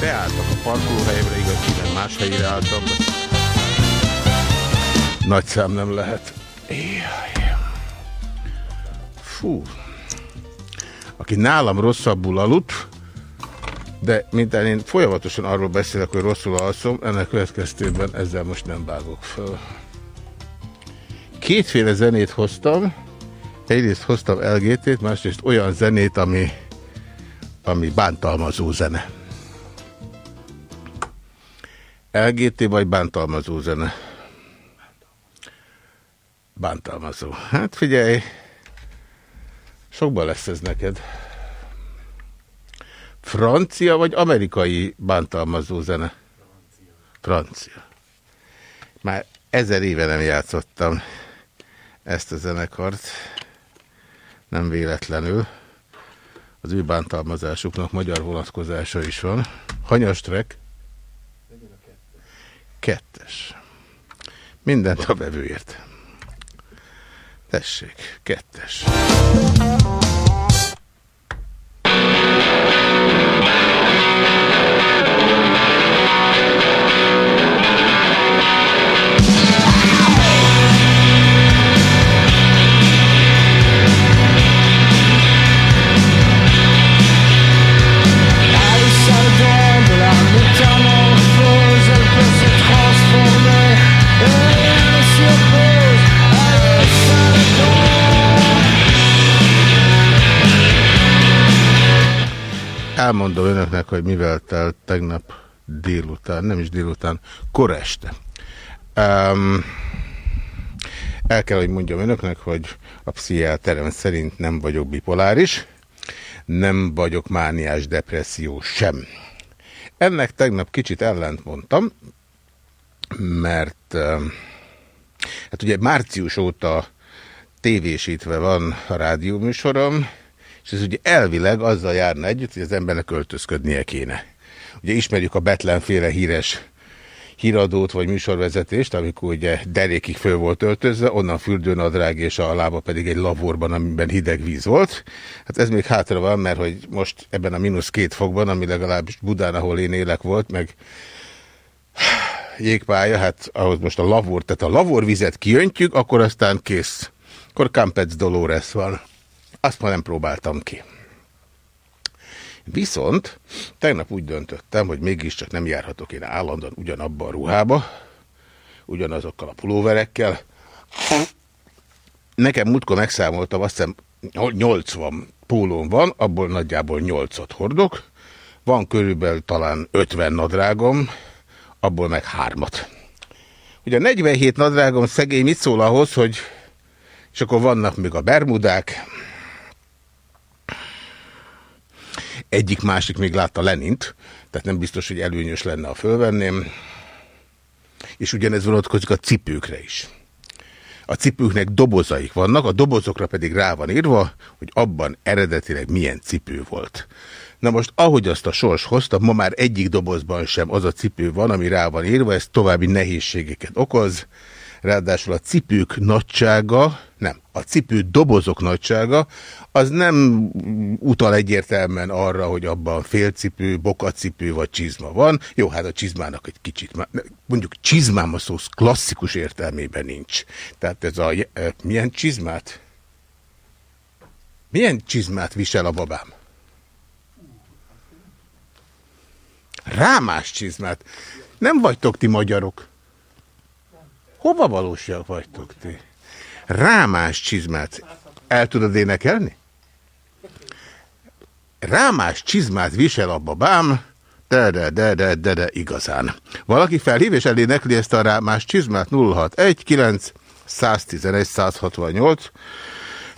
Beálltak a parkolóhelyemre, igaz, minden más helyére álltam. Nagy szám nem lehet. Jaj. Fú. Aki nálam rosszabbul aludt, de mint én folyamatosan arról beszélek, hogy rosszul alszom, ennek következtében ezzel most nem vágok föl. Kétféle zenét hoztam. Egyrészt hoztam LGT-t, másrészt olyan zenét, ami, ami bántalmazó zene. LGT vagy bántalmazó zene? Bántalmazó. Hát figyelj, sokban lesz ez neked. Francia vagy amerikai bántalmazó zene? Francia. Már ezer éve nem játszottam ezt a zenekart. Nem véletlenül. Az ő bántalmazásuknak magyar vonatkozása is van. Hanyas track? Kettes. Mindent a bevőért. Tessék, kettes. Elmondom önöknek, hogy mivel telt tegnap délután, nem is délután, koreste. Um, el kell, hogy mondjam önöknek, hogy a pszichiáterem szerint nem vagyok bipoláris, nem vagyok mániás depresszió sem. Ennek tegnap kicsit ellent mondtam, mert hát ugye március óta tévésítve van a rádióműsorom, és ez ugye elvileg azzal járna együtt, hogy az embernek költözködnie kéne. Ugye ismerjük a Betlenféle híres híradót vagy műsorvezetést, amikor ugye derékig föl volt öltözve, onnan fürdőnadrág és a lába pedig egy laborban, amiben hideg víz volt. Hát ez még hátra van, mert hogy most ebben a mínusz két fokban, ami legalábbis Budán, ahol én élek volt, meg jégpálya, hát ahhoz most a lavor, tehát a lavorvizet kiöntjük, akkor aztán kész. Akkor Campec Dolores van. Azt már nem próbáltam ki. Viszont tegnap úgy döntöttem, hogy mégiscsak nem járhatok én állandóan ugyanabban a ruhába, ugyanazokkal a pulóverekkel. Nekem múltkor megszámoltam, azt hiszem 80 pólón van, abból nagyjából 8-at hordok. Van körülbelül talán 50 nadrágom, abból meg hármat. Ugye a 47 nadrágom szegény mit szól ahhoz, hogy és akkor vannak még a bermudák, Egyik másik még látta Lenint, tehát nem biztos, hogy előnyös lenne, a fölvenném. És ugyanez vonatkozik a cipőkre is. A cipőknek dobozaik vannak, a dobozokra pedig rá van írva, hogy abban eredetileg milyen cipő volt. Na most, ahogy azt a sors hozta, ma már egyik dobozban sem az a cipő van, ami rá van írva, ez további nehézségeket okoz. Ráadásul a cipők nagysága, nem, a cipő dobozok nagysága, az nem utal egyértelműen arra, hogy abban félcipő, bokacipő vagy csizma van. Jó, hát a csizmának egy kicsit, mondjuk csizmám a szó klasszikus értelmében nincs. Tehát ez a, e, milyen csizmát? Milyen csizmát visel a babám? Rámás csizmát. Nem vagytok ti magyarok. Hova valósiak vagytok ti? Rámás csizmát el tudod énekelni? Rámás csizmát visel a babám, de, de, de, de, de, de, igazán. Valaki felhív és elénekli ezt a rámás csizmát 0619 111 168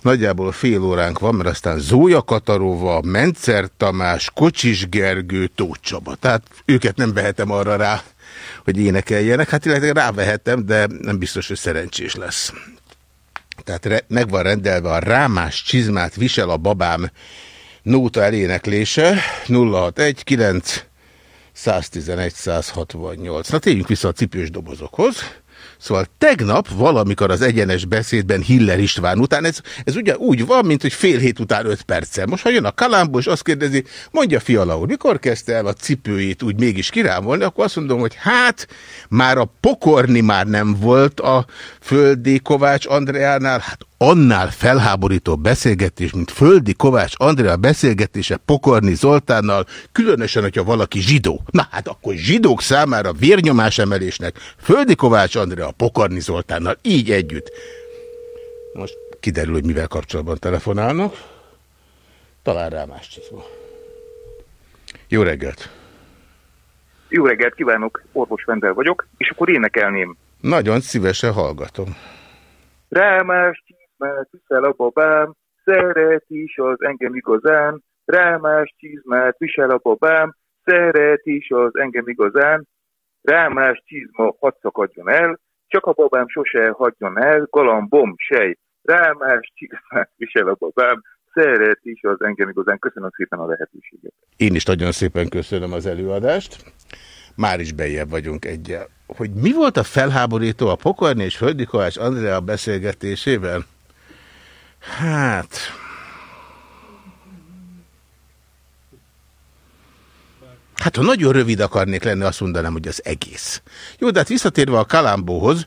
Nagyjából fél óránk van, mert aztán Zója Katarova, Mencer Tamás, Kocsis Gergő, Tóth Csaba. Tehát őket nem vehetem arra rá, hogy énekeljenek. Hát illetve rávehetem, de nem biztos, hogy szerencsés lesz. Tehát meg van rendelve a rámás csizmát visel a babám nóta eléneklése 061 9 111 168. Na térjünk vissza a cipős dobozokhoz. Szóval tegnap valamikor az egyenes beszédben Hiller István után, ez, ez ugye úgy van, mint hogy fél hét után öt perccel. Most ha jön a Kalambó, és azt kérdezi, mondja Fiala úr, mikor kezdte el a cipőjét úgy mégis kirámolni, akkor azt mondom, hogy hát már a pokorni már nem volt a földi Kovács Andreánál, hát annál felháborító beszélgetés, mint Földi Kovács Andrea beszélgetése Pokorni Zoltánnal, különösen, hogyha valaki zsidó. Na hát akkor zsidók számára vérnyomás emelésnek Földi Kovács Andrea Pokorni Zoltánnal, így együtt. Most kiderül, hogy mivel kapcsolatban telefonálnak. Talán rá más csizma. Jó reggelt! Jó reggelt kívánok, orvos Vendel vagyok, és akkor énekelném. Nagyon szívesen hallgatom. Rámás csizmát visel a babám, szeret is az engem igazán, rámás csizmát visel a babám, szeret is az engem igazán, rámás csizma hadd szakadjon el, csak a babám sose hagyjon el, galambom, sej, rámás csizmát visel a babám, szeret is az engem igazán. Köszönöm szépen a lehetőséget. Én is nagyon szépen köszönöm az előadást. Már is bejebb vagyunk egyel. Hogy mi volt a felháborító a Pokorni és Földi Kovács Andrea beszélgetésében? Hát... Hát, ha nagyon rövid akarnék lenni, azt mondanám, hogy az egész. Jó, de hát visszatérve a Kalambóhoz,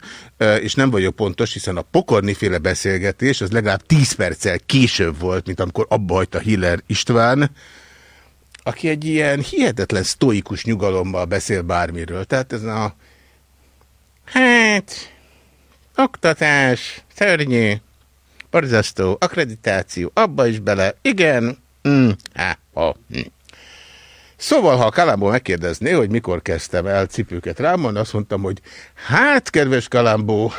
és nem vagyok pontos, hiszen a pokorniféle beszélgetés az legalább 10 perccel később volt, mint amikor abba hagyta Hiller István, aki egy ilyen hihetetlen sztoikus nyugalommal beszél bármiről. Tehát ez a... Hát... Oktatás, szörnyű, borzasztó, akkreditáció, abba is bele, igen, mm, há, ha, hm. Szóval, ha a Kalambó megkérdezné, hogy mikor kezdtem el cipőket rámolni, azt mondtam, hogy hát, kedves Kalambó,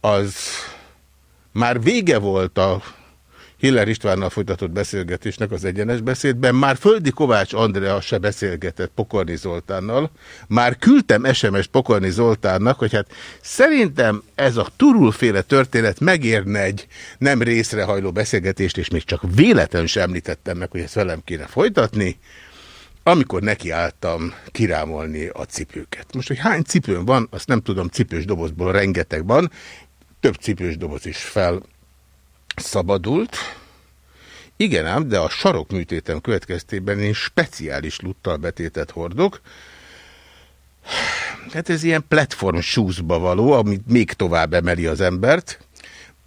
az már vége volt a Hiller Istvánnal folytatott beszélgetésnek az egyenes beszédben. Már Földi Kovács Andrea se beszélgetett Pokorni Zoltánnal. Már küldtem SMS Pokorni Zoltánnak, hogy hát szerintem ez a turulféle történet megérne egy nem részrehajló beszélgetést, és még csak véletlenül sem említettem meg, hogy ezt velem kéne folytatni amikor nekiálltam kirámolni a cipőket. Most, hogy hány cipőm van, azt nem tudom, cipős dobozból rengeteg van, több cipős doboz is fel szabadult. Igen ám, de a sarokműtétem következtében én speciális luttal betétet hordok. Hát ez ilyen platform shoesba való, amit még tovább emeli az embert.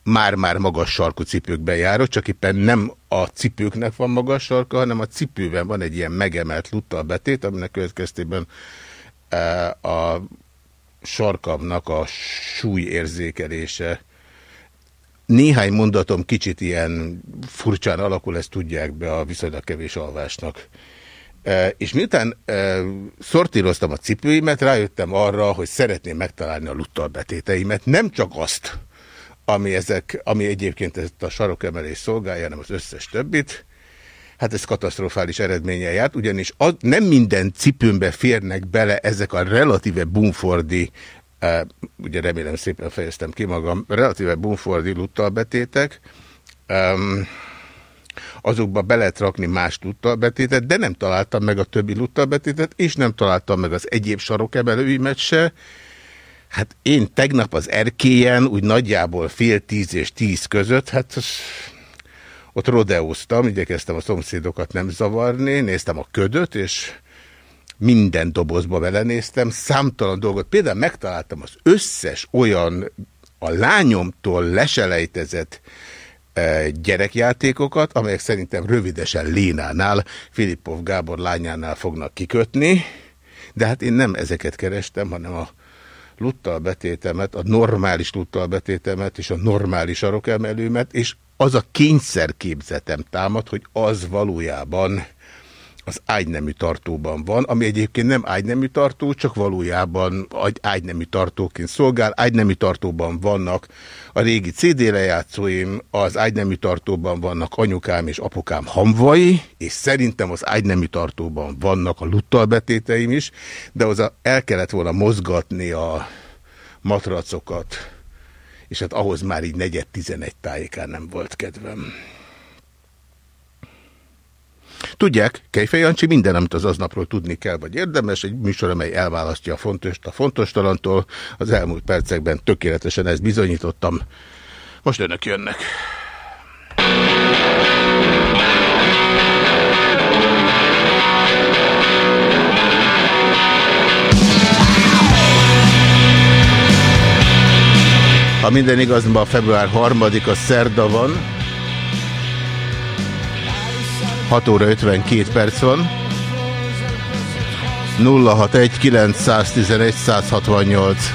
Már-már magas sarkú cipőkben járok, csak éppen nem a cipőknek van magas sarka, hanem a cipőben van egy ilyen megemelt luttal betét, aminek következtében e, a sarkamnak a súlyérzékelése néhány mondatom kicsit ilyen furcsán alakul, ezt tudják be a viszonylag kevés alvásnak. E, és miután e, szortíroztam a cipőimet, rájöttem arra, hogy szeretném megtalálni a luttalbetéteimet, nem csak azt, ami, ezek, ami egyébként ezt a sarokemelés szolgálja, hanem az összes többit. Hát ez katasztrofális eredménye járt, ugyanis az, nem minden cipőmbe férnek bele ezek a relatíve bumfordi ugye remélem szépen fejeztem ki magam, relatíve bumfordi um, azokba be lehet rakni más luttalbetétet, de nem találtam meg a többi luttalbetétet, és nem találtam meg az egyéb sarokemelőimet se. Hát én tegnap az erkélyen, úgy nagyjából fél tíz és tíz között, hát az, ott rodeóztam, igyekeztem a szomszédokat nem zavarni, néztem a ködöt, és minden dobozba belenéztem, számtalan dolgot. Például megtaláltam az összes olyan a lányomtól leselejtezett e, gyerekjátékokat, amelyek szerintem rövidesen Lénánál, Filippov Gábor lányánál fognak kikötni, de hát én nem ezeket kerestem, hanem a luttal betétemet, a normális luttal betétemet és a normális arokemelőmet, és az a kényszerképzetem támad, hogy az valójában az ágynemű tartóban van, ami egyébként nem ágynemű tartó, csak valójában ágynemű tartóként szolgál. Ágynemű tartóban vannak a régi CD lejátszóim, az ágynemű tartóban vannak anyukám és apukám hamvai, és szerintem az ágynemű tartóban vannak a luttalbetéteim is, de az el kellett volna mozgatni a matracokat, és hát ahhoz már így negyed tizenegy tájékán nem volt kedvem. Tudják, Kejfej Jancsi minden, amit az aznapról tudni kell, vagy érdemes, egy műsor, amely elválasztja a fontos a fontos talantól. Az elmúlt percekben tökéletesen ezt bizonyítottam. Most önök jönnek. Ha minden igaz, ma február 3-a szerda van. 6 óra 52 perc van. 061 911 168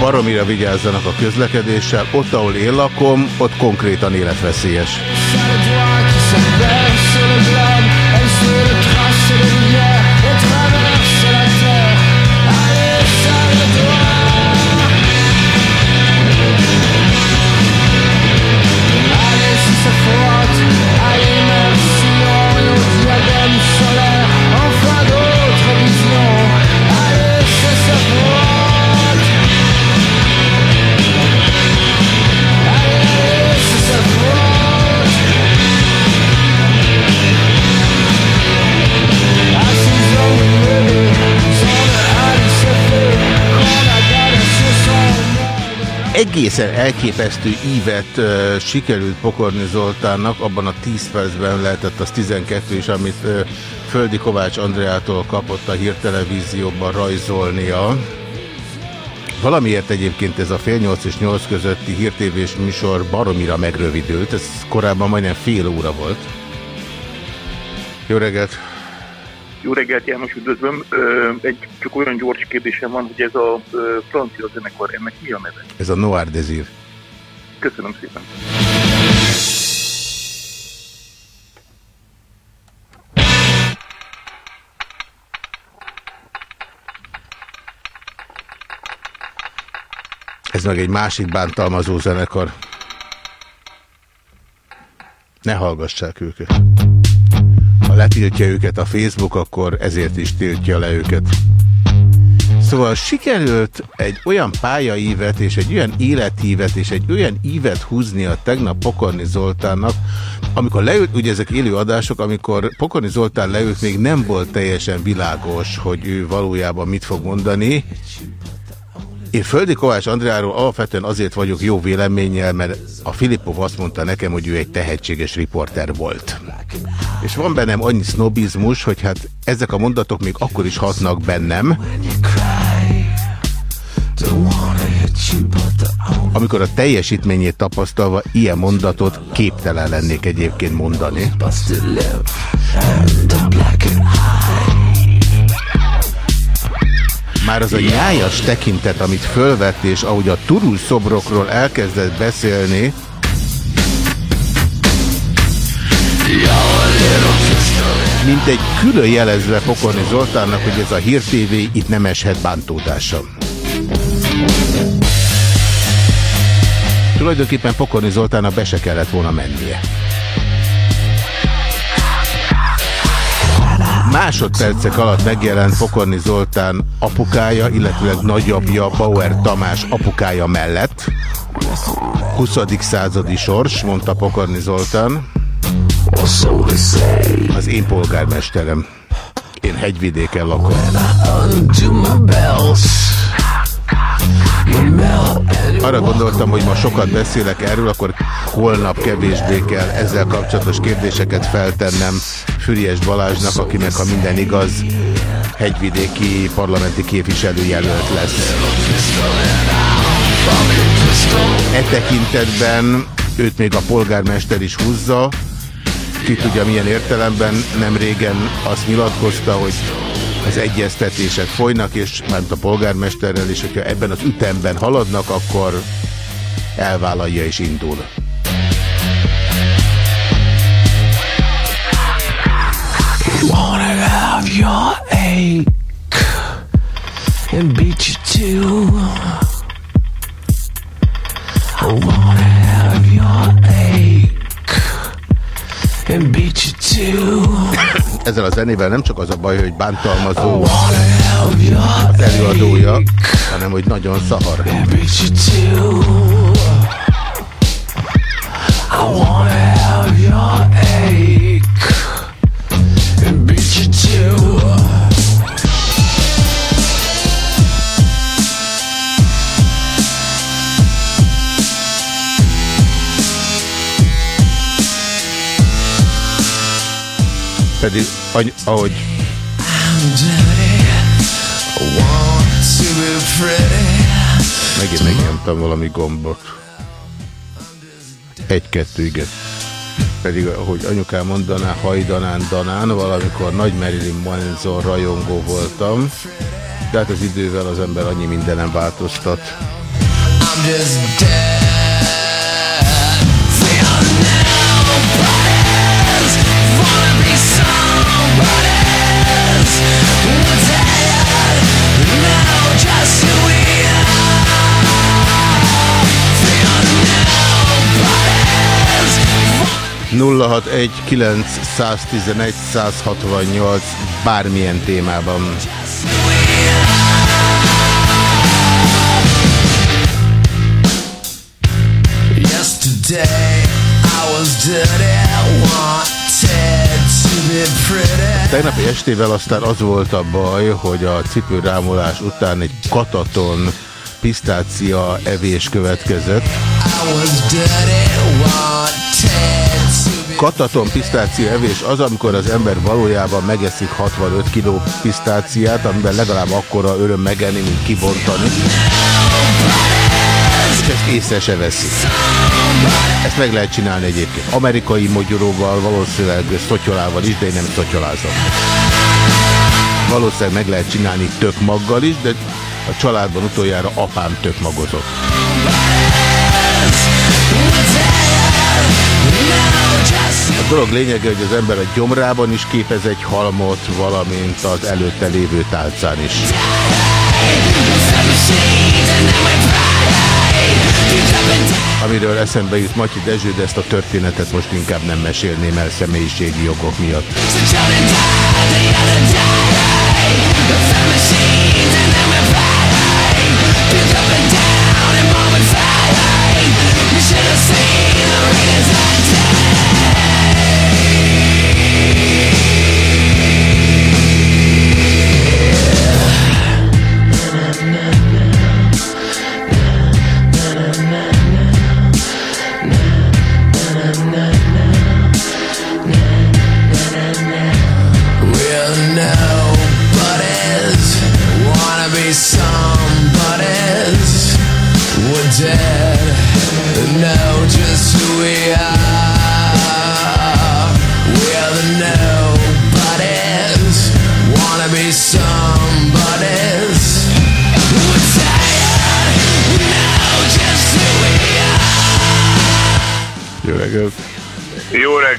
baromira vigyázzanak a közlekedéssel. Ott, ahol én lakom, ott konkrétan életveszélyes. Egészen elképesztő ívet uh, sikerült pokorni Zoltánnak, abban a 10 percben lehetett az 12 is, amit uh, Földi Kovács Andreától kapott a hírtelevízióban rajzolnia. Valamiért egyébként ez a fél nyolc és nyolc közötti hírtévés műsor baromira megrövidült, ez korábban majdnem fél óra volt. Jó reggelt! Jó reggelt, János, üdvözlöm. Egy csak olyan gyors kérdésem van, hogy ez a francia zenekar, ennek mi a neve? Ez a Noir Desir. Köszönöm szépen. Ez meg egy másik bántalmazó zenekar. Ne hallgassák őket letiltja őket a Facebook, akkor ezért is tiltja le őket. Szóval sikerült egy olyan pályaívet és egy olyan életívet és egy olyan ívet húzni a tegnap Pokorni Zoltánnak, amikor leült, ugye ezek élő adások, amikor Pokorni Zoltán leült, még nem volt teljesen világos, hogy ő valójában mit fog mondani, én Földi Kovács Andráról alapvetően azért vagyok jó véleménnyel, mert a Filippov azt mondta nekem, hogy ő egy tehetséges riporter volt. És van bennem annyi sznobizmus, hogy hát ezek a mondatok még akkor is hatnak bennem, amikor a teljesítményét tapasztalva ilyen mondatot képtelen lennék egyébként mondani. Már az a nyájas tekintet, amit fölvett, és ahogy a turul szobrokról elkezdett beszélni, mint egy külön jelezve Pokorni Zoltánnak, hogy ez a Hír TV itt nem eshet bántódása. Tulajdonképpen Pokorni Zoltánnak be se kellett volna mennie. Másodpercek alatt megjelent Pokorni Zoltán apukája, illetve nagyapja Bauer Tamás apukája mellett. 20. századi sors, mondta Pokorni Zoltán. Az én polgármesterem. Én hegyvidéken lakom. Arra gondoltam, hogy ma sokat beszélek erről, akkor holnap kevésbé kell ezzel kapcsolatos kérdéseket feltennem Füriás Balázsnak, akinek, ha minden igaz, hegyvidéki parlamenti képviselőjelölt lesz. E tekintetben őt még a polgármester is húzza, ki tudja milyen értelemben, nem régen azt nyilatkozta, hogy az egyeztetések folynak, és már a polgármesterrel, és hogyha ebben az ütemben haladnak, akkor elvállalja és indul. And beat you too. I wanna have your and beat you too. Ezzel a zenével nem csak az a baj, hogy bántalmazó az előadója, hanem hogy nagyon szahar. Ache and beat you too. Pedig, ahogy... Megint megnyomtam valami gombot. Egy-kettő, igen. Pedig, ahogy anyukám mondaná, hajdanán, danán, valamikor nagy Marilyn Manson rajongó voltam, de hát az idővel az ember annyi mindenem változtat. I'm just dead. Nulla hat egy kilenc száztizenegy százhatvannyolc bármilyen témában. Yesterday I was dirty, wanted Tegnapi estével aztán az volt a baj, hogy a cipőrámolás után egy kataton pisztácia evés következett. Kataton pisztácia evés az, amikor az ember valójában megeszik 65 kg pisztáciát, amiben legalább akkora öröm megenni, mint kibontani és ezt észre se veszik. Ezt meg lehet csinálni egyébként. Amerikai mogyoróval, valószínűleg szotyolával is, de én nem szotyolázom. Valószínűleg meg lehet csinálni tök maggal is, de a családban utoljára apám tök magozott. A dolog lényege, hogy az ember a gyomrában is képez egy halmot, valamint az előtte lévő tálcán is. Amiről eszembe jut Matyi Dezső, de ezt a történetet most inkább nem mesélném el személyiségi jogok miatt.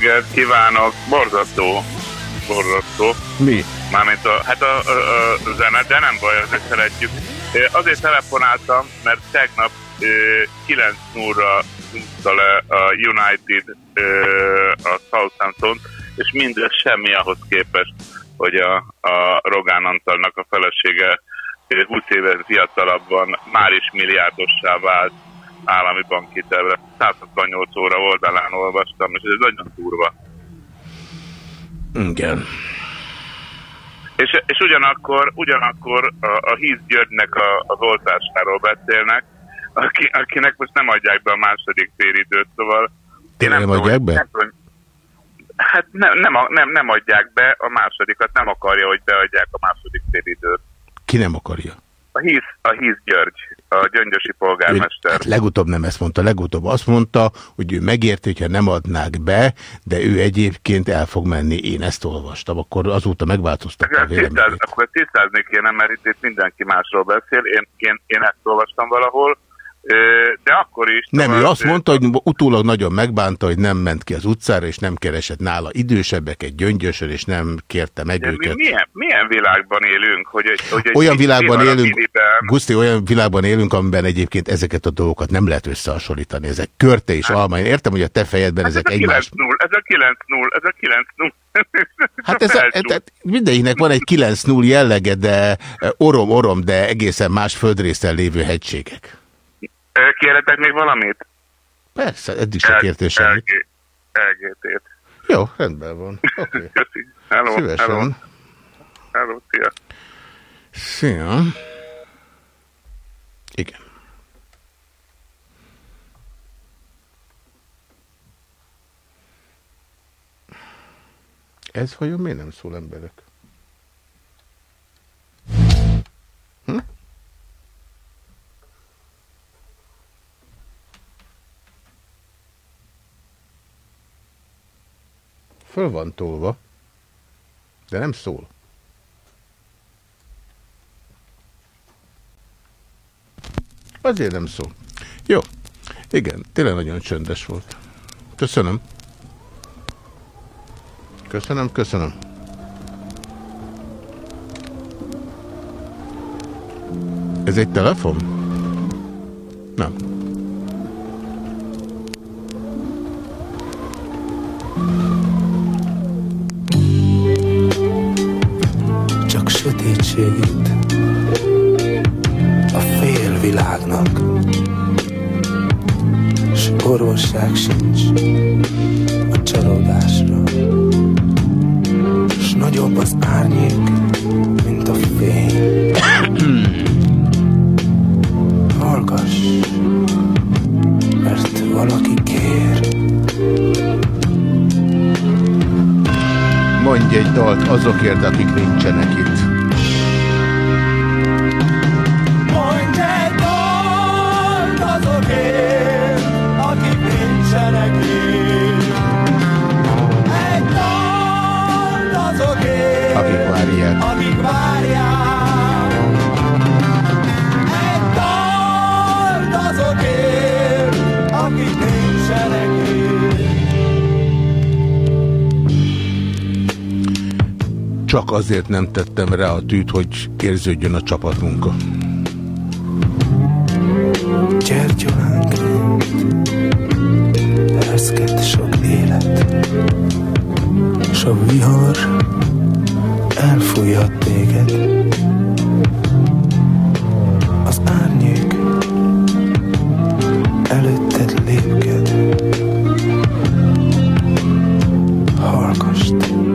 Reggelt kívánok, borzasztó, borzasztó. Mi? Mármint a, hát a, a, a zene, de nem baj, azért szeretjük. Azért telefonáltam, mert tegnap 9 0 húzta le a United a Southampton, és mindez semmi ahhoz képest, hogy a, a Rogán Antalnak a felesége 20 éve fiatalabban már is milliárdossá vált állami bankhitelre. 168 óra oldalán olvastam, és ez nagyon durva. Igen. És, és ugyanakkor, ugyanakkor a, a Híz Györgynek a, az oltásáról beszélnek, aki, akinek most nem adják be a második téridőt, szóval... Tényleg nem, adják be? Nem, hát nem, nem, nem, nem adják be a másodikat, nem akarja, hogy beadják a második téridőt. Ki nem akarja? A Híz, a Híz György, a gyöngyösi polgármester. hát legutóbb nem ezt mondta, legutóbb azt mondta, hogy ő megérti, hogyha nem adnák be, de ő egyébként el fog menni. Én ezt olvastam, akkor azóta megváltoztak a véleményét. Akkor tisztázni kéne, mert itt mindenki másról beszél. Én, én, én ezt olvastam valahol, de akkor is... Nem, ő azt mondta, hogy utólag nagyon megbánta, hogy nem ment ki az utcára, és nem keresett nála idősebbeket gyöngyösön, és nem kérte meg de őket. Mi, milyen, milyen világban élünk? Hogy, hogy olyan világban élünk, Guszti, olyan világban élünk, amiben egyébként ezeket a dolgokat nem lehet összehasonlítani. Ezek körte és hát, alma. Én értem, hogy a te fejedben hát ezek egymás... 9-0, ez a 9-0, ez a 9-0. Hát ez a, ez, van egy 9-0 jellege, de orom-orom, de egészen más földrészen lévő hegységek. Kérhetek még valamit? Persze, eddig se kértél semmit. LGT-t. Jó, rendben van. Okay. Köszi. Hello, Szívesen. Hello. hello, szia. Szia. Igen. Ez vajon miért nem szól emberek? Hm? Föl van tolva, de nem szól. Azért nem szól. Jó. Igen, tényleg nagyon csöndes volt. Köszönöm. Köszönöm, köszönöm. Ez egy telefon? Nem. Világnak S orvosság sincs a csalódásra. S nagyobb az árnyék, mint a fény. Hallgass, mert valaki kér. Mondj egy dalt azokért, akik nincsenek itt. Csak azért nem tettem rá a tűt, hogy érződjön a csapatmunka. Gyertyolánként ereszkedt sok élet, a vihar elfújhat téged. Az árnyék előtted lépked. Hallgast, hogy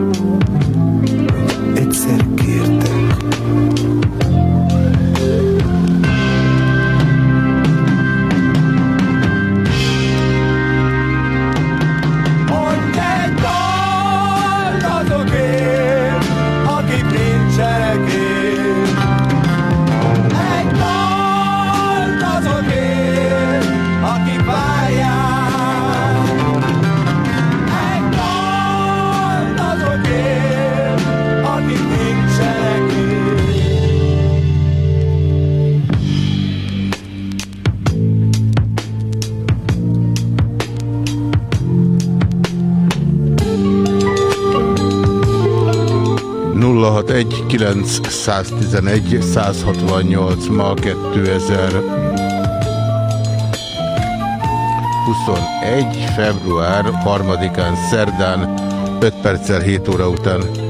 911 168 ma 2021 február 3-án szerdán 5 perccel 7 óra után.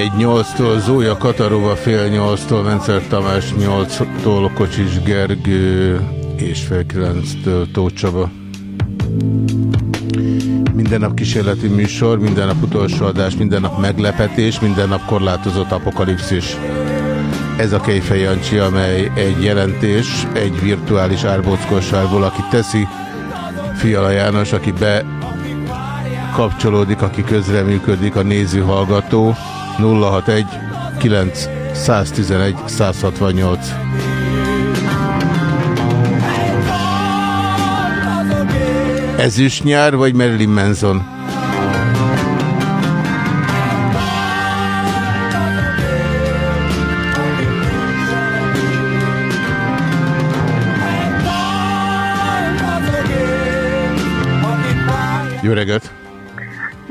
418-tól Zója Katarova fél 8-tól Vencer Tamás 8-tól Kocsis Gergő és fél 9-től Tóth. Minden nap kísérleti műsor, minden nap utolsó adás, minden nap meglepetés, minden nap korlátozott apokalipszis. Ez a Kejfej Jancsi, amely egy jelentés, egy virtuális árbóckosárból, aki teszi, Fiala János, aki be kapcsolódik, aki közreműködik, a néző-hallgató 061 9 111 168. Ezüst nyár vagy Marilyn Manson?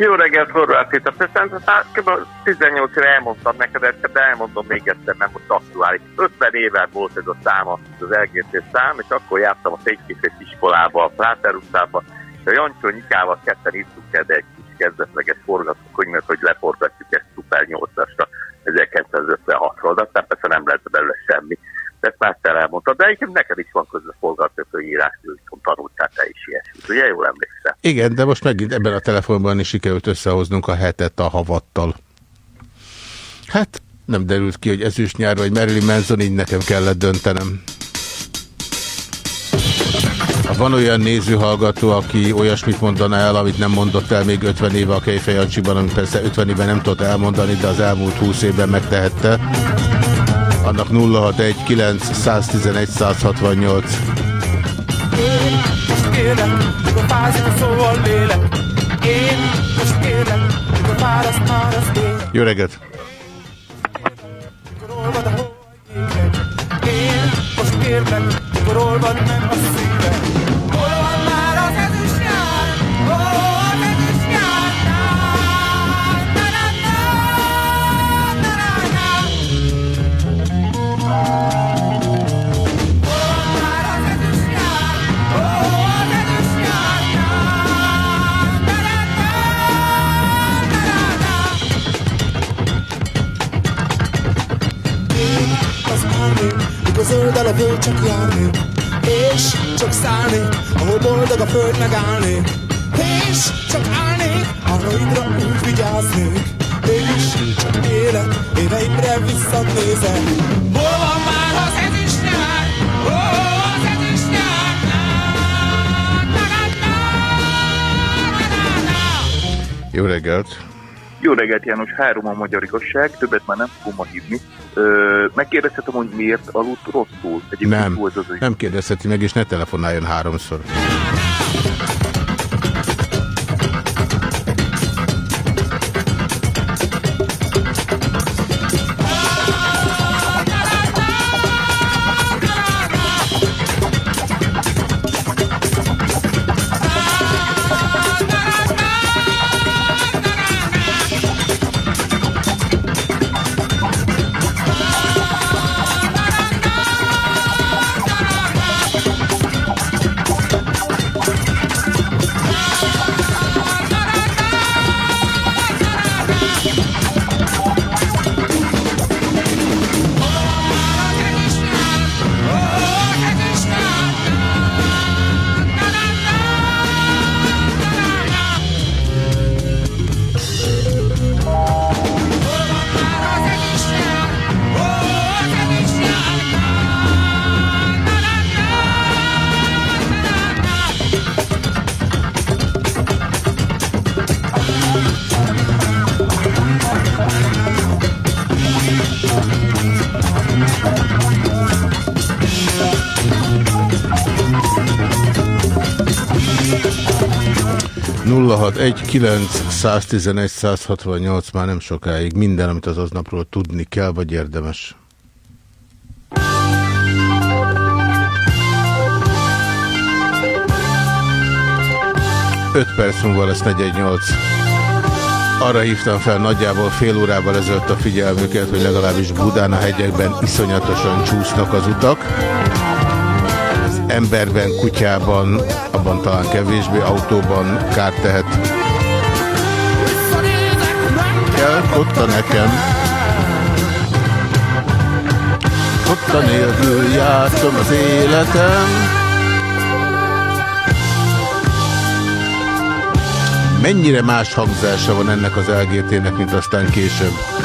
Jó reggelt, Horváth Péter. Szerintem már kb. 18 éve elmondtam neked ezt, de elmondom még egyszer, mert most aktuális. 50 éve volt ez a szám, az LGT szám, és akkor jártam a Székkészét iskolába, a Pláter utcába, A Jancsó Nyikával ketten írtuk el egy kis kezdetleges forgatókönyvet, hogy leforgatjuk ezt Super 8-asra 1956-ról, de aztán persze nem lehet belőle semmi. Ezt már te elmondtad, de egyébként neked is van közben forgatókönyvírás, hogy tanultál te is ilyesmit. Ugye jól emlékszem? Igen, de most megint ebben a telefonban is sikerült összehoznunk a hetet a havattal. Hát nem derült ki, hogy ezüst nyár vagy Marilyn Manson, így nekem kellett döntenem. Ha van olyan nézőhallgató, aki olyasmit mondana el, amit nem mondott el még 50 éve a Kejfej amit persze 50 éve nem tudott elmondani, de az elmúlt 20 évben megtehette, annak 061 111 168. Én most élek, mikor fázik a szó a lélek. Én most élek, mikor fáraszt már az én. Jó reggelt! Mikor olvad a hó a jégen. Én most érlek, mikor olvad meg a szívem. Zöld a völgy csak járnék És csak szállnék, ahol boldog a föld megállnék És csak állnék, arraidra úgy vigyáznék. És csak élek, éveimre visszanézek Jó reggelt! Jó reggelt János, három a magyar igazság, többet már nem fogom ma hívni. Ö, megkérdezhetem, hogy miért aludt rosszul? Egyébként Nem, az, hogy nem kérdezheti meg, és ne telefonáljon háromszor. Nulla hat egy kilenc 111 168 már nem sokáig minden, amit az aznapról tudni kell, vagy érdemes. Öt perc múlva lesz 418. Arra hívtam fel nagyjából fél órával ezelőtt a figyelmüket, hogy legalábbis Budán a hegyekben iszonyatosan csúsznak az utak. Emberben, kutyában, abban talán kevésbé, autóban kárt tehet. Kell kotta nekem. Kotta nélkül játszom az életem. Mennyire más hangzása van ennek az LGT-nek, mint aztán később.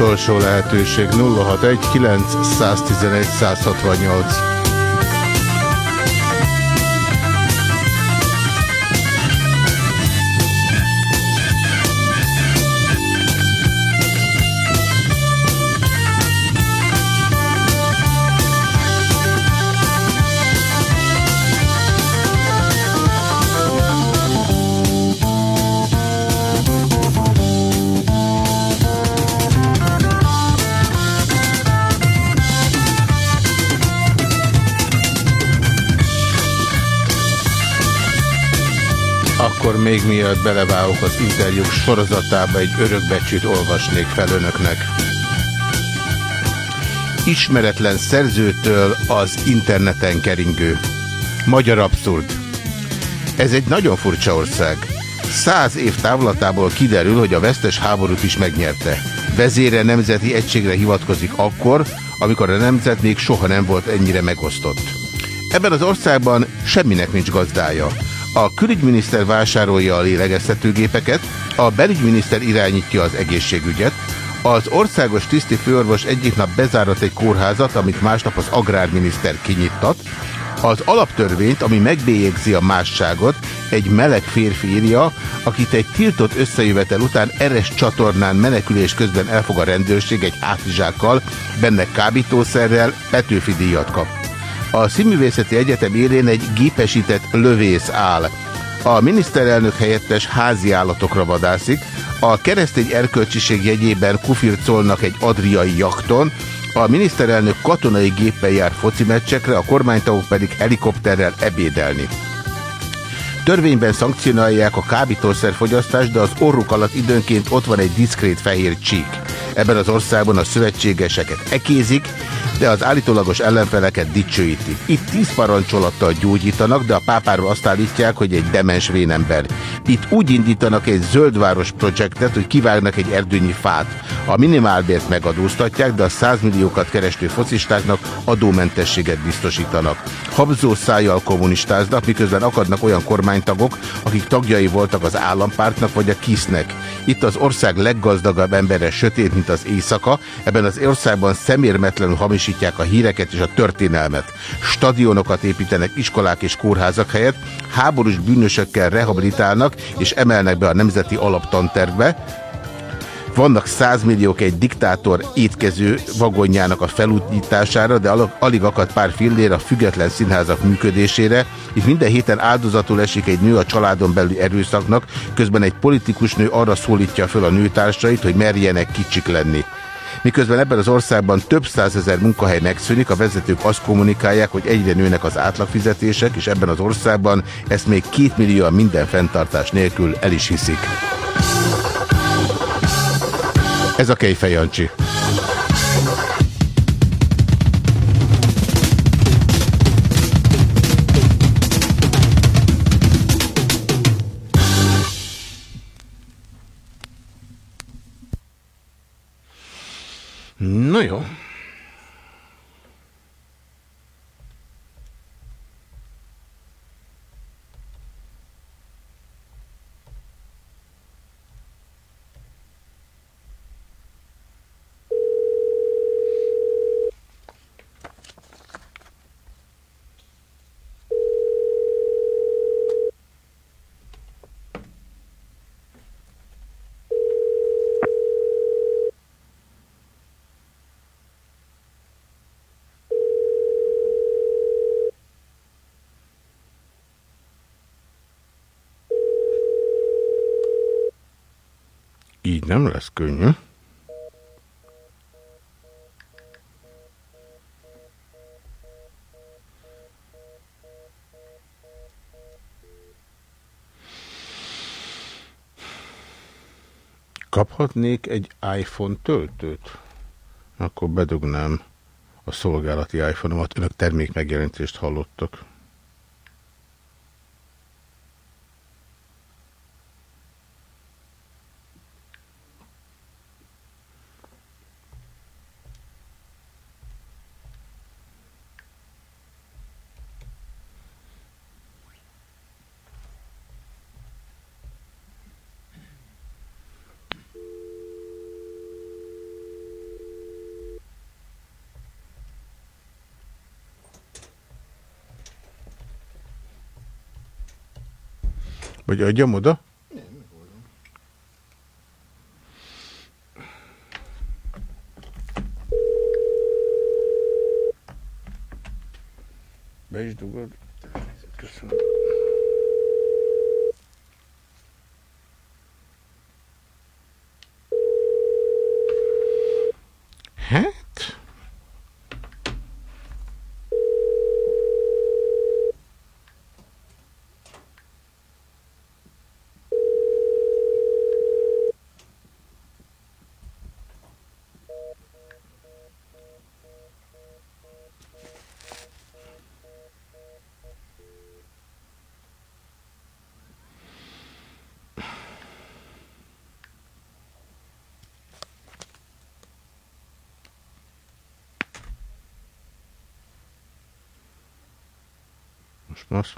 Utolsó lehetőség 061 911 168. még miatt belevágok az interjúk sorozatába egy örökbecsűt olvasnék fel önöknek. Ismeretlen szerzőtől az interneten keringő. Magyar abszurd. Ez egy nagyon furcsa ország. Száz év távlatából kiderül, hogy a vesztes háborút is megnyerte. Vezére nemzeti egységre hivatkozik akkor, amikor a nemzet még soha nem volt ennyire megosztott. Ebben az országban semminek nincs gazdája. A külügyminiszter vásárolja a lélegeztetőgépeket, a belügyminiszter irányítja az egészségügyet, az országos tiszti főorvos egyik nap bezárat egy kórházat, amit másnap az agrárminiszter kinyittat, az alaptörvényt, ami megbélyegzi a másságot, egy meleg férfi írja, akit egy tiltott összejövetel után eres csatornán menekülés közben elfog a rendőrség egy hátizsákkal, benne kábítószerrel, Petőfi díjat kap. A Színművészeti Egyetem élén egy gépesített lövész áll. A miniszterelnök helyettes házi állatokra vadászik, a keresztény erkölcsiség jegyében kufircolnak egy adriai jakton, a miniszterelnök katonai géppel jár foci meccsekre, a kormánytagok pedig helikopterrel ebédelni. Törvényben szankcionálják a kábítószerfogyasztást, de az orruk alatt időnként ott van egy diszkrét fehér csík. Ebben az országban a szövetségeseket ekézik, de az állítólagos ellenfeleket dicsőítik. Itt tíz parancsolattal gyógyítanak, de a pápáról azt állítják, hogy egy demens vénember. Itt úgy indítanak egy zöldváros projektet, hogy kivágnak egy erdőnyi fát. A minimálbért megadóztatják, de a 100 milliókat kereső focistáknak adómentességet biztosítanak. Habzó szájjal kommunistáznak, miközben akadnak olyan kormánytagok, akik tagjai voltak az állampártnak vagy a kisznek. Itt az ország leggazdagabb embere sötét, mint az éjszaka, ebben az országban szemérmetlenül hamisítják a híreket és a történelmet. Stadionokat építenek iskolák és kórházak helyett, háborús bűnösökkel rehabilitálnak és emelnek be a nemzeti alaptantervbe, vannak százmilliók egy diktátor étkező vagonjának a felújítására, de alig akad pár fillér a független színházak működésére. Itt minden héten áldozatul esik egy nő a családon belüli erőszaknak, közben egy politikus nő arra szólítja fel a nőtársait, hogy merjenek kicsik lenni. Miközben ebben az országban több százezer munkahely megszűnik, a vezetők azt kommunikálják, hogy egyre nőnek az átlagfizetések, és ebben az országban ezt még két millióan minden fenntartás nélkül el is hiszik. Ez a Kejfej Jancsi. No jó. Így nem lesz könnyű. Kaphatnék egy iPhone töltőt? Akkor bedugnám a szolgálati iPhone-omat. Önök termék megjelentést hallottak. yajya muda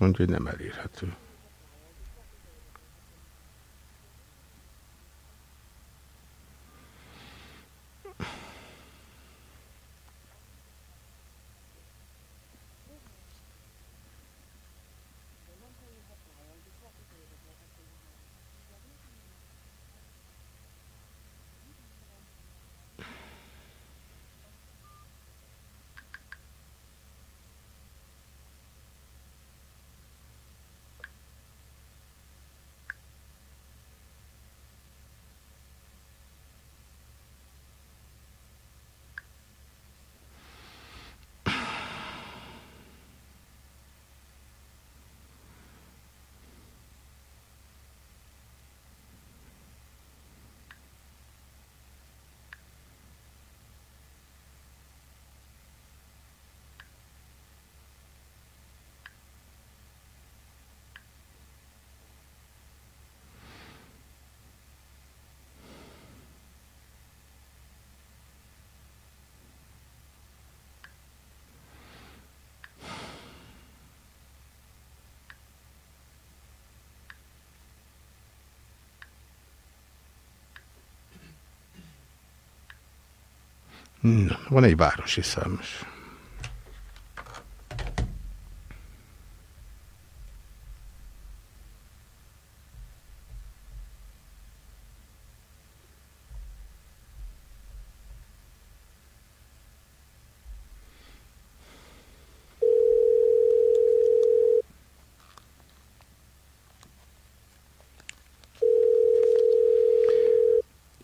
mondja, hogy nem elérhető. Van egy városi szám is.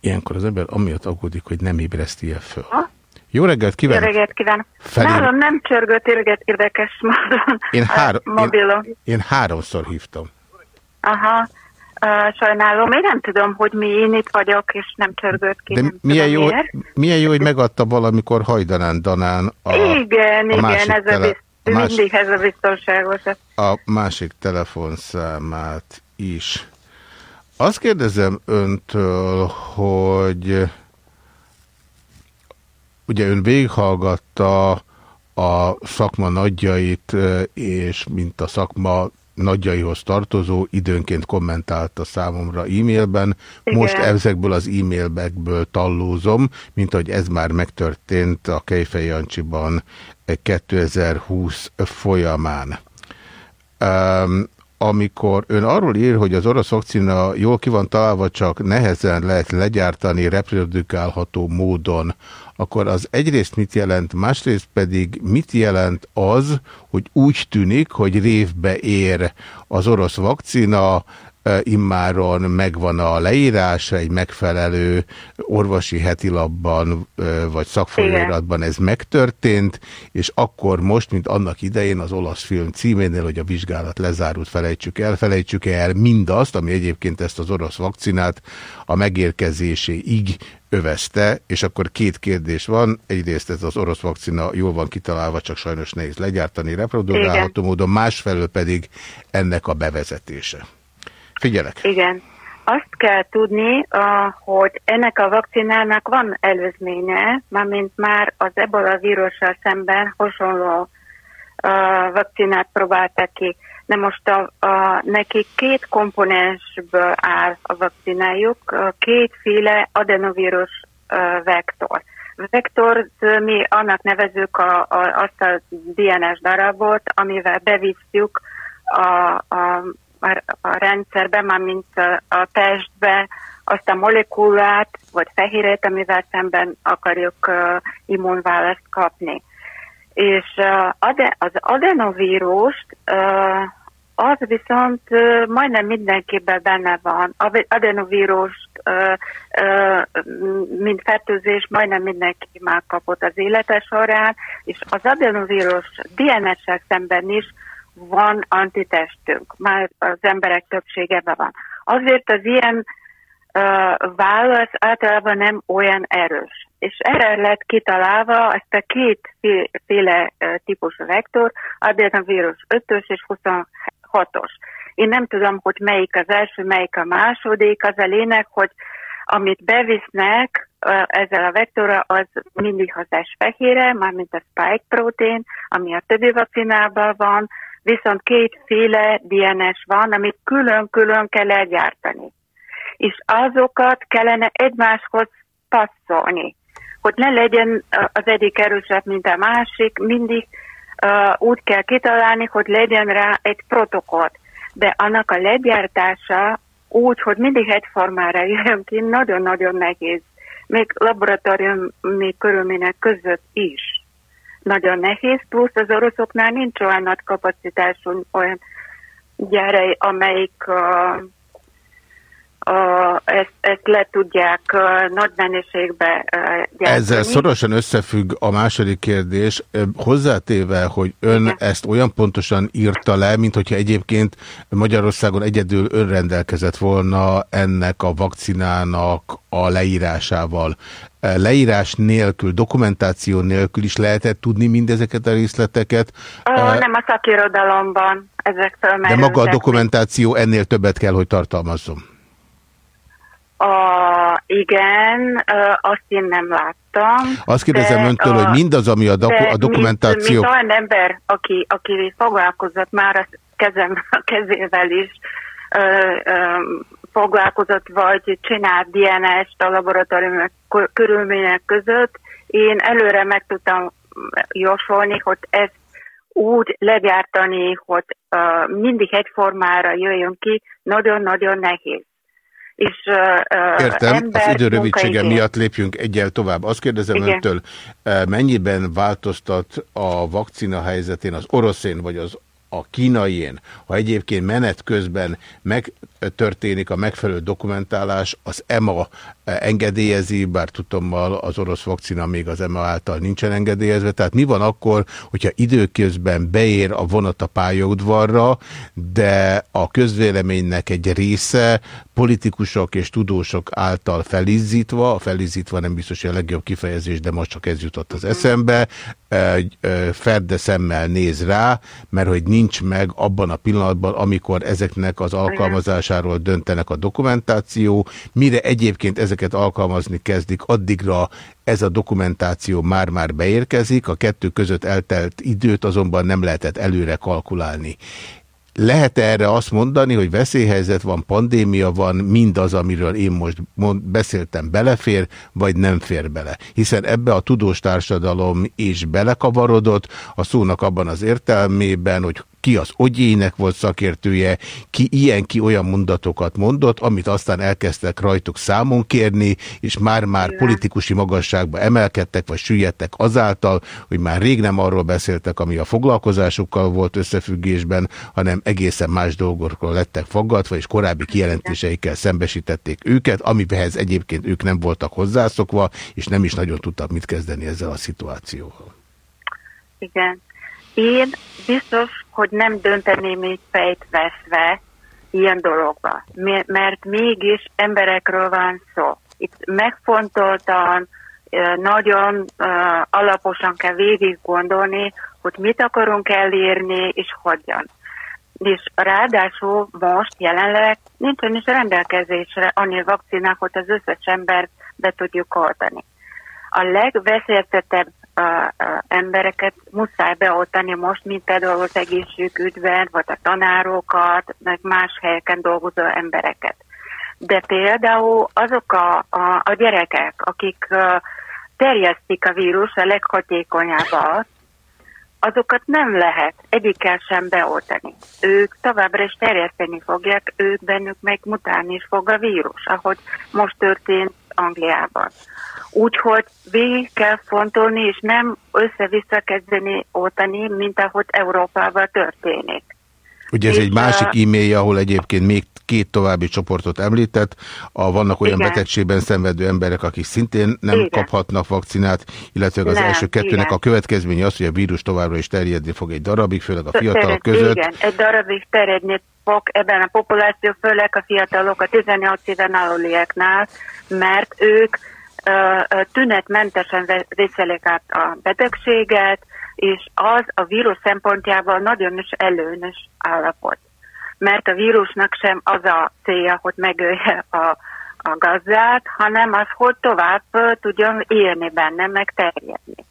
Ilyenkor az ember amiatt aggódik, hogy nem ébreszti -e föl. Ha? Jó reggelt kívánok! Jó reggelt kívánok! Felé... Nálam nem csörgött érget érdekes módon én, három. Én, én háromszor hívtam. Aha, uh, sajnálom. Én nem tudom, hogy mi én itt vagyok, és nem csörgött ki. De milyen jó, milyen jó, hogy megadta valamikor hajdanán danán a Igen, a igen, ez tele, a biztos, mindig ez a biztonságos. A másik telefonszámát is. Azt kérdezem öntől, hogy ugye ön végighallgatta a szakma nagyjait, és mint a szakma nagyjaihoz tartozó, időnként kommentálta számomra e-mailben. Most ezekből az e-mailbekből tallózom, mint hogy ez már megtörtént a Kejfej Jancsiban 2020 folyamán. Um, amikor ön arról ír, hogy az orosz vakcina jól ki van találva, csak nehezen lehet legyártani reprodukálható módon, akkor az egyrészt mit jelent, másrészt pedig mit jelent az, hogy úgy tűnik, hogy révbe ér az orosz vakcina, immáron megvan a leírása, egy megfelelő orvosi hetilapban vagy szakfolyóiratban ez megtörtént, és akkor most, mint annak idején az olasz film címénél, hogy a vizsgálat lezárult, felejtsük el, felejtsük el mindazt, ami egyébként ezt az orosz vakcinát a megérkezéséig övezte, és akkor két kérdés van. Egyrészt ez az orosz vakcina jól van kitalálva, csak sajnos nehéz legyártani reprodukálható módon, másfelől pedig ennek a bevezetése. Figyelek. Igen. Azt kell tudni, hogy ennek a vakcinának van előzménye, mármint már az ebola vírussal szemben hasonló vakcinát próbáltak ki. De most a, a, neki két komponensből áll a vakcinájuk, kétféle adenovírus vektor. Vektor, mi annak nevezük a, a, azt a DNS darabot, amivel bevisszük a, a a, a rendszerbe, már mint a, testbe azt a molekulát, vagy fehérét, amivel szemben akarjuk immunválaszt kapni. És az adenovírust az viszont majdnem mindenkiben benne van. Adenovírust, mint fertőzés, majdnem mindenki már kapott az élete során, és az adenovírus DNS-sel szemben is van antitestünk, már az emberek többségeben van. Azért az ilyen uh, válasz általában nem olyan erős. És erre lett kitalálva ezt a kétféle típusú vektor, adenovírus 5-ös és 26-os. Én nem tudom, hogy melyik az első, melyik a második, az a lényeg, hogy amit bevisznek ezzel a vektorra, az mindig az fehére, mármint a spike protein, ami a többi vakcinában van, viszont kétféle DNS van, amit külön-külön kell elgyártani. És azokat kellene egymáshoz passzolni, hogy ne legyen az egyik erősebb, mint a másik, mindig uh, úgy kell kitalálni, hogy legyen rá egy protokoll. De annak a legyártása úgy, hogy mindig egyformára jön ki, nagyon-nagyon nehéz. Még laboratóriumi körülmények között is nagyon nehéz, plusz az oroszoknál nincs olyan nagy kapacitású olyan gyárai, amelyik uh, uh, ezt, ezt le tudják nagy mennyiségbe gyártani. Ezzel szorosan összefügg a második kérdés, hozzátéve, hogy ön Igen. ezt olyan pontosan írta le, mint hogyha egyébként Magyarországon egyedül önrendelkezett volna ennek a vakcinának a leírásával leírás nélkül, dokumentáció nélkül is lehetett tudni mindezeket a részleteket? Ó, uh, nem a szakirodalomban ezek De maga a dokumentáció ennél többet kell, hogy tartalmazzon? A, igen, azt én nem láttam. Azt kérdezem öntől, a, hogy mindaz, ami a, doku, a dokumentáció... Mint, mint olyan ember, aki, aki foglalkozott már a kezem, a kezével is, ö, ö, foglalkozott, vagy csinált DNS-t a laboratórium körülmények között, én előre meg tudtam jósolni, hogy ezt úgy legyártani, hogy uh, mindig egyformára jöjjön ki, nagyon-nagyon nehéz. És, uh, Értem, az idő rövidsége miatt lépjünk egyel tovább. Azt kérdezem Igen. öntől, mennyiben változtat a vakcina helyzetén az oroszén vagy az a kínaién, ha egyébként menet közben megtörténik a megfelelő dokumentálás, az EMA engedélyezi, bár tudtommal az orosz vakcina még az EMA által nincsen engedélyezve. Tehát mi van akkor, hogyha időközben beér a vonat a pályaudvarra, de a közvéleménynek egy része politikusok és tudósok által felizzítva, a felizzítva nem biztos, hogy a legjobb kifejezés, de most csak ez jutott az eszembe, ferde szemmel néz rá, mert hogy nincs meg abban a pillanatban, amikor ezeknek az alkalmazásáról döntenek a dokumentáció, mire egyébként ezeket alkalmazni kezdik, addigra ez a dokumentáció már-már beérkezik, a kettő között eltelt időt azonban nem lehetett előre kalkulálni. Lehet -e erre azt mondani, hogy veszélyhelyzet van, pandémia van, mindaz, amiről én most mond, beszéltem, belefér, vagy nem fér bele? Hiszen ebbe a tudós társadalom is belekavarodott, a szónak abban az értelmében, hogy ki az ogyének volt szakértője, ki ilyen, ki olyan mondatokat mondott, amit aztán elkezdtek rajtuk számon kérni, és már-már politikusi magasságba emelkedtek, vagy süllyedtek azáltal, hogy már rég nem arról beszéltek, ami a foglalkozásukkal volt összefüggésben, hanem egészen más dolgokról lettek faggatva, és korábbi kijelentéseikkel szembesítették őket, amibehez egyébként ők nem voltak hozzászokva, és nem is nagyon tudtak mit kezdeni ezzel a szituációval. Igen. Én biztos, hogy nem dönteném így fejt veszve ilyen dologba, mert mégis emberekről van szó. Itt megfontoltan, nagyon alaposan kell végig gondolni, hogy mit akarunk elérni, és hogyan. És ráadásul most jelenleg nincsen is rendelkezésre annyi vakcina, hogy az összes embert be tudjuk oltani. A a embereket muszáj beoltani most, mint például az egészségügyben, vagy a tanárokat, meg más helyeken dolgozó embereket. De például azok a, a, a gyerekek, akik uh, terjesztik a vírus a leghatékonyabbat, azokat nem lehet egyikkel sem beoltani. Ők továbbra is terjeszteni fogják, ők bennük meg mutálni is fog a vírus, ahogy most történt Angliában. Úgyhogy végig kell fontolni, és nem össze-vissza kezdeni oltani, mint ahogy Európában történik. Ugye ez és egy másik e-mailje, ahol egyébként még két további csoportot említett. A, vannak olyan igen. betegségben szenvedő emberek, akik szintén nem igen. kaphatnak vakcinát, illetve az nem, első kettőnek igen. a következménye az, hogy a vírus továbbra is terjedni fog egy darabig, főleg a fiatalok között. Igen, egy darabig terjedni fog ebben a populáció, főleg a fiatalok, a 18 éven alulieknál, mert ők tünetmentesen viszelik át a betegséget, és az a vírus szempontjából nagyon is előnyös állapot. Mert a vírusnak sem az a célja, hogy megölje a, a gazdát, hanem az, hogy tovább tudjon élni benne, meg terjedni.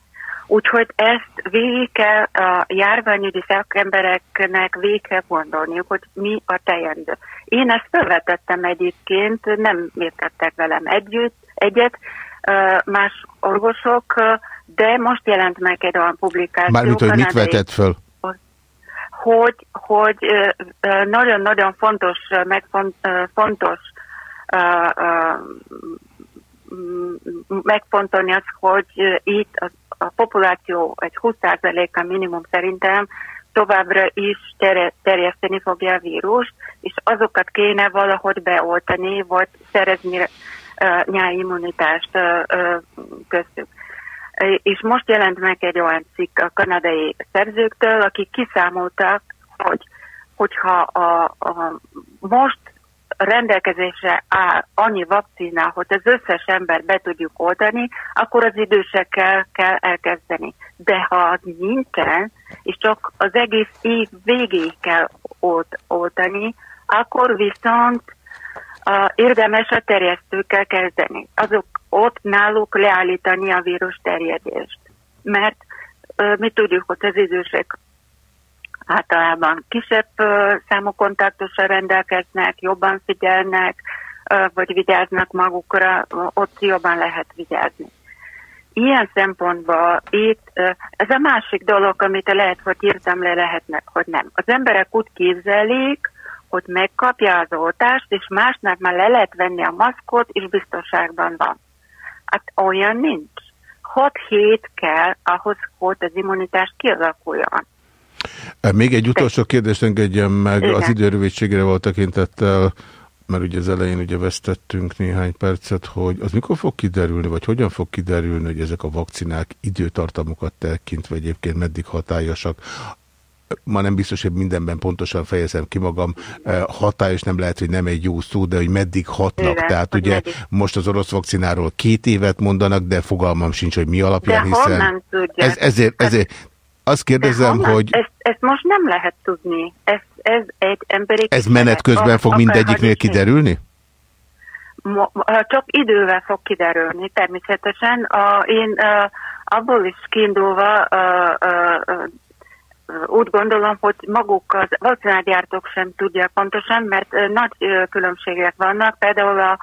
Úgyhogy ezt végig kell a járványügyi szakembereknek végig kell gondolniuk, hogy mi a teendő. Én ezt felvetettem egyébként, nem értettek velem együtt, egyet, más orvosok, de most jelent meg egy olyan publikáció. Mármint, hogy mit vetett föl? Hogy, hogy nagyon-nagyon fontos, meg fontos megfontolni az, hogy itt a, a populáció egy 20%-a minimum szerintem továbbra is terjeszteni fogja a vírust, és azokat kéne valahogy beoltani, vagy szerezni nyáimmunitást köztük. És most jelent meg egy olyan cikk a kanadai szerzőktől, akik kiszámoltak, hogy hogyha a, a most rendelkezésre áll annyi vakcina, hogy az összes ember be tudjuk oldani, akkor az idősekkel kell elkezdeni. De ha az nincsen, és csak az egész év végéig kell old, oltani, akkor viszont uh, érdemes a terjesztőkkel kezdeni. Azok ott náluk leállítani a vírus terjedést. Mert uh, mi tudjuk, hogy az idősek általában kisebb uh, számú kontaktossal rendelkeznek, jobban figyelnek, uh, vagy vigyáznak magukra, ott jobban lehet vigyázni. Ilyen szempontból itt, ez a másik dolog, amit lehet, hogy írtam le, lehetnek, hogy nem. Az emberek úgy képzelik, hogy megkapja az oltást, és másnap már le lehet venni a maszkot, és biztonságban van. Hát olyan nincs. 6 hét kell ahhoz, hogy az immunitás kialakuljon. Még egy utolsó kérdést engedjem meg, Igen. az időrövidségre volt tekintettel, mert ugye az elején ugye vesztettünk néhány percet, hogy az mikor fog kiderülni, vagy hogyan fog kiderülni, hogy ezek a vakcinák időtartamokat tekintve egyébként meddig hatályosak ma nem biztos, hogy mindenben pontosan fejezem ki magam, eh, hatályos nem lehet, hogy nem egy jó szó, de hogy meddig hatnak. Igen, Tehát ugye meddig. most az orosz vakcináról két évet mondanak, de fogalmam sincs, hogy mi alapján, de hiszen... Ez, ezért, ezért azt kérdezem, hogy... Ezt, ezt most nem lehet tudni. Ez, ez egy emberi... Ez menet közben fog mindegyiknél kiderülni? Csak idővel fog kiderülni, természetesen. A, én a, abból is kiindulva a, a, a, úgy gondolom, hogy maguk az vakcinágyártók sem tudják pontosan, mert nagy különbségek vannak. Például a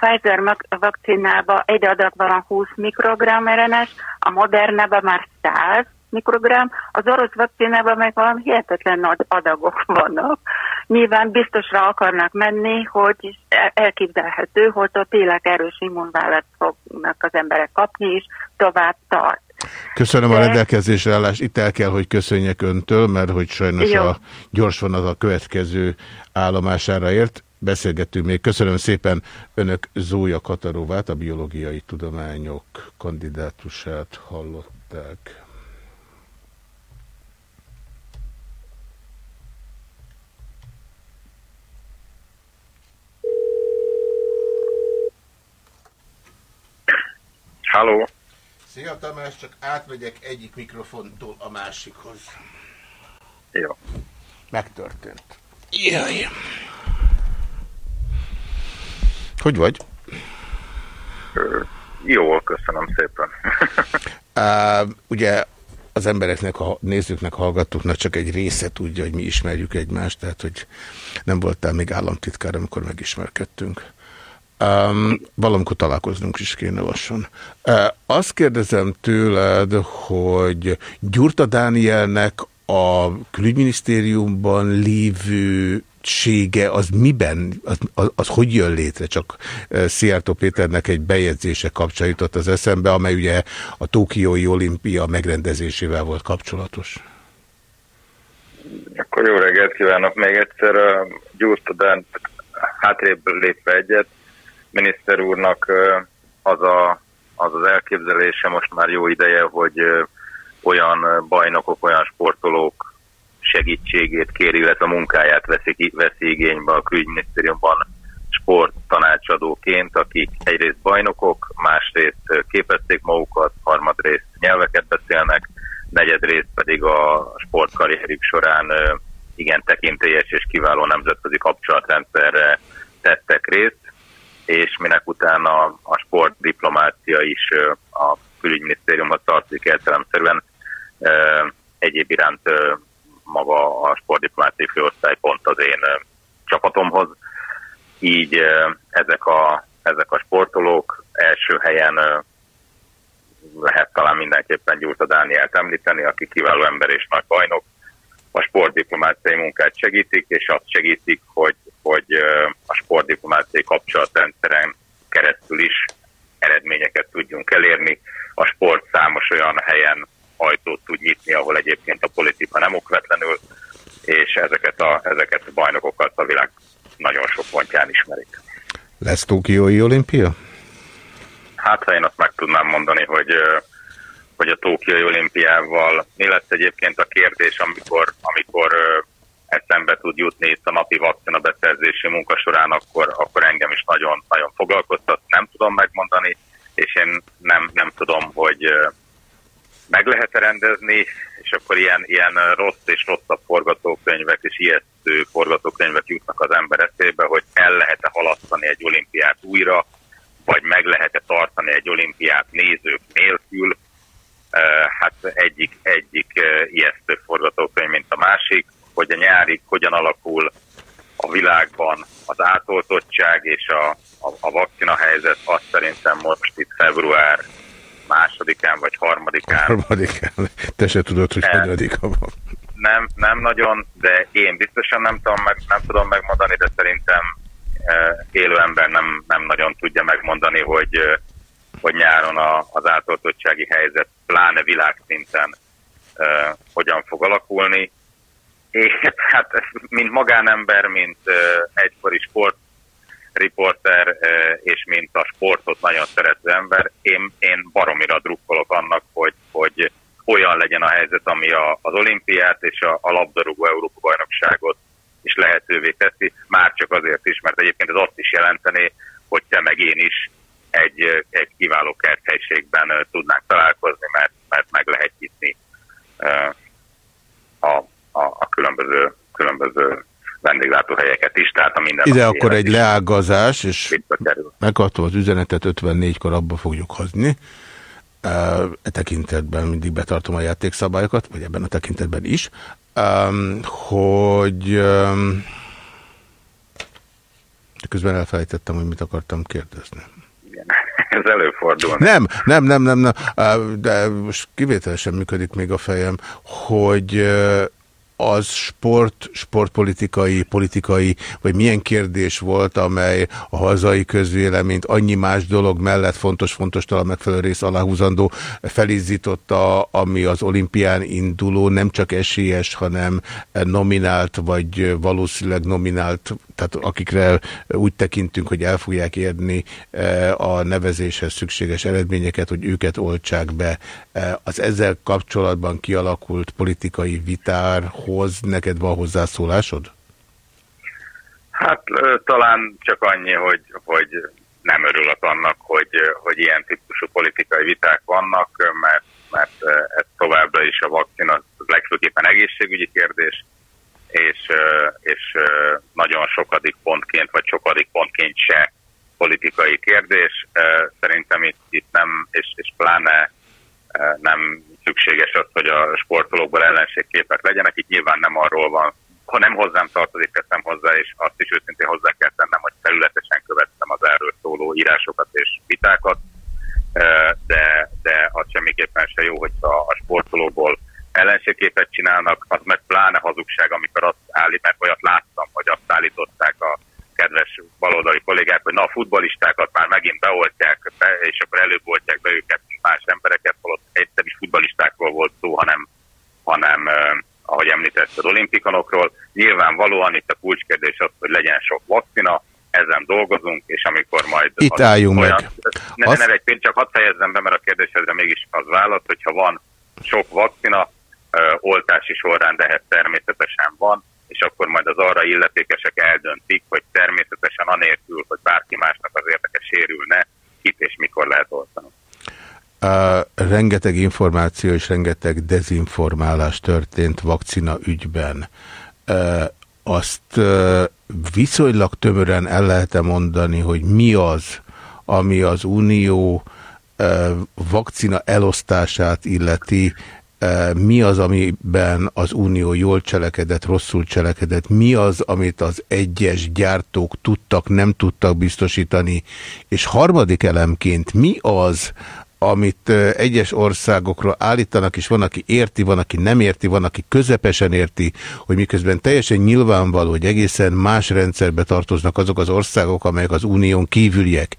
Pfizer vakcinában egy van 20 mikrogram RNS, a Modernában már 100 mikrogram, az orosz vakcinában meg valami hihetetlen nagy adagok vannak. Nyilván biztosra akarnak menni, hogy elképzelhető, hogy a tényleg erős immunválaszt fognak az emberek kapni, és tovább tart. Köszönöm De... a rendelkezésre állást. Itt el kell, hogy köszönjek öntől, mert hogy sajnos Jó. a gyors van az a következő állomására ért. Beszélgettünk még. Köszönöm szépen önök Zója Katarovát, a biológiai tudományok kandidátusát hallották. Halló! Szia Tamás, csak átmegyek egyik mikrofontól a másikhoz. Jó. Megtörtént. Jaj. Hogy vagy? Jó, köszönöm szépen. uh, ugye az embereknek, a nézőknek, hallgatóknak csak egy része tudja, hogy mi ismerjük egymást, tehát hogy nem voltál még államtitkár, amikor megismerkedtünk. Um, valamikor találkoznunk is kéne lassan. Uh, azt kérdezem tőled, hogy Gyurta Dánielnek a külügyminisztériumban lévő sége az miben, az, az, az hogy jön létre? Csak Szijjártó Péternek egy bejegyzése kapcsolatot az eszembe, amely ugye a Tokiói olimpia megrendezésével volt kapcsolatos. Akkor jó reggelt kívánok még egyszer. Gyurtodán hátrébb lépve egyet. Miniszter úrnak az, a, az az elképzelése most már jó ideje, hogy olyan bajnokok, olyan sportolók segítségét kéri, illetve munkáját veszi, veszi igénybe a külügyminisztériumban sport tanácsadóként, akik egyrészt bajnokok, másrészt képezték magukat, harmadrészt nyelveket beszélnek, negyedrészt pedig a sportkarrierük során igen tekintélyes és kiváló nemzetközi kapcsolatrendszerre tettek részt, és minek utána a sportdiplomácia is a külügyminisztériumhoz tartozik értelemszerűen. Egyéb iránt maga a sportdiplomáciai főosztály pont az én csapatomhoz. Így ezek a, ezek a sportolók első helyen lehet talán mindenképpen Gyurta Dánielt említeni, aki kiváló ember és nagy bajnok. A sportdiplomáciai munkát segítik, és azt segítik, hogy, hogy a sportdiplomáciai kapcsolatrendszeren keresztül is eredményeket tudjunk elérni. A sport számos olyan helyen ajtót tud nyitni, ahol egyébként a politika nem okvetlenül, és ezeket a, ezeket a bajnokokat a világ nagyon sok pontján ismerik. Lesz Tokiói olimpia? Hát, ha én azt meg tudnám mondani, hogy, hogy a Tókiai olimpiával mi lesz egyébként a kérdés, amikor, amikor eszembe tud jutni itt a napi vakcina beszerzési munka során, akkor, akkor engem is nagyon, nagyon foglalkoztat. Nem tudom megmondani, és én nem, nem tudom, hogy meg lehet -e rendezni, és akkor ilyen, ilyen rossz és rosszabb forgatókönyvek és ijesztő forgatókönyvek jutnak az ember eszébe, hogy el lehet-e halasztani egy olimpiát újra, vagy meg lehet-e tartani egy olimpiát nézők nélkül. Hát egyik, egyik ijesztő forgatókönyv, mint a másik, hogy a nyárig hogyan alakul a világban az átoltottság és a, a, a vakcina helyzet, azt szerintem most itt február másodikán vagy harmadikán. Harmadikán. Te se tudod, hogy hanyadika van. Nem, nem nagyon, de én biztosan nem tudom, meg, nem tudom megmondani, de szerintem uh, élő ember nem, nem nagyon tudja megmondani, hogy, uh, hogy nyáron a, az átoltottsági helyzet, pláne világszinten uh, hogyan fog alakulni. És hát mint magánember, mint egykori sport riporter és mint a sportot nagyon szerető ember, én, én baromira drukkolok annak, hogy, hogy olyan legyen a helyzet, ami a, az olimpiát és a, a labdarúgó Európa bajnokságot is lehetővé teszi, már csak azért is, mert egyébként ez azt is jelenteni, hogy te meg én is egy, egy kiváló kerthelységben tudnánk találkozni, mert, mert meg lehet nyitni a, a, a különböző, különböző vendéglátóhelyeket is, tehát a minden... Ide akkor egy leágazás, és megkaptam az üzenetet, 54-kor abba fogjuk hazni. E tekintetben mindig betartom a játékszabályokat, vagy ebben a tekintetben is, hogy közben elfelejtettem, hogy mit akartam kérdezni. Igen, ez előfordul. Nem, nem, nem, nem, nem, de most kivételesen működik még a fejem, hogy az sport, sportpolitikai, politikai, vagy milyen kérdés volt, amely a hazai közvéleményt annyi más dolog mellett fontos-fontos talán megfelelő rész aláhúzandó felizzította, ami az olimpián induló nem csak esélyes, hanem nominált, vagy valószínűleg nominált, tehát akikre úgy tekintünk, hogy el fogják érni eh, a nevezéshez szükséges eredményeket, hogy őket oltsák be. Eh, az ezzel kapcsolatban kialakult politikai vitár hoz neked van hozzászólásod? Hát talán csak annyi, hogy, hogy nem örülök annak, hogy, hogy ilyen típusú politikai viták vannak, mert, mert ez továbbra is a vakcina legfőképpen egészségügyi kérdés, és, és nagyon sokadik pontként, vagy sokadik pontként se politikai kérdés. Szerintem itt, itt nem, és, és pláne nem szükséges az, hogy a sportolókból ellenségképek legyenek. Itt nyilván nem arról van, ha nem hozzám tartozik, teszem hozzá, és azt is őszintén hozzá kell tennem, hogy felületesen követtem az erről szóló írásokat és vitákat, de, de az semmiképpen se jó, hogyha a sportolóból ellenségképet csinálnak, az meg pláne hazugság, amikor azt állít, mert olyat láttam, hogy azt állították a kedves baloldali kollégák, hogy na a futbalistákat már megint beoltják, be, és akkor előbb oltják be őket, mint más embereket, holott egyszer is futbalistákról volt szó, hanem, hanem ahogy említetted, olimpikonokról. Nyilvánvalóan itt a kulcskérdés az, hogy legyen sok vakcina, ezen dolgozunk, és amikor majd... Itt álljunk olyan, meg. Ne, ne, ne, egy csak hadd fejezzem be, mert a kérdésedre mégis az válasz, hogyha van sok vakcina, oltási során, de ez természetesen van, és akkor majd az arra illetékesek eldöntik, hogy természetesen anélkül, hogy bárki másnak az érdeke sérülne, kit és mikor lehet oltani. Uh, rengeteg információ és rengeteg dezinformálás történt vakcina ügyben. Uh, azt uh, viszonylag tömören el lehet -e mondani, hogy mi az, ami az Unió uh, vakcina elosztását illeti, mi az, amiben az Unió jól cselekedett, rosszul cselekedett, mi az, amit az egyes gyártók tudtak, nem tudtak biztosítani, és harmadik elemként mi az, amit egyes országokra állítanak, és van, aki érti, van, aki nem érti, van, aki közepesen érti, hogy miközben teljesen nyilvánvaló, hogy egészen más rendszerbe tartoznak azok az országok, amelyek az unión kívüliek,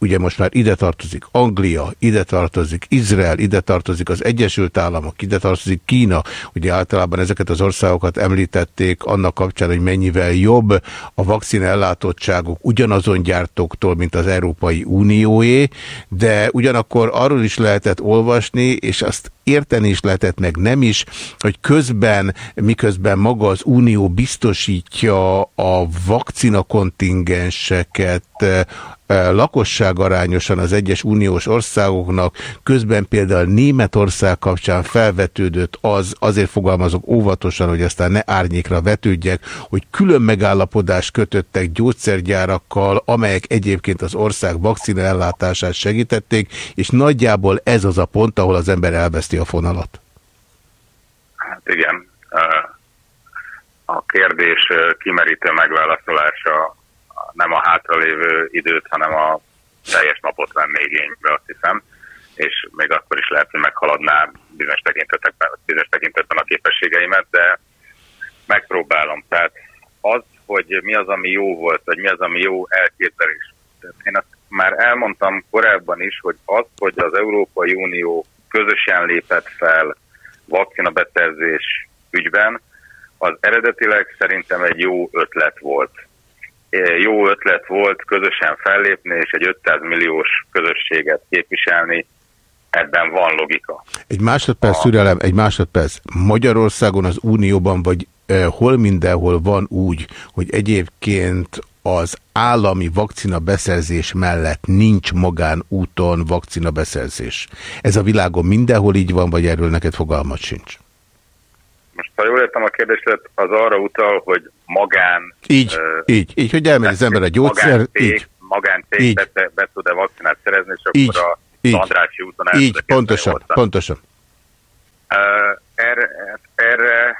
ugye most már ide tartozik Anglia, ide tartozik Izrael, ide tartozik az Egyesült Államok, ide tartozik Kína, ugye általában ezeket az országokat említették annak kapcsán, hogy mennyivel jobb a vakcina ellátottságuk ugyanazon gyártóktól, mint az Európai Unióé, de ugyanakkor arról is lehetett olvasni, és azt érteni is lehetett, meg nem is, hogy közben, miközben maga az Unió biztosítja a vakcina kontingenseket lakosság arányosan az egyes uniós országoknak, közben például Németország kapcsán felvetődött az, azért fogalmazok óvatosan, hogy aztán ne árnyékra vetődjek, hogy külön megállapodást kötöttek gyógyszergyárakkal, amelyek egyébként az ország vakcina ellátását segítették, és nagyjából ez az a pont, ahol az ember elveszti a fonalat. Hát igen. A kérdés kimerítő megválaszolása nem a hátralévő időt, hanem a teljes napot venné igénybe, azt hiszem, és még akkor is lehet, hogy meghaladná bizonyos tekintetben, bizonyos tekintetben a képességeimet, de megpróbálom. Tehát az, hogy mi az, ami jó volt, vagy mi az, ami jó elképzelés. Tehát én azt már elmondtam korábban is, hogy az, hogy az Európai Unió közösen lépett fel vakcina beszerzés ügyben, az eredetileg szerintem egy jó ötlet volt jó ötlet volt közösen fellépni és egy 500 milliós közösséget képviselni, ebben van logika. Egy másodperc, a... szürelem, egy másodperc. Magyarországon az Unióban, vagy eh, hol mindenhol van úgy, hogy egyébként az állami vakcina beszerzés mellett nincs magánúton vakcina beszerzés. Ez a világon mindenhol így van, vagy erről neked fogalmat sincs? Most, ha jól értem a kérdést, az arra utal, hogy magán... Így, uh, így, így, hogy elmegy az ember a gyógyszer... Magáncég, így, magáncég így. Be, be tud-e vakcinát szerezni, és így, akkor a így, Andrási úton el Így, pontosan, hozzá. pontosan. Uh, erre, erre,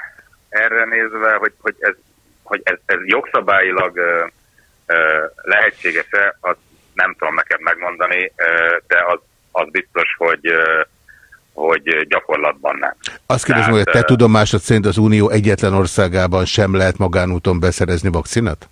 erre nézve, hogy, hogy, ez, hogy ez, ez jogszabályilag uh, uh, lehetséges-e, azt nem tudom neked megmondani, uh, de az, az biztos, hogy uh, hogy gyakorlatban nem. Azt kérdezem, hogy te tudomásod szerint az Unió egyetlen országában sem lehet magánúton beszerezni vakcinát?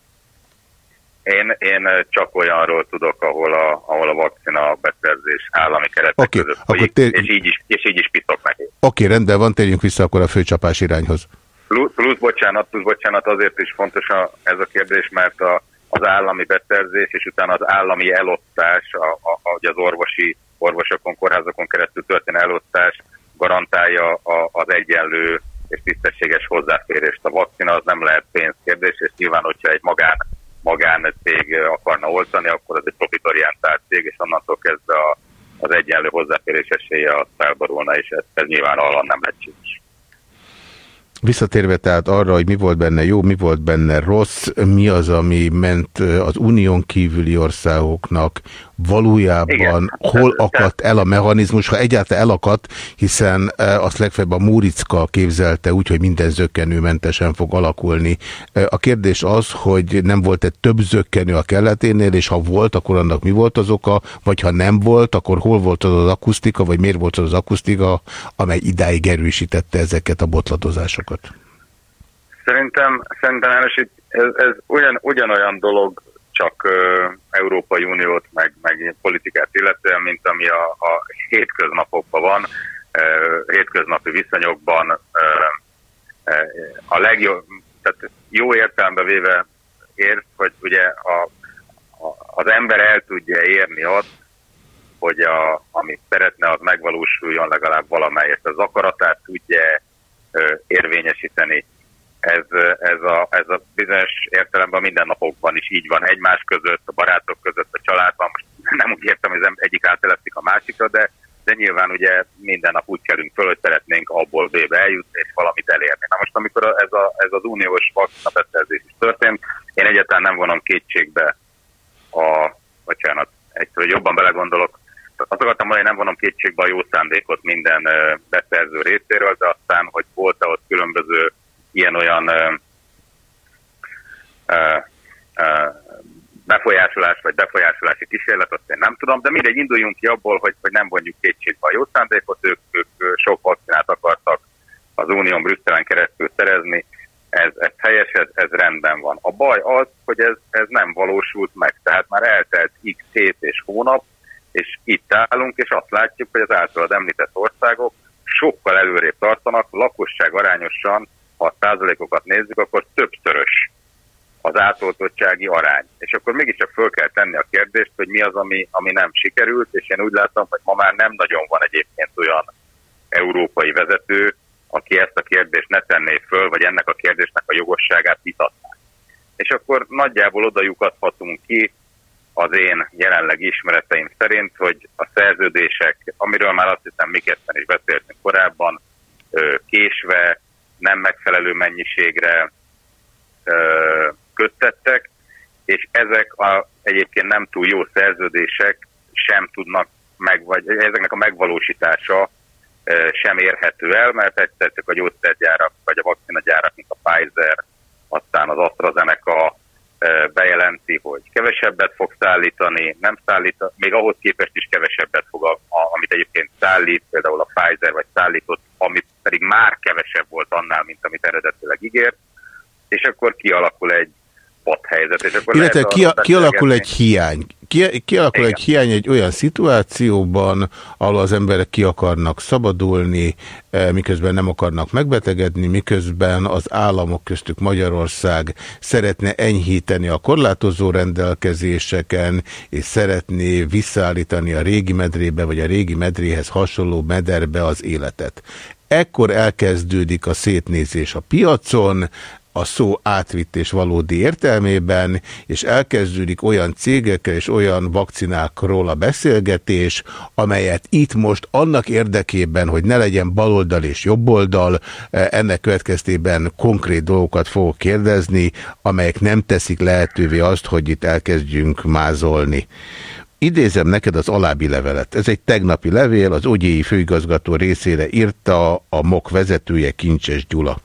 Én, én csak olyanról tudok, ahol a, ahol a vakcina beszerzés állami keretek okay, között akkor tér... és, így is, és így is piszok neki. Oké, okay, rendben van, térjünk vissza akkor a főcsapás irányhoz. Plusz, plusz bocsánat, plusz bocsánat, azért is fontos a, ez a kérdés, mert a, az állami beszerzés és utána az állami elosztás, a, a, a, az orvosi orvosokon, kórházakon keresztül történő elosztás garantálja az egyenlő és tisztességes hozzáférést. A vakcina az nem lehet pénzkérdés, és nyilván, hogyha egy magán, magán cég akarna oltani, akkor az egy profitorientált cég, és onnantól kezdve a, az egyenlő hozzáférés esélye az felborulna, és ez, ez nyilván alapban nem lehetséges. Visszatérve tehát arra, hogy mi volt benne jó, mi volt benne rossz, mi az, ami ment az unión kívüli országoknak, valójában Igen. hol akadt el a mechanizmus, ha egyáltalán elakadt, hiszen azt legfeljebb a Múricka képzelte úgy, hogy minden zöggenőmentesen fog alakulni. A kérdés az, hogy nem volt-e több zöggenő a kelleténél, és ha volt, akkor annak mi volt az oka, vagy ha nem volt, akkor hol volt az az akusztika, vagy miért volt az az akusztika, amely idáig erősítette ezeket a botladozásokat? Szerintem, szerintem ez, ez ugyan, ugyanolyan dolog, csak uh, Európai Uniót, meg, meg politikát illetően, mint ami a, a hétköznapokban van, uh, hétköznapi viszonyokban uh, a legjobb, tehát jó értelembe véve ért, hogy ugye a, a, az ember el tudja érni azt, hogy a, amit szeretne, az megvalósuljon legalább valamelyest az akaratát tudja érvényesíteni ez, ez, a, ez a bizonyos értelemben minden napokban is így van, egymás között, a barátok között, a családban. Most nem úgy értem, hogy egyik átelekszik a másikra, de, de nyilván ugye minden nap úgy kelünk föl, hogy szeretnénk abból B-be eljutni és valamit elérni. Na most, amikor ez, a, ez az uniós vakcina beszerzés is történt, én egyáltalán nem vonom kétségbe a, bocsánat, egyszer, hogy jobban belegondolok, azt akartam mondani, hogy nem vonom kétségbe a jó szándékot minden beszerző részéről, de aztán, hogy volt-e ott különböző ilyen-olyan befolyásolás vagy befolyásolási kísérlet, azt én nem tudom, de mindegy, induljunk ki abból, hogy, hogy nem vonjuk kétségbe a jó szándékot, ők, ők sok vakcinát akartak az Unión Brüsszelen keresztül szerezni, ez, ez helyes, ez, ez rendben van. A baj az, hogy ez, ez nem valósult meg, tehát már eltelt x hét és hónap, és itt állunk, és azt látjuk, hogy az általad említett országok sokkal előrébb tartanak, lakosság arányosan ha a százalékokat nézzük, akkor többszörös az átoltottsági arány. És akkor mégiscsak föl kell tenni a kérdést, hogy mi az, ami, ami nem sikerült, és én úgy látom, hogy ma már nem nagyon van egyébként olyan európai vezető, aki ezt a kérdést ne tenné föl, vagy ennek a kérdésnek a jogosságát vitatná. És akkor nagyjából oda lyukadhatunk ki az én jelenleg ismereteim szerint, hogy a szerződések, amiről már azt hiszem mi is beszéltünk korábban, késve, nem megfelelő mennyiségre köttettek, és ezek a egyébként nem túl jó szerződések sem tudnak meg, vagy ezeknek a megvalósítása sem érhető el, mert egyszer csak a gyógyszergyárak, vagy a vakcinagyárak, mint a Pfizer, aztán az AstraZeneca bejelenti, hogy kevesebbet fog szállítani, nem szállít, még ahhoz képest is kevesebbet fog, a, a, amit egyébként szállít, például a Pfizer vagy szállított, amit pedig már kevesebb volt annál, mint amit eredetileg ígért, és akkor kialakul egy padhelyzet. És akkor Illetve ki, kialakul egy hiány. Ki, kialakul Igen. egy hiány egy olyan szituációban, ahol az emberek ki akarnak szabadulni, eh, miközben nem akarnak megbetegedni, miközben az államok köztük Magyarország szeretne enyhíteni a korlátozó rendelkezéseken, és szeretné visszaállítani a régi medrébe, vagy a régi medréhez hasonló mederbe az életet. Ekkor elkezdődik a szétnézés a piacon, a szó átvitt és valódi értelmében, és elkezdődik olyan cégekkel és olyan vakcinákról a beszélgetés, amelyet itt most annak érdekében, hogy ne legyen baloldal és jobboldal, eh, ennek következtében konkrét dolgokat fogok kérdezni, amelyek nem teszik lehetővé azt, hogy itt elkezdjünk mázolni. Idézem neked az alábbi levelet. Ez egy tegnapi levél, az Ogyéi főigazgató részére írta a MOK vezetője Kincses Gyula.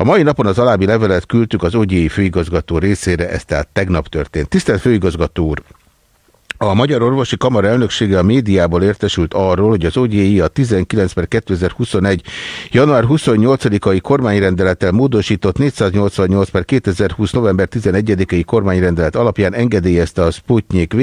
A mai napon az alábbi levelet küldtük az Ogyéi főigazgató részére, ez tehát tegnap történt. Tisztelt főigazgató úr! A Magyar Orvosi Kamara elnöksége a médiából értesült arról, hogy az OGI a 19 per 2021. január 28-ai kormányrendelettel módosított 488 per 2020. november 11-i kormányrendelet alapján engedélyezte a Sputnik V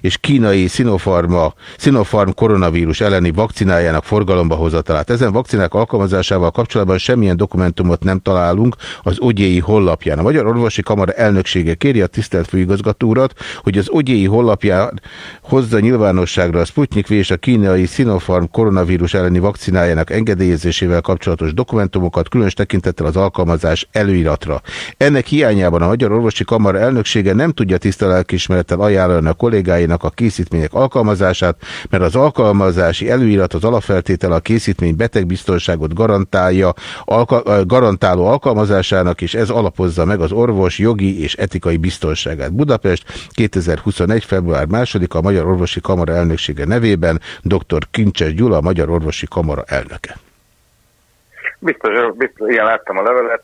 és kínai Sinopharma, Sinopharm koronavírus elleni vakcinájának forgalomba hozatalát. Ezen vakcinák alkalmazásával kapcsolatban semmilyen dokumentumot nem találunk az OGI hollapján. A Magyar Orvosi Kamara elnöksége kéri a tisztelt főigazgatórat, hogy az OGI hollapján hozza nyilvánosságra a Sputnik V és a kínai Sinopharm koronavírus elleni vakcinájának engedélyezésével kapcsolatos dokumentumokat, különös tekintettel az alkalmazás előiratra. Ennek hiányában a Magyar Orvosi Kamara elnöksége nem tudja tiszta lelkismerettel ajánlani a kollégáinak a készítmények alkalmazását, mert az alkalmazási előírat az alapfeltétel a készítmény betegbiztonságot garantálja, alka, garantáló alkalmazásának, és ez alapozza meg az orvos jogi és etikai biztonságát. Budapest 2021. február 2 a Magyar Orvosi Kamara elnöksége nevében dr. Kincses Gyula, Magyar Orvosi Kamara elnöke. Biztos, biztos, igen, láttam a levelet,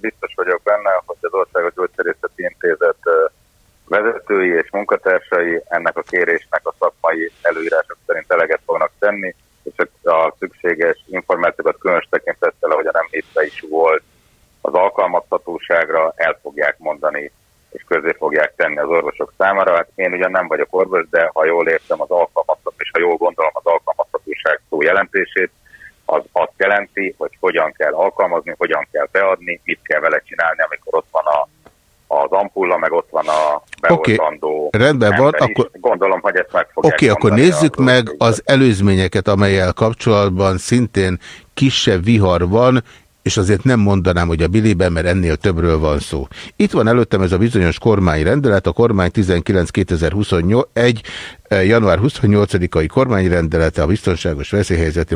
biztos vagyok benne, hogy az Országos Gyógyszerészeti Intézet vezetői és munkatársai ennek a kérésnek a szakmai előírások szerint eleget fognak tenni, és a szükséges információkat különös tekintettel, ahogy a nem hétve is volt, az alkalmazhatóságra el fogják mondani, közé fogják tenni az orvosok számára. Hát én ugyan nem vagyok orvos, de ha jól értem az alkalmazható, és ha jól gondolom az alkalmazhatóság szó jelentését, az azt jelenti, hogy hogyan kell alkalmazni, hogyan kell beadni, mit kell vele csinálni, amikor ott van a, az ampulla, meg ott van a beoltandó okay. Rendben van, akkor... Gondolom, hogy ezt meg fogják Oké, okay, akkor nézzük az meg az előzményeket, amelyel kapcsolatban szintén kisebb vihar van, és azért nem mondanám, hogy a biliben, mert ennél többről van szó. Itt van előttem ez a bizonyos kormányrendelet, a kormány 19-2021 eh, január 28-ai kormányrendelete a biztonságos veszélyhelyzeti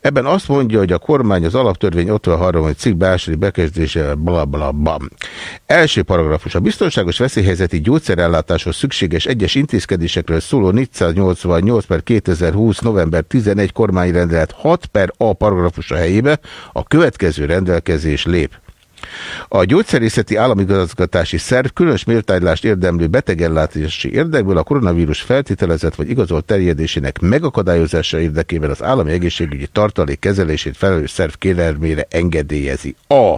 Ebben azt mondja, hogy a kormány az alaptörvény 53. cikk második bekezdése blablabam. Első paragrafus. A biztonságos veszélyhelyzeti gyógyszerellátáshoz szükséges egyes intézkedésekről szóló 488 per 2020 november 11 kormányrendelet 6 per A paragrafusa helyébe a következő rendelkezés lép. A gyógyszerészeti államigazgatási szerv különös méltánylást érdemlő betegellátási érdekből a koronavírus feltételezett vagy igazolt terjedésének megakadályozása érdekében az állami egészségügyi tartalék kezelését felelős szerv kérelmére engedélyezi. A.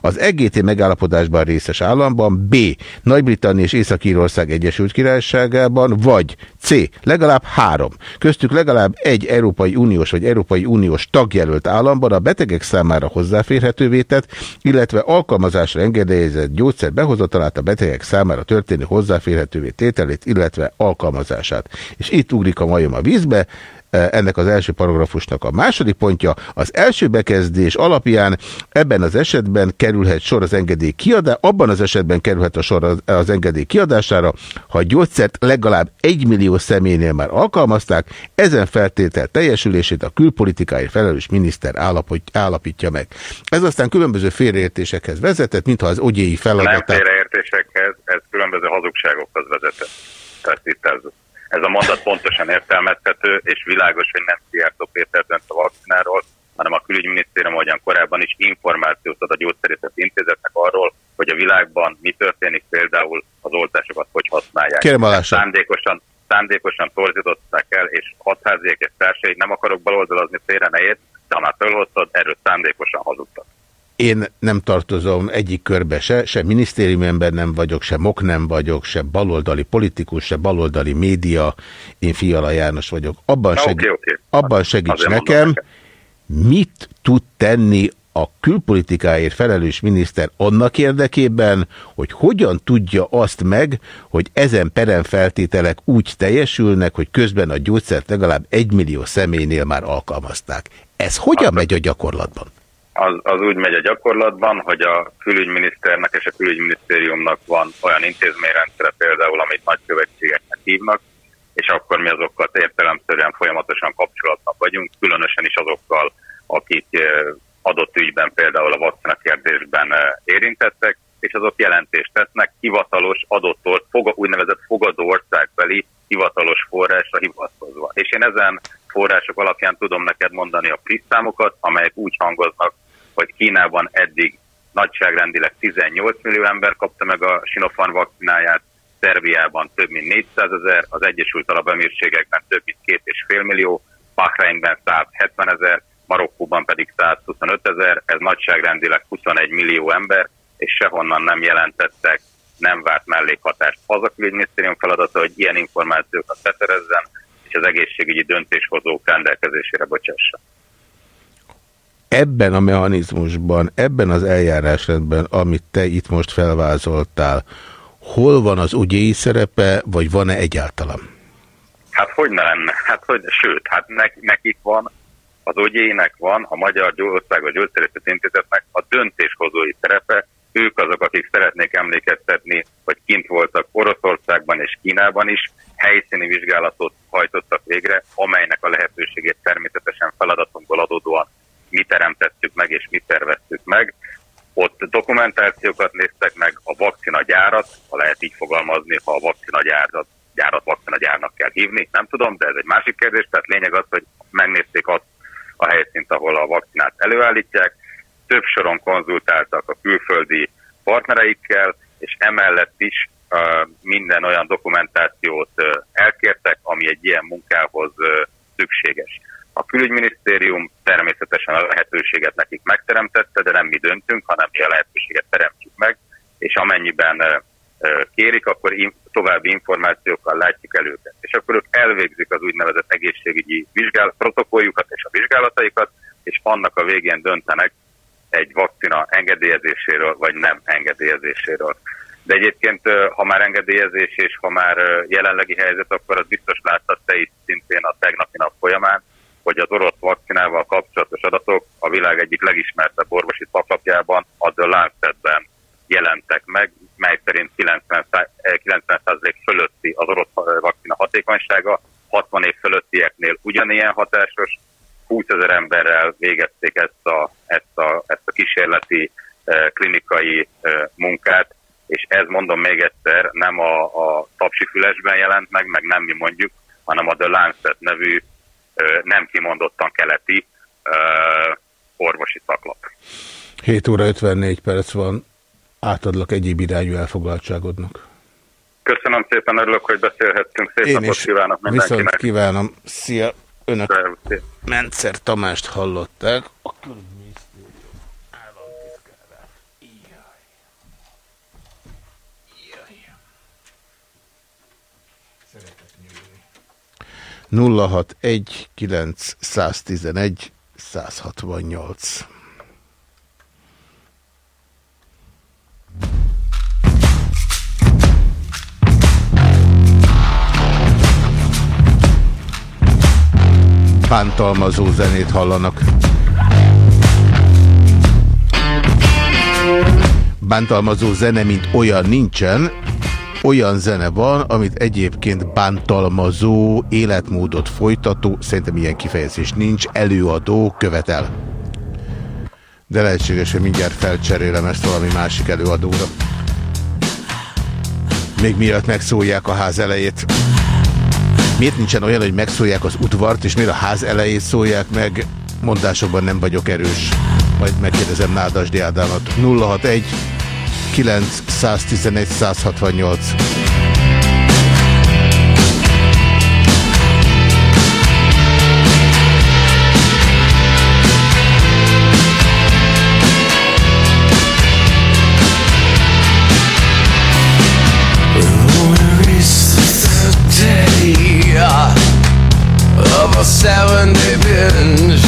Az EGT megállapodásban részes államban, B. Nagy-Britannia és Észak-Írország Egyesült Királyságában, vagy C. Legalább három. Köztük legalább egy Európai Uniós vagy Európai Uniós tagjelölt államban a betegek számára hozzáférhetővé tett, illetve alkalmazásra engedélyezett gyógyszer behozatalát a betegek számára történő hozzáférhetővé tételét, illetve alkalmazását. És itt ugrik a majom a vízbe, ennek az első paragrafusnak a második pontja. Az első bekezdés alapján ebben az esetben kerülhet sor az engedély kiadására, abban az esetben kerülhet a sor az, engedély kiadására, ha a gyógyszert legalább egy millió személynél már alkalmazták, ezen feltétel teljesülését a külpolitikai felelős miniszter állapítja meg. Ez aztán különböző félreértésekhez vezetett, mintha az ogyéi feladatát... Nem félreértésekhez, ez különböző hazugságokhoz vezetett. Tehát itt ez ez a mondat pontosan értelmezhető, és világos, hogy nem Szijjártó Péter dönt a vakcináról, hanem a külügyminisztérium, ahogyan korábban is információt ad a gyógyszerészeti intézetnek arról, hogy a világban mi történik például az oltásokat, hogy használják. Kérem szándékosan, szándékosan torzították el, és hatháziek és társai, nem akarok baloldalazni félre ne ért, de ha már fölhoztad, erről szándékosan hazudtak. Én nem tartozom egyik körbe se, se minisztérium ember nem vagyok, se mok nem vagyok, se baloldali politikus, se baloldali média. Én Fiala János vagyok. Abban, Na, segí okay, okay. abban segíts Azért nekem, mit tud tenni a külpolitikáért felelős miniszter annak érdekében, hogy hogyan tudja azt meg, hogy ezen peremfeltételek úgy teljesülnek, hogy közben a gyógyszert legalább egy millió személynél már alkalmazták. Ez hogyan megy a gyakorlatban? Az, az úgy megy a gyakorlatban, hogy a külügyminiszternek és a külügyminisztériumnak van olyan intézményrendszere például, amit nagykövetségeknek hívnak, és akkor mi azokkal értelemszerűen folyamatosan kapcsolatban vagyunk, különösen is azokkal, akik eh, adott ügyben például a vakcina kérdésben eh, érintettek, és azok jelentést tesznek hivatalos adott or, úgynevezett fogadó országbeli hivatalos forrásra hivatkozva. És én ezen források alapján tudom neked mondani a PRIS számokat, amelyek úgy hangoznak, hogy Kínában eddig nagyságrendileg 18 millió ember kapta meg a Sinopharm vakcináját, Szerbiában több mint 400 ezer, az Egyesült Arab Emírségekben több mint 2,5 millió, Bahreinben 170 ezer, Marokkóban pedig 125 ezer, ez nagyságrendileg 21 millió ember, és sehonnan nem jelentettek nem várt mellékhatást. Az a külügyminisztérium feladata, hogy ilyen információkat beszerezzen, és az egészségügyi döntéshozók rendelkezésére bocsássa ebben a mechanizmusban, ebben az eljárásrendben, amit te itt most felvázoltál, hol van az ugyéi szerepe, vagy van-e egyáltalán? Hát hogy ne lenne? Hát hogy, sőt, hát nekik van, az ugyének van, a Magyar Országos Gyógyszerészet Intézetnek a döntéshozói szerepe, ők azok, akik szeretnék emlékeztetni, hogy kint voltak Oroszországban és Kínában is, helyszíni vizsgálatot hajtottak végre, amelynek a lehetőségét természetesen feladatunkból adódóan mi teremtettük meg és mi terveztük meg. Ott dokumentációkat néztek meg, a vakcina gyárat, ha lehet így fogalmazni, ha a vakcina gyárat, gyárat vakcina gyárnak kell hívni, nem tudom, de ez egy másik kérdés, tehát lényeg az, hogy megnézték azt a helyszínt, ahol a vakcinát előállítják, több soron konzultáltak a külföldi partnereikkel, és emellett is uh, minden olyan dokumentációt uh, elkértek, ami egy ilyen munkához uh, szükséges. A külügyminisztérium természetesen a lehetőséget nekik megteremtette, de nem mi döntünk, hanem mi a lehetőséget teremtjük meg, és amennyiben kérik, akkor további információkkal látjuk el őket. És akkor ők elvégzik az úgynevezett egészségügyi vizsgálat, protokolljukat és a vizsgálataikat, és annak a végén döntenek egy vakcina engedélyezéséről, vagy nem engedélyezéséről. De egyébként, ha már engedélyezés és ha már jelenlegi helyzet, akkor az biztos láttad te is szintén a tegnapi nap folyamán, hogy az orosz vakcinával kapcsolatos adatok a világ egyik legismertebb orvosi szaklapjában, a The Lancetben jelentek meg, mely szerint 90%, 90 fölötti az orosz vakcina hatékonysága, 60 év fölöttieknél ugyanilyen hatásos, 20 ezer emberrel végezték ezt a, ezt a, ezt a kísérleti e, klinikai e, munkát, és ez mondom még egyszer, nem a, a tapsifülesben jelent meg, meg nem mi mondjuk, hanem a The Lancet nevű nem kimondottan keleti orvosi szaklap. 7 óra 54 perc van, átadlak egyéb irányú elfoglaltságodnak. Köszönöm szépen, örülök, hogy beszélhettünk. Szép Én napot kívánok mindenkinek. Viszont kívánom. Szia! Önök Mentszer Tamást hallották, a 061 911 168 bántalmazó zenét hallanak. Bántalmazó zene, mint olyan nincsen, olyan zene van, amit egyébként bántalmazó, életmódot folytató, szerintem ilyen kifejezés nincs, előadó követel. De lehetséges, hogy mindjárt felcserélem ezt valami másik előadóra. Még miatt megszólják a ház elejét. Miért nincsen olyan, hogy megszólják az udvart, és miért a ház elejét szólják meg? Mondásokban nem vagyok erős. Majd megkérdezem Nádasdi Ádámat. 061 911 168 seven-day binge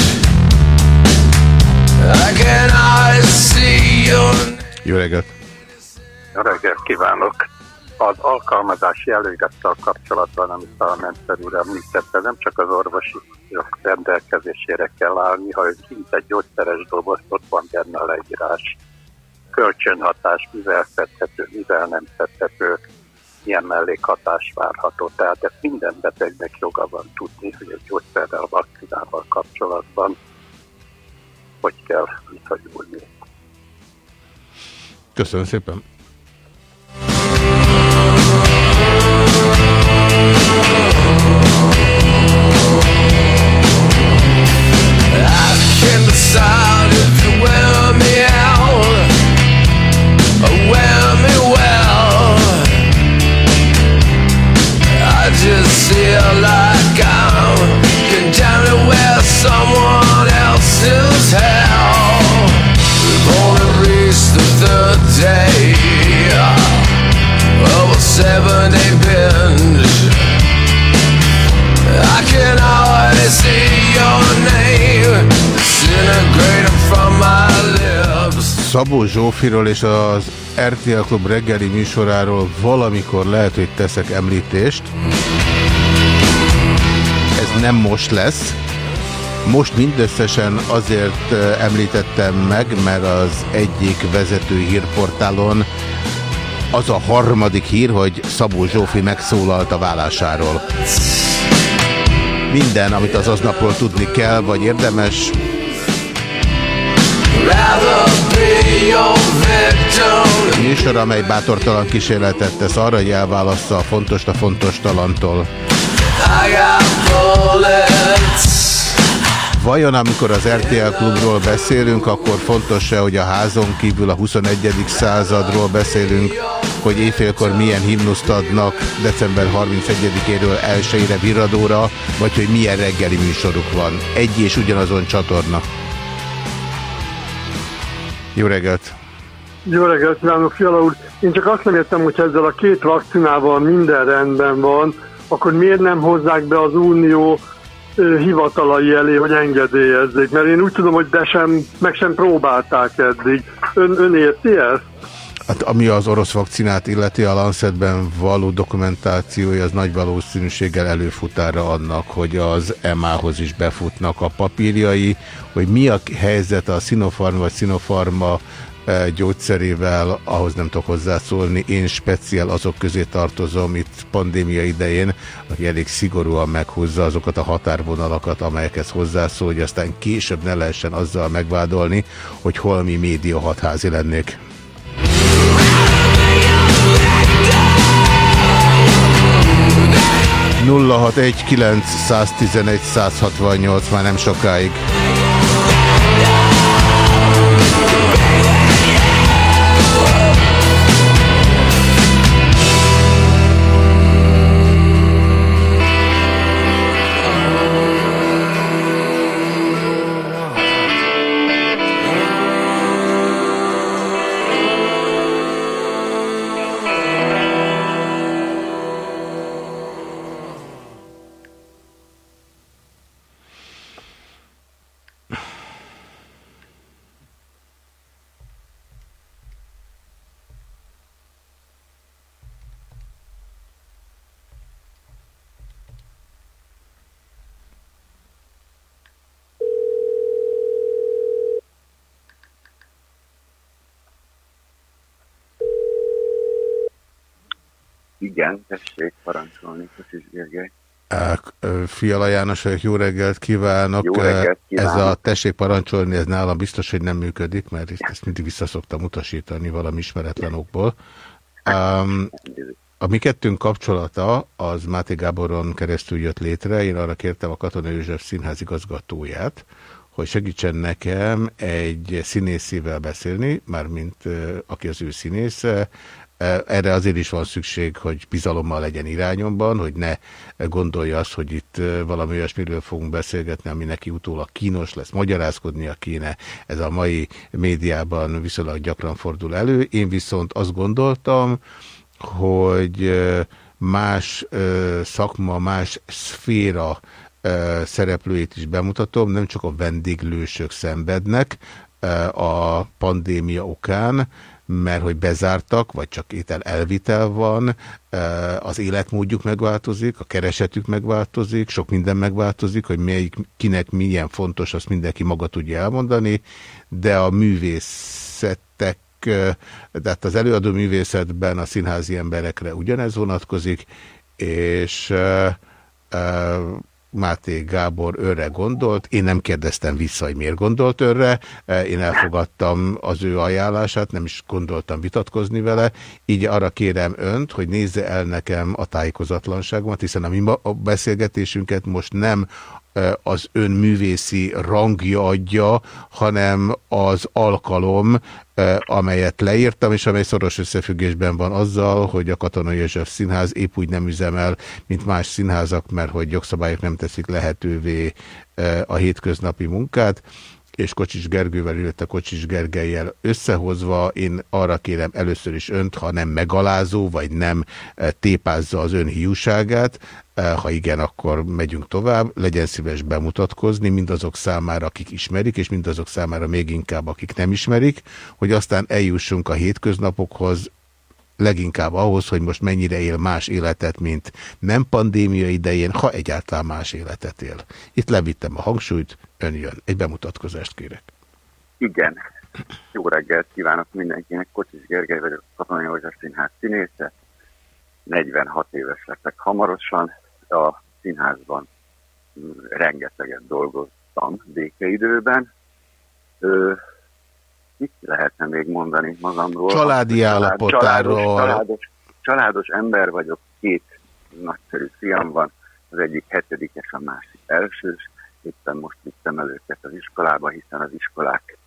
I can see your... Jó reggelt! Jó reggelt kívánok! Az alkalmazási előírattal kapcsolatban, amit a Menter úr említette, nem csak az orvosi rendelkezésére kell állni, ha ő kint egy gyógyszeres dobozt, ott van benne a leírás. Kölcsönhatás, mivel szedhető, mivel nem szedhető, milyen mellékhatás várható. Tehát ezt minden betegnek joga van tudni, hogy egy gyógyszerrel, vakcinával kapcsolatban hogy kell visszagyúlni. Köszönöm szépen! Just feel like I'm has ebony binge I can already see your name Disintegrating from my lips Szabó Zsófiról és az RTL Klub reggeli műsoráról valamikor lehet, hogy teszek említést. Ez nem most lesz. Most mindösszesen azért eh, említettem meg, mert az egyik vezető hírportálon az a harmadik hír, hogy Szabó Zsófi megszólalt a vállásáról. Minden, amit az aznapról tudni kell, vagy érdemes, Műsor, amely bátortalan kísérletet tesz arra, hogy elválassza a fontos a fontos talantól. Vajon amikor az RTL klubról beszélünk, akkor fontos-e, hogy a házon kívül a 21. századról beszélünk, hogy éjfélkor milyen himnuszt adnak december 31-éről elsőre viradóra, vagy hogy milyen reggeli műsoruk van. Egy és ugyanazon csatorna. Jó reggelt! Jó reggelt kívánok, Fiala úr! Én csak azt nem értem, hogy ezzel a két vakcinával minden rendben van, akkor miért nem hozzák be az Unió hivatalai elé, hogy engedélyezzék? Mert én úgy tudom, hogy de sem, meg sem próbálták eddig. Ön, ön érti ezt? Hát ami az orosz vakcinát illeti, a Lancetben való dokumentációja az nagy valószínűséggel előfutára annak, hogy az EMA-hoz is befutnak a papírjai, hogy mi a helyzet a Sinopharm vagy Sinopharma gyógyszerével, ahhoz nem tudok hozzászólni. Én speciál azok közé tartozom itt pandémia idején, aki elég szigorúan meghúzza azokat a határvonalakat, amelyekhez hozzászól, hogy aztán később ne lehessen azzal megvádolni, hogy holmi média hatházi lennék. 061 911 168 már nem sokáig. Igen, tessék parancsolni, Kocsis Gergely. Fiala János, jó reggelt kívánok. Jó reggelt kívánok. Ez a tessék parancsolni, ez nálam biztos, hogy nem működik, mert ezt mindig visszaszoktam utasítani valami ismeretlen okból. Um, a mi kettőnk kapcsolata az Máté Gáboron keresztül jött létre. Én arra kértem a Katona József színház igazgatóját, hogy segítsen nekem egy színészével beszélni, mármint aki az ő színésze, erre azért is van szükség, hogy bizalommal legyen irányomban, hogy ne gondolja azt, hogy itt valami olyasmiről fogunk beszélgetni, ami neki utólag kínos lesz, magyarázkodnia kéne. Ez a mai médiában viszonylag gyakran fordul elő. Én viszont azt gondoltam, hogy más szakma, más szféra szereplőit is bemutatom, nem csak a vendéglősök szenvednek a pandémia okán, mert hogy bezártak, vagy csak étel elvitel van, az életmódjuk megváltozik, a keresetük megváltozik, sok minden megváltozik, hogy melyik, kinek milyen fontos, azt mindenki maga tudja elmondani, de a művészetek, tehát az előadó művészetben a színházi emberekre ugyanez vonatkozik, és Máté Gábor őre gondolt. Én nem kérdeztem vissza, hogy miért gondolt őre. Én elfogadtam az ő ajánlását, nem is gondoltam vitatkozni vele. Így arra kérem önt, hogy nézze el nekem a tájékozatlanságomat, hiszen a mi beszélgetésünket most nem az ön művészi rangja adja, hanem az alkalom, amelyet leírtam, és amely szoros összefüggésben van azzal, hogy a Katona József Színház épp úgy nem üzemel, mint más színházak, mert hogy jogszabályok nem teszik lehetővé a hétköznapi munkát, és Kocsis Gergővel, illetve Kocsis Gergelyel összehozva, én arra kérem először is önt, ha nem megalázó, vagy nem eh, tépázza az ön hiúságát, eh, ha igen, akkor megyünk tovább, legyen szíves bemutatkozni mindazok számára, akik ismerik, és mindazok számára még inkább, akik nem ismerik, hogy aztán eljussunk a hétköznapokhoz, leginkább ahhoz, hogy most mennyire él más életet, mint nem pandémia idején, ha egyáltalán más életet él. Itt levittem a hangsúlyt, ön jön. Egy bemutatkozást kérek. Igen. Jó reggelt kívánok mindenkinek. Kocsis Gergely vagyok, Katonai József Színház színésze. 46 éves lettek hamarosan. A színházban rengeteget dolgoztam békeidőben. Ö, mit lehetne még mondani magamról? Családi állapotáról. Családos, családos, családos ember vagyok, két nagyszerű fiam van, az egyik hetedikes, a másik elsős. Éppen most vittem el őket az iskolába, hiszen az iskolák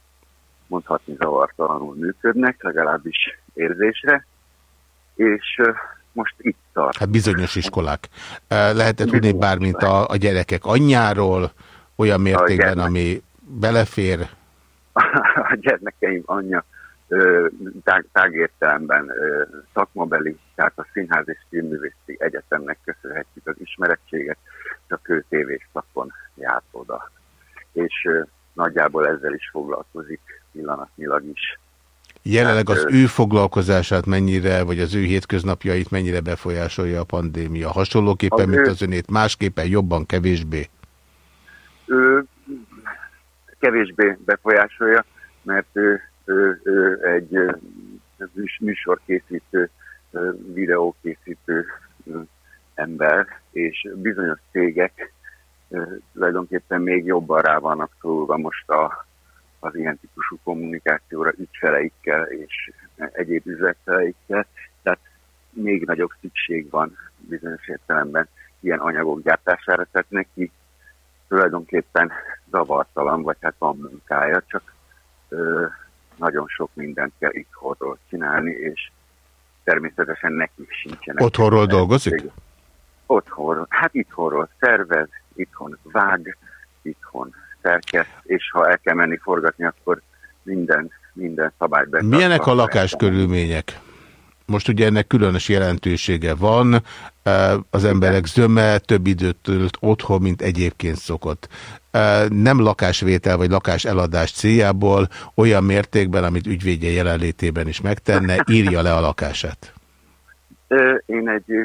mondhatni zavartalanul működnek, legalábbis érzésre. És most itt tart. Hát bizonyos iskolák. Eh, Lehetett tudni bármint a, a gyerekek anyjáról, olyan mértékben, ami belefér. A gyermekeim anyja ö, tág, tágértelemben ö, szakmabeli, tehát a Színház és Filmművészeti Egyetemnek köszönhetjük az ismerettséget, csak ő tévés szakon járt oda. És ö, nagyjából ezzel is foglalkozik pillanatnyilag is. Jelenleg az Hát, ő foglalkozását mennyire, vagy az ő hétköznapjait mennyire befolyásolja a pandémia? Hasonlóképpen, Az mint ő- az önét, másképpen, jobban, kevésbé? ő kevésbé befolyásolja, mert ő, ő, ő egy műsorkészítő, videókészítő ember, és bizonyos cégek tulajdonképpen még jobban rá vannak szólva most a, az ilyen típusú kommunikációra ügyfeleikkel és egyéb üzletfeleikkel, tehát még nagyobb szükség van bizonyos értelemben ilyen anyagok gyártására, tehát neki tulajdonképpen zavartalan, vagy hát van munkája, csak ö, nagyon sok mindent kell itthonról csinálni, és természetesen neki sincsenek. Otthonról dolgozik? Otthonról, hát itthonról szervez, itthon vág, itthon szerkeszt, és ha el kell menni forgatni, akkor minden, minden szabályt betartva. Milyenek a lakáskörülmények? Most ugye ennek különös jelentősége van, eh, az emberek zöme több időt tölt otthon, mint egyébként szokott. Eh, Nem lakásvétel vagy lakáseladás céljából olyan mértékben, amit ügyvédje jelenlétében is megtenne, írja le a lakását. Én egy ö,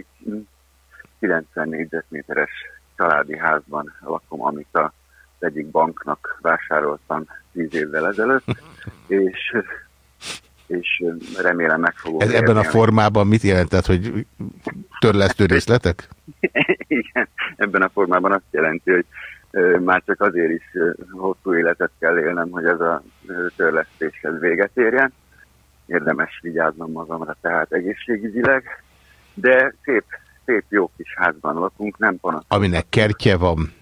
90 négyzetméteres családi házban lakom, amit az egyik banknak vásároltam 10 évvel ezelőtt, és, és remélem meg fogom Ez ebben a formában mit jelentett, hogy törlesztő részletek? Igen, ebben a formában azt jelenti, hogy már csak azért is hosszú életet kell élnem, hogy ez a törlesztéshez véget érjen. Érdemes vigyáznom magamra tehát egészségügyileg, de szép, szép jó kis házban lakunk, nem panasz. Aminek kertje van,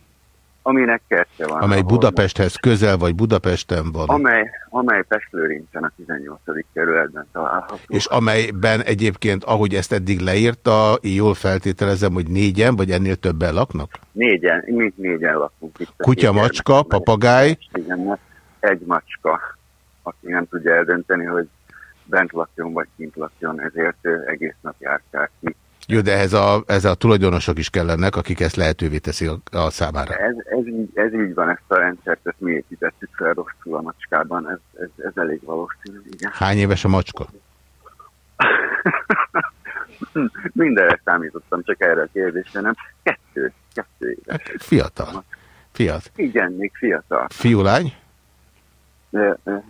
Aminek kertje van. amely ahol- Budapesthez közel vagy Budapesten van, Amely, amely Pestlőrincsen a 18. kerületben található. és amelyben egyébként, ahogy ezt eddig leírta, jól feltételezem, hogy négyen vagy ennél többen laknak? Négyen, mi négyen lakunk itt. Kutya, macska, papagáj. Igen, mert egy macska, aki nem tudja eldönteni, hogy bent lakjon vagy kint lakjon, ezért egész nap járkál ki. Jó, de ez a, ez a tulajdonosok is kellenek, akik ezt lehetővé teszik a, a számára. Ez, ez, így, ez így van, ezt a rendszert, ezt mi építettük fel rosszul a macskában, ez, ez, ez elég valószínű, igen. Hány éves a macska? Mindenre számítottam, csak erre a kérdésre, nem? Kettő, kettő éves. Fiatal. Fiat. Igen, még fiatal. Fiúlány? De, de,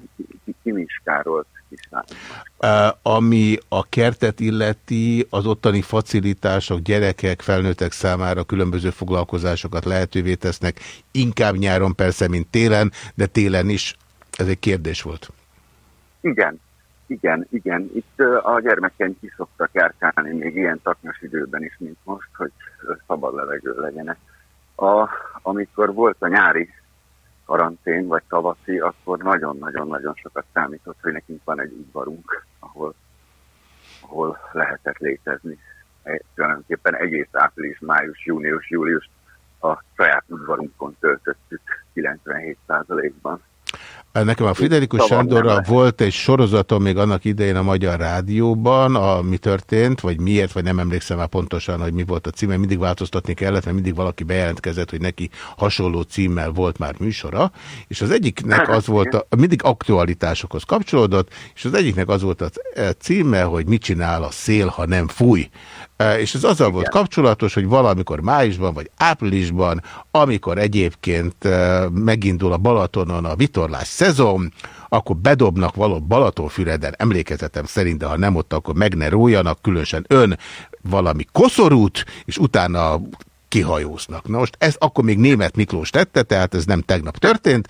Uh, ami a kertet illeti, az ottani facilitások gyerekek, felnőttek számára különböző foglalkozásokat lehetővé tesznek, inkább nyáron persze, mint télen, de télen is. Ez egy kérdés volt. Igen, igen, igen. Itt ö, a gyermekeim ki szoktak járkálni még ilyen taknyos időben is, mint most, hogy szabad levegő legyenek. A, amikor volt a nyári karantén, vagy tavaszi, akkor nagyon-nagyon-nagyon sokat számított, hogy nekünk van egy udvarunk, ahol, ahol lehetett létezni. Tulajdonképpen egész április, május, június, július a saját udvarunkon töltöttük 97%-ban. Nekem a Friderikus Sándorral volt egy sorozatom még annak idején a Magyar Rádióban, a mi történt, vagy miért, vagy nem emlékszem már pontosan, hogy mi volt a címe, mindig változtatni kellett, mert mindig valaki bejelentkezett, hogy neki hasonló címmel volt már műsora, és az egyiknek az volt, a, mindig aktualitásokhoz kapcsolódott, és az egyiknek az volt a címe, hogy mit csinál a szél, ha nem fúj. E, És ez azzal volt kapcsolatos, hogy valamikor májusban vagy áprilisban, amikor egyébként e, megindul a Balatonon a vitorlás szezon, akkor bedobnak való Balatonfüreden, emlékezetem szerint, de ha nem ott, akkor meg ne rójanak, különösen ön valami koszorút, és utána kihajóznak. Na most ezt akkor még német Miklós tette, tehát ez nem tegnap történt,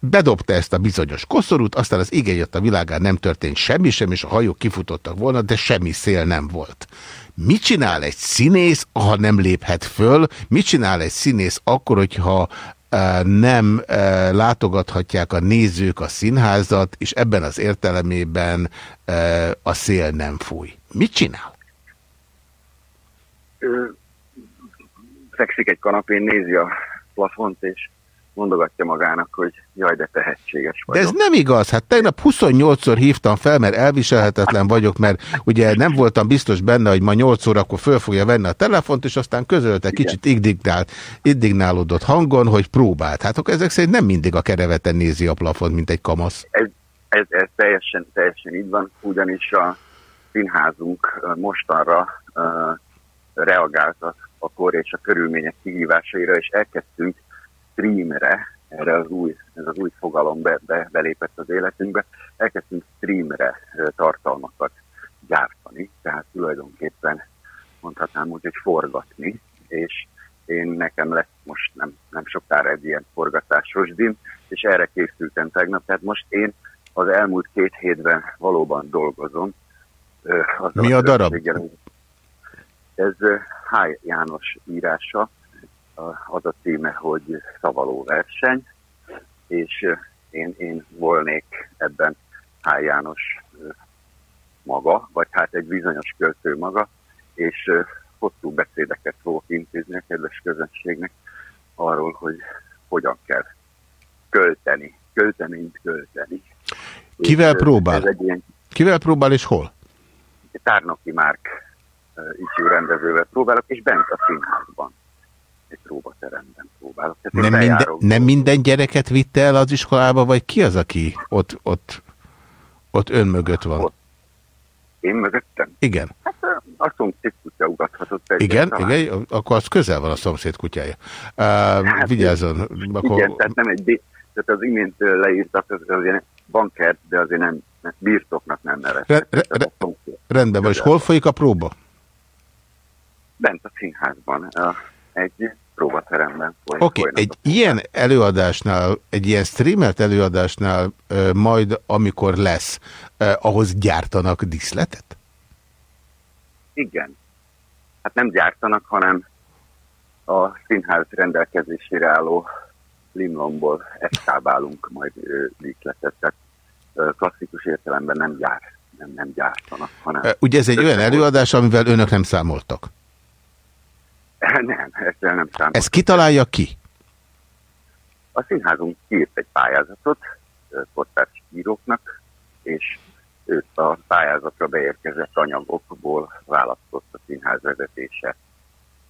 bedobta ezt a bizonyos koszorút, aztán az igen a világán nem történt semmi sem, és a hajók kifutottak volna, de semmi szél nem volt. Mit csinál egy színész, ha nem léphet föl? Mit csinál egy színész akkor, hogyha e, nem e, látogathatják a nézők a színházat, és ebben az értelemében e, a szél nem fúj? Mit csinál? Fekszik egy kanapén, nézi a plafont, és mondogatja magának, hogy jaj, de tehetséges De vagyok. ez nem igaz. Hát tegnap 28-szor hívtam fel, mert elviselhetetlen vagyok, mert ugye nem voltam biztos benne, hogy ma 8 órakor föl fogja venni a telefont, és aztán közölte kicsit indignált, indignálódott hangon, hogy próbált. Hát akkor ezek szerint nem mindig a kereveten nézi a plafont, mint egy kamasz. Ez, ez, ez teljesen, teljesen így van, ugyanis a színházunk mostanra uh, reagált a kor és a körülmények kihívásaira, és elkezdtünk streamre, erre az új, ez az új fogalom be, be, belépett az életünkbe, elkezdtünk streamre tartalmakat gyártani, tehát tulajdonképpen mondhatnám úgy, hogy forgatni, és én nekem lesz most nem, nem sokára egy ilyen forgatásos dim, és erre készültem tegnap, tehát most én az elmúlt két hétben valóban dolgozom. Mi a darab? Ez ö, H. János írása, az a címe, hogy szavaló verseny, és én, én volnék ebben H. János maga, vagy hát egy bizonyos költő maga, és hosszú beszédeket fogok intézni a kedves közönségnek arról, hogy hogyan kell költeni, költeni, mint költeni. Kivel És, próbál? Ilyen Kivel próbál és hol? Tárnoki Márk ifjú rendezővel próbálok, és bent a színházban, egy próbateremben próbálok. Tehát Nem minden, nem minden gyereket vitte el az iskolába, vagy ki az, aki ott, ott, ott ön mögött van? Én mögöttem? Igen. Hát a szomszéd kutya ugathatott egyet Igen, talán. igen, akkor az közel van a szomszéd kutyája. Uh, vigyázzon. Akkor... Igen, tehát nem egy, tehát az imént leírtak, az azért banker, de azért nem, nem birtoknak nem Re, neveztek. re, re, rendben van, és hol folyik a próba? Bent a színházban, ö, egy próbateremben Oké, folynak egy ilyen előadásnál, egy ilyen streamert előadásnál majd, amikor lesz, ahhoz gyártanak diszletet? Igen. Hát nem gyártanak, hanem a színház rendelkezésére álló limlomból eszkábálunk majd díszletet. Tehát klasszikus értelemben nem gyár, nem, nem gyártanak, hanem... Ugye ez egy olyan előadás, amivel önök nem számoltak. Nem, ezzel nem számít. Ez kitalálja ki? A színházunk írt egy pályázatot kortárs íróknak, és őt a pályázatra beérkezett anyagokból választott a színház vezetése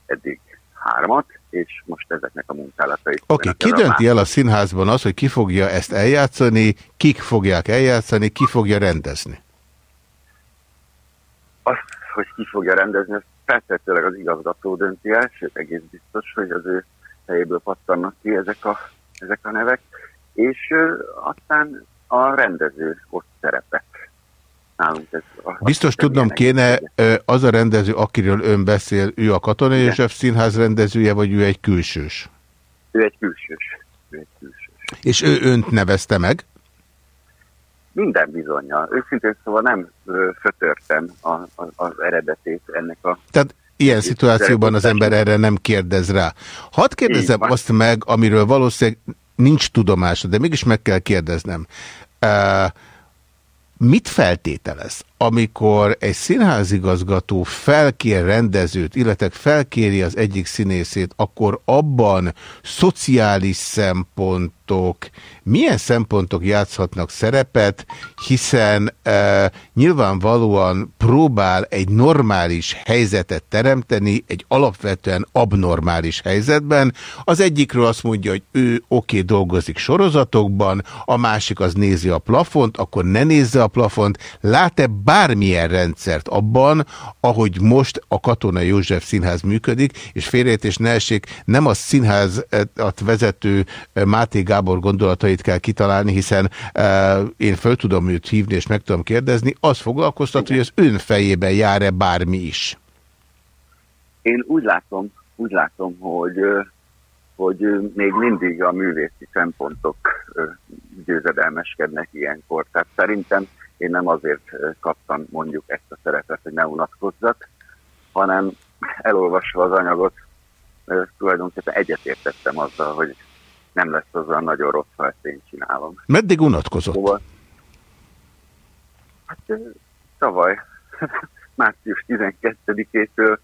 eddig hármat, és most ezeknek a munkálatait... Oké, fognak ki dönti el a színházban az, hogy ki fogja ezt eljátszani, kik fogják eljátszani, ki fogja rendezni? Azt, hogy ki fogja rendezni, azt feltétlenül az igazgató dönti el, sőt egész biztos, hogy az ő helyéből pattannak ki ezek a, ezek a nevek, és aztán a rendező ott szerepet. Nálunk ez a, Biztos tudnom kéne, az a rendező, akiről ön beszél, ő a Katonai. József Színház rendezője, vagy ő egy külsős? Ő egy külsős. Ő egy külsős. És ő önt nevezte meg? Minden bizonyal. Őszintén szóval nem fötörtem a, a, az eredetét ennek a... Tehát ilyen szituációban az ember erre nem kérdez rá. Hadd kérdezem Így azt meg, amiről valószínűleg nincs tudomása, de mégis meg kell kérdeznem. Uh, mit feltételez? Amikor egy színházigazgató felkér rendezőt, illetve felkéri az egyik színészét, akkor abban szociális szempontok, milyen szempontok játszhatnak szerepet, hiszen e, nyilvánvalóan próbál egy normális helyzetet teremteni egy alapvetően abnormális helyzetben. Az egyikről azt mondja, hogy ő oké, okay, dolgozik sorozatokban, a másik az nézi a plafont, akkor ne nézze a plafont. Lát-e bármilyen rendszert abban, ahogy most a Katona József Színház működik, és félreértés ne essék, nem a színházat vezető Máté Gábor gondolatait kell kitalálni, hiszen uh, én föl tudom őt hívni, és meg tudom kérdezni, az foglalkoztat, Igen. hogy az ön fejében jár-e bármi is? Én úgy látom, úgy látom, hogy hogy még mindig a művészi szempontok győzedelmeskednek ilyenkor. Tehát szerintem én nem azért kaptam mondjuk ezt a szerepet, hogy ne unatkozzak, hanem elolvasva az anyagot tulajdonképpen egyetértettem azzal, hogy nem lesz az olyan nagyon rossz, ha ezt én csinálom. Meddig unatkozott? Szóval, hát tavaly, március 12-től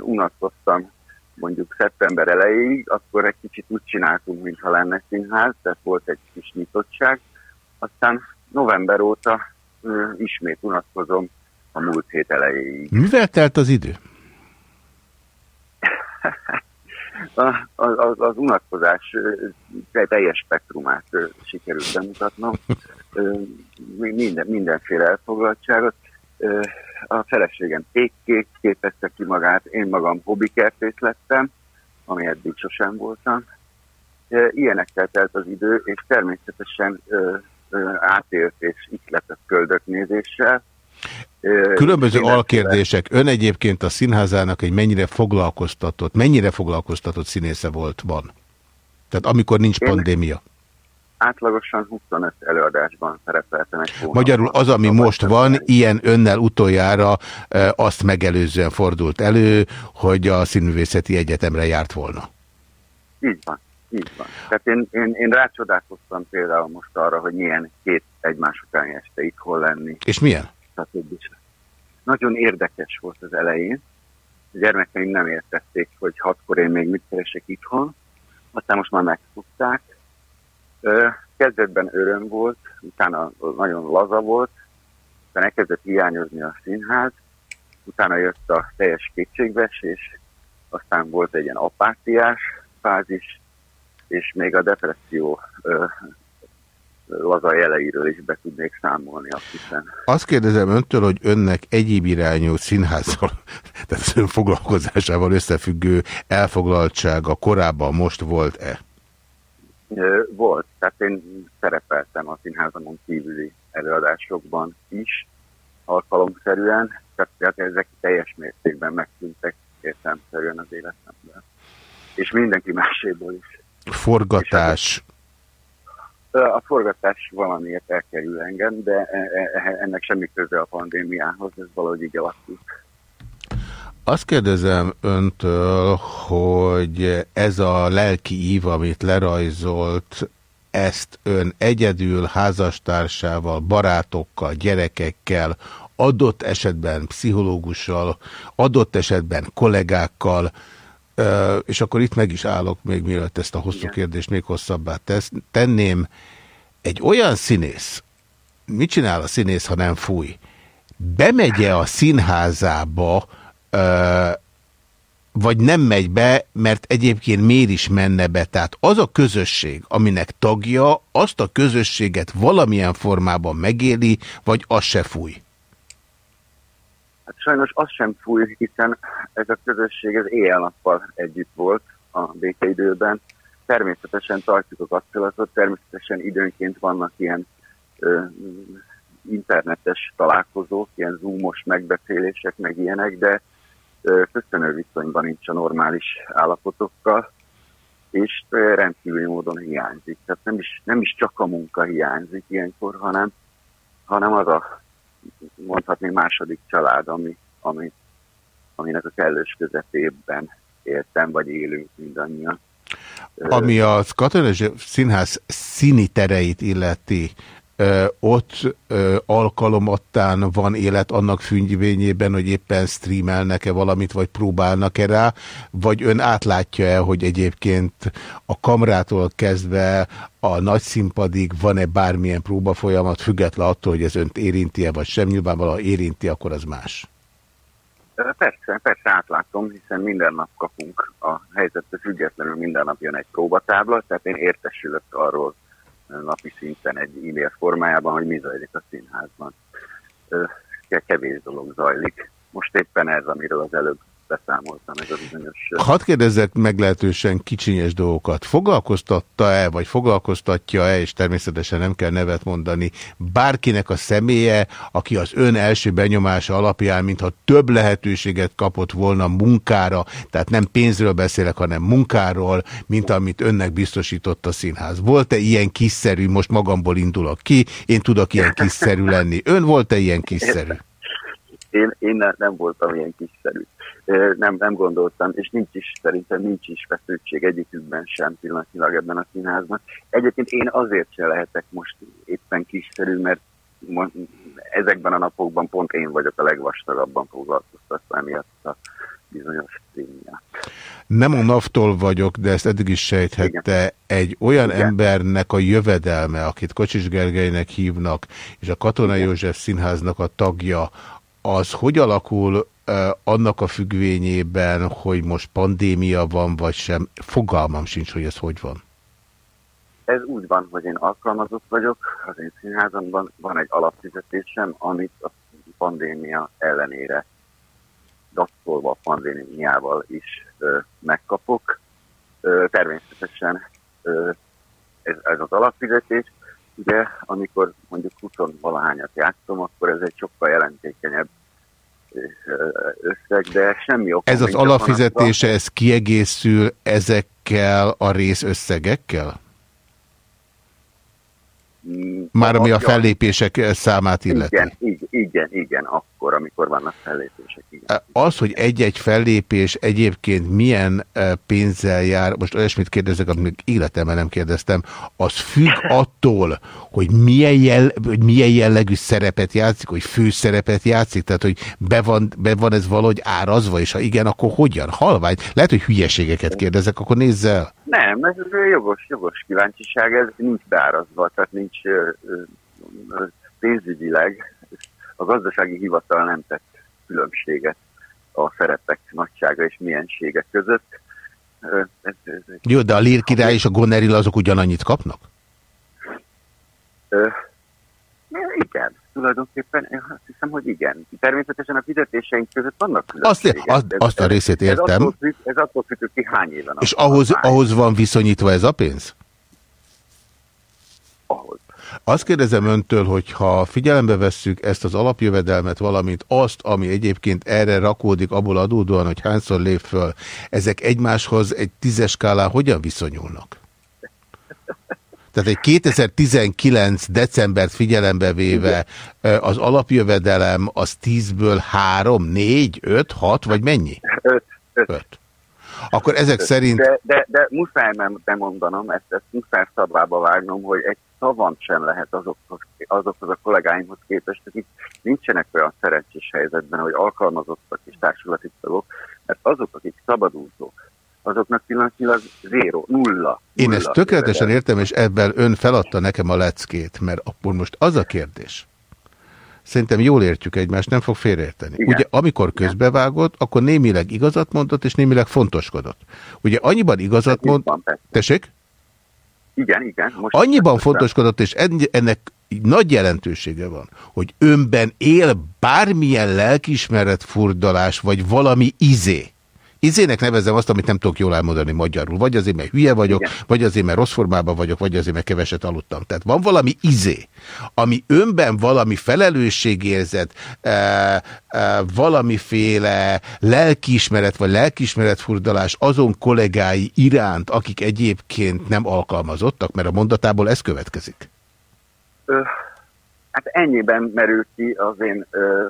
unatkoztam mondjuk szeptember elejéig, akkor egy kicsit úgy csináltunk, mintha lenne színház, tehát volt egy kis nyitottság. Aztán november óta ismét unatkozom a múlt hét elejéig. Mivel telt az idő? a, az, az unatkozás teljes spektrumát sikerült bemutatnom. Minden, mindenféle elfoglaltságot. A feleségem kék képezte ki magát, én magam hobbikertész lettem, ami eddig sosem voltam. Ilyenekkel telt az idő, és természetesen átélt és ihletett köldöknézéssel, Különböző alkérdések. Ön egyébként a színházának egy mennyire foglalkoztatott, mennyire foglalkoztatott színésze volt, van? Tehát amikor nincs Én pandémia. Átlagosan 25 előadásban szerepeltem egy hónapban. Magyarul az, ami most van, ilyen önnel utoljára azt megelőzően fordult elő, hogy a színművészeti egyetemre járt volna. Így van. Így van. Tehát én, én, én rácsodálkoztam például most arra, hogy milyen két egymás utáni este itthon lenni. És milyen? stb. Nagyon érdekes volt az elején. A gyermekeim nem értették, hogy hatkor én még mit keresek itthon. Aztán most már megtudták. Kezdetben öröm volt, utána nagyon laza volt, utána elkezdett hiányozni a színház, utána jött a teljes kétségbeesés, aztán volt egy ilyen apátiás fázis, és még a depresszió laza jeleiről is be tudnék számolni, azt hiszem. Azt kérdezem öntől, hogy önnek egyéb irányú színházzal, tehát az ön foglalkozásával összefüggő elfoglaltsága korábban most volt-e? Volt. Tehát én szerepeltem a színházamon kívüli előadásokban is, alkalomszerűen, tehát ezek teljes mértékben megszűntek értelmszerűen az életemben. És mindenki máséból is. Forgatás, a forgatás valamiért elkerül engem, de e, e, e, ennek semmi köze a pandémiához, ez valahogy így alakult. Azt kérdezem öntől, hogy ez a lelki ív, amit lerajzolt, ezt ön egyedül, házastársával, barátokkal, gyerekekkel, adott esetben pszichológussal, adott esetben kollégákkal, és akkor itt meg is állok, még mielőtt ezt a hosszú Igen. kérdést még hosszabbá tesz, tenném, egy olyan színész, mit csinál a színész, ha nem fúj? Bemegye a színházába, vagy nem megy be, mert egyébként miért is menne be. Tehát az a közösség, aminek tagja, azt a közösséget valamilyen formában megéli, vagy az se fúj? Hát sajnos az sem fúj, hiszen ez a közösség ez éjjel-nappal együtt volt a békeidőben. Természetesen tartjuk a kapcsolatot, természetesen időnként vannak ilyen ö, internetes találkozók, ilyen zoomos megbeszélések, meg ilyenek, de köszönő viszonyban nincs a normális állapotokkal, és rendkívüli módon hiányzik. Tehát nem is, nem is csak a munka hiányzik ilyenkor, hanem, hanem az a mondhatni második család, ami, ami, aminek a kellős közepében éltem, vagy élünk mindannyian. Ami a Katonai Színház színi tereit illeti, ott alkalomattán van élet annak függvényében, hogy éppen streamelnek-e valamit, vagy próbálnak-e rá, vagy ön átlátja-e, hogy egyébként a kamrától kezdve a nagy színpadig van-e bármilyen próbafolyamat, független attól, hogy ez önt érinti-e, vagy sem, nyilvánvalóan érinti, akkor az más. Persze, persze átlátom, hiszen minden nap kapunk a helyzettől függetlenül, minden nap jön egy próbatábla, tehát én értesülök arról napi szinten egy e-mail formájában, hogy mi zajlik a színházban. Kevés dolog zajlik. Most éppen ez, amiről az előbb beszámoltam, ez a bizonyos... Hadd kérdezzek meglehetősen kicsinyes dolgokat. Foglalkoztatta-e, vagy foglalkoztatja-e, és természetesen nem kell nevet mondani, bárkinek a személye, aki az ön első benyomása alapján, mintha több lehetőséget kapott volna munkára, tehát nem pénzről beszélek, hanem munkáról, mint amit önnek biztosított a színház. Volt-e ilyen kiszerű, most magamból indulok ki, én tudok ilyen kiszerű lenni. Ön volt-e ilyen kiszerű? Én, én nem voltam ilyen kiszerű nem, nem gondoltam, és nincs is, szerintem nincs is feszültség egyikükben sem pillanatilag ebben a színházban. Egyébként én azért sem lehetek most éppen kiszerű, mert ezekben a napokban pont én vagyok a legvastagabban foglalkoztatva emiatt a bizonyos színját. Nem a naftól vagyok, de ezt eddig is sejthette. Igen. Egy olyan Igen. embernek a jövedelme, akit Kocsis Gergelynek hívnak, és a Katona Igen. József Színháznak a tagja, az hogy alakul annak a függvényében, hogy most pandémia van, vagy sem, fogalmam sincs, hogy ez hogy van. Ez úgy van, hogy én alkalmazott vagyok, az én színházamban van egy alapfizetésem, amit a pandémia ellenére dasszolva a pandémiával is ö, megkapok. Ö, természetesen ö, ez, ez az alapfizetés. Ugye, amikor mondjuk 20 valahányat játszom, akkor ez egy sokkal jelentékenyebb összeg, de semmi ok. Ez az alapfizetése, ez kiegészül ezekkel a részösszegekkel? Már ami a fellépések számát illeti. Igen, igen, igen, igen, akkor, amikor vannak fellépések. Igen. Az, hogy egy-egy fellépés egyébként milyen pénzzel jár, most olyasmit kérdezek, amit még életemben nem kérdeztem, az függ attól, hogy milyen, jell, hogy milyen jellegű szerepet játszik, hogy főszerepet játszik, tehát hogy be van, be van ez valahogy árazva, és ha igen, akkor hogyan? Halvány. Lehet, hogy hülyeségeket kérdezek, akkor nézz el. Nem, ez jogos, jogos kíváncsiság, ez nincs beárazva, tehát nincs pénzügyileg. A gazdasági hivatal nem tett különbséget a szerepek nagysága és miensége között. Ez, ez, Jó, de a Lír király és a Goneril azok ugyanannyit kapnak? Ö, igen, tulajdonképpen én azt hiszem, hogy igen. Természetesen a fizetéseink között vannak különbségek. Azt, azt, azt a részét értem. Ez attól, függ, ez attól függ, hogy hány éven. És ahhoz, ahhoz van viszonyítva ez a pénz? Ahhoz. Azt kérdezem öntől, hogy ha figyelembe vesszük ezt az alapjövedelmet, valamint azt, ami egyébként erre rakódik abból adódóan, hogy hányszor lép föl, ezek egymáshoz egy tízes skálán hogyan viszonyulnak? Tehát egy 2019 decembert figyelembe véve az alapjövedelem az 10-ből 3, 4, 5, 6 vagy mennyi? 5. 5. Akkor ezek szerint... De, de, de muszáj nem bemondanom, ezt, ezt muszáj szabába vágnom, hogy egy szavam sem lehet azokhoz, azokhoz a kollégáimhoz képest, akik nincsenek olyan szerencsés helyzetben, hogy alkalmazottak és társulati tagok, mert azok, akik szabadúzók, azoknak pillanatnyilag zéro, nulla. Én nulla ezt tökéletesen értem, és ebben ön feladta nekem a leckét, mert akkor most az a kérdés, szerintem jól értjük egymást, nem fog félreérteni. Igen. Ugye amikor közbevágott, akkor némileg igazat mondott, és némileg fontoskodott. Ugye annyiban igazat mondott... Tessék? Igen, igen. Most Annyiban fontoskodott, és ennek nagy jelentősége van, hogy önben él bármilyen lelkismeret furdalás, vagy valami izé. Izének nevezem azt, amit nem tudok jól elmondani magyarul. Vagy azért, mert hülye vagyok, Igen. vagy azért, mert rossz formában vagyok, vagy azért, mert keveset aludtam. Tehát van valami izé, ami önben valami felelősségérzet, e, e, valamiféle lelkiismeret, vagy lelkiismeretfurdalás azon kollégái iránt, akik egyébként nem alkalmazottak, mert a mondatából ez következik. Ö Hát ennyiben merül ki az én ö,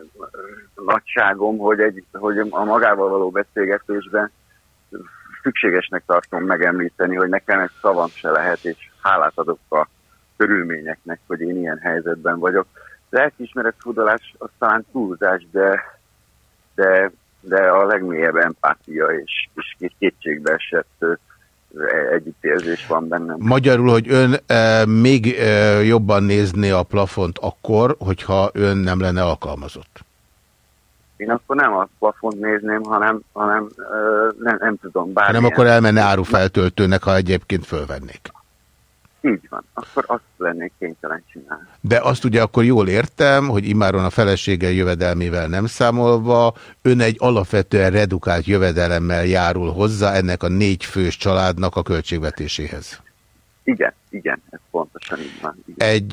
nagyságom, hogy, egy, hogy a magával való beszélgetésben szükségesnek tartom megemlíteni, hogy nekem egy szavam se lehet, és hálát adok a körülményeknek, hogy én ilyen helyzetben vagyok. Lelkiismeret furdalás az talán túlzás, de, de, de a legmélyebb empátia és, és kétségbe esett együttérzés van bennem. Magyarul, hogy ön e, még e, jobban nézné a plafont akkor, hogyha ön nem lenne alkalmazott? Én akkor nem a plafont nézném, hanem, hanem e, nem, nem tudom. Bármilyen. Hanem akkor elmenne árufeltöltőnek, ha egyébként fölvennék. Így van, akkor azt lennék kénytelen csinálni. De azt ugye akkor jól értem, hogy imáron a felesége jövedelmével nem számolva, ön egy alapvetően redukált jövedelemmel járul hozzá ennek a négy fős családnak a költségvetéséhez. Igen, igen, ez pontosan így van. Igen. Egy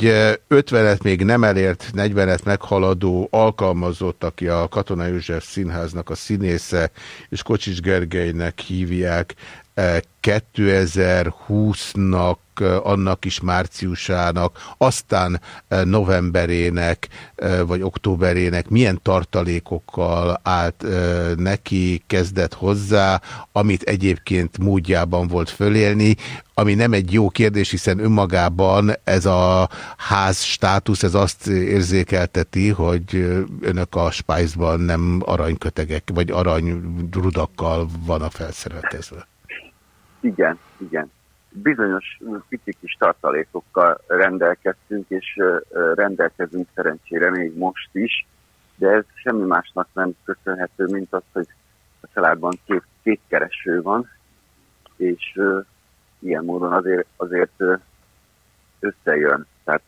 50-et még nem elért, 40-et meghaladó alkalmazott, aki a Katona József Színháznak a színésze, és Kocsis Gergelynek hívják, 2020-nak, annak is márciusának, aztán novemberének vagy októberének milyen tartalékokkal állt neki, kezdett hozzá, amit egyébként módjában volt fölélni, ami nem egy jó kérdés, hiszen önmagában ez a ház státusz, ez azt érzékelteti, hogy önök a Spice-ban nem aranykötegek, vagy aranyrudakkal vannak felszereltezve. Igen, igen. Bizonyos pici kis tartalékokkal rendelkeztünk, és rendelkezünk szerencsére még most is, de ez semmi másnak nem köszönhető, mint az, hogy a családban két, két kereső van, és ilyen módon azért, azért összejön. Tehát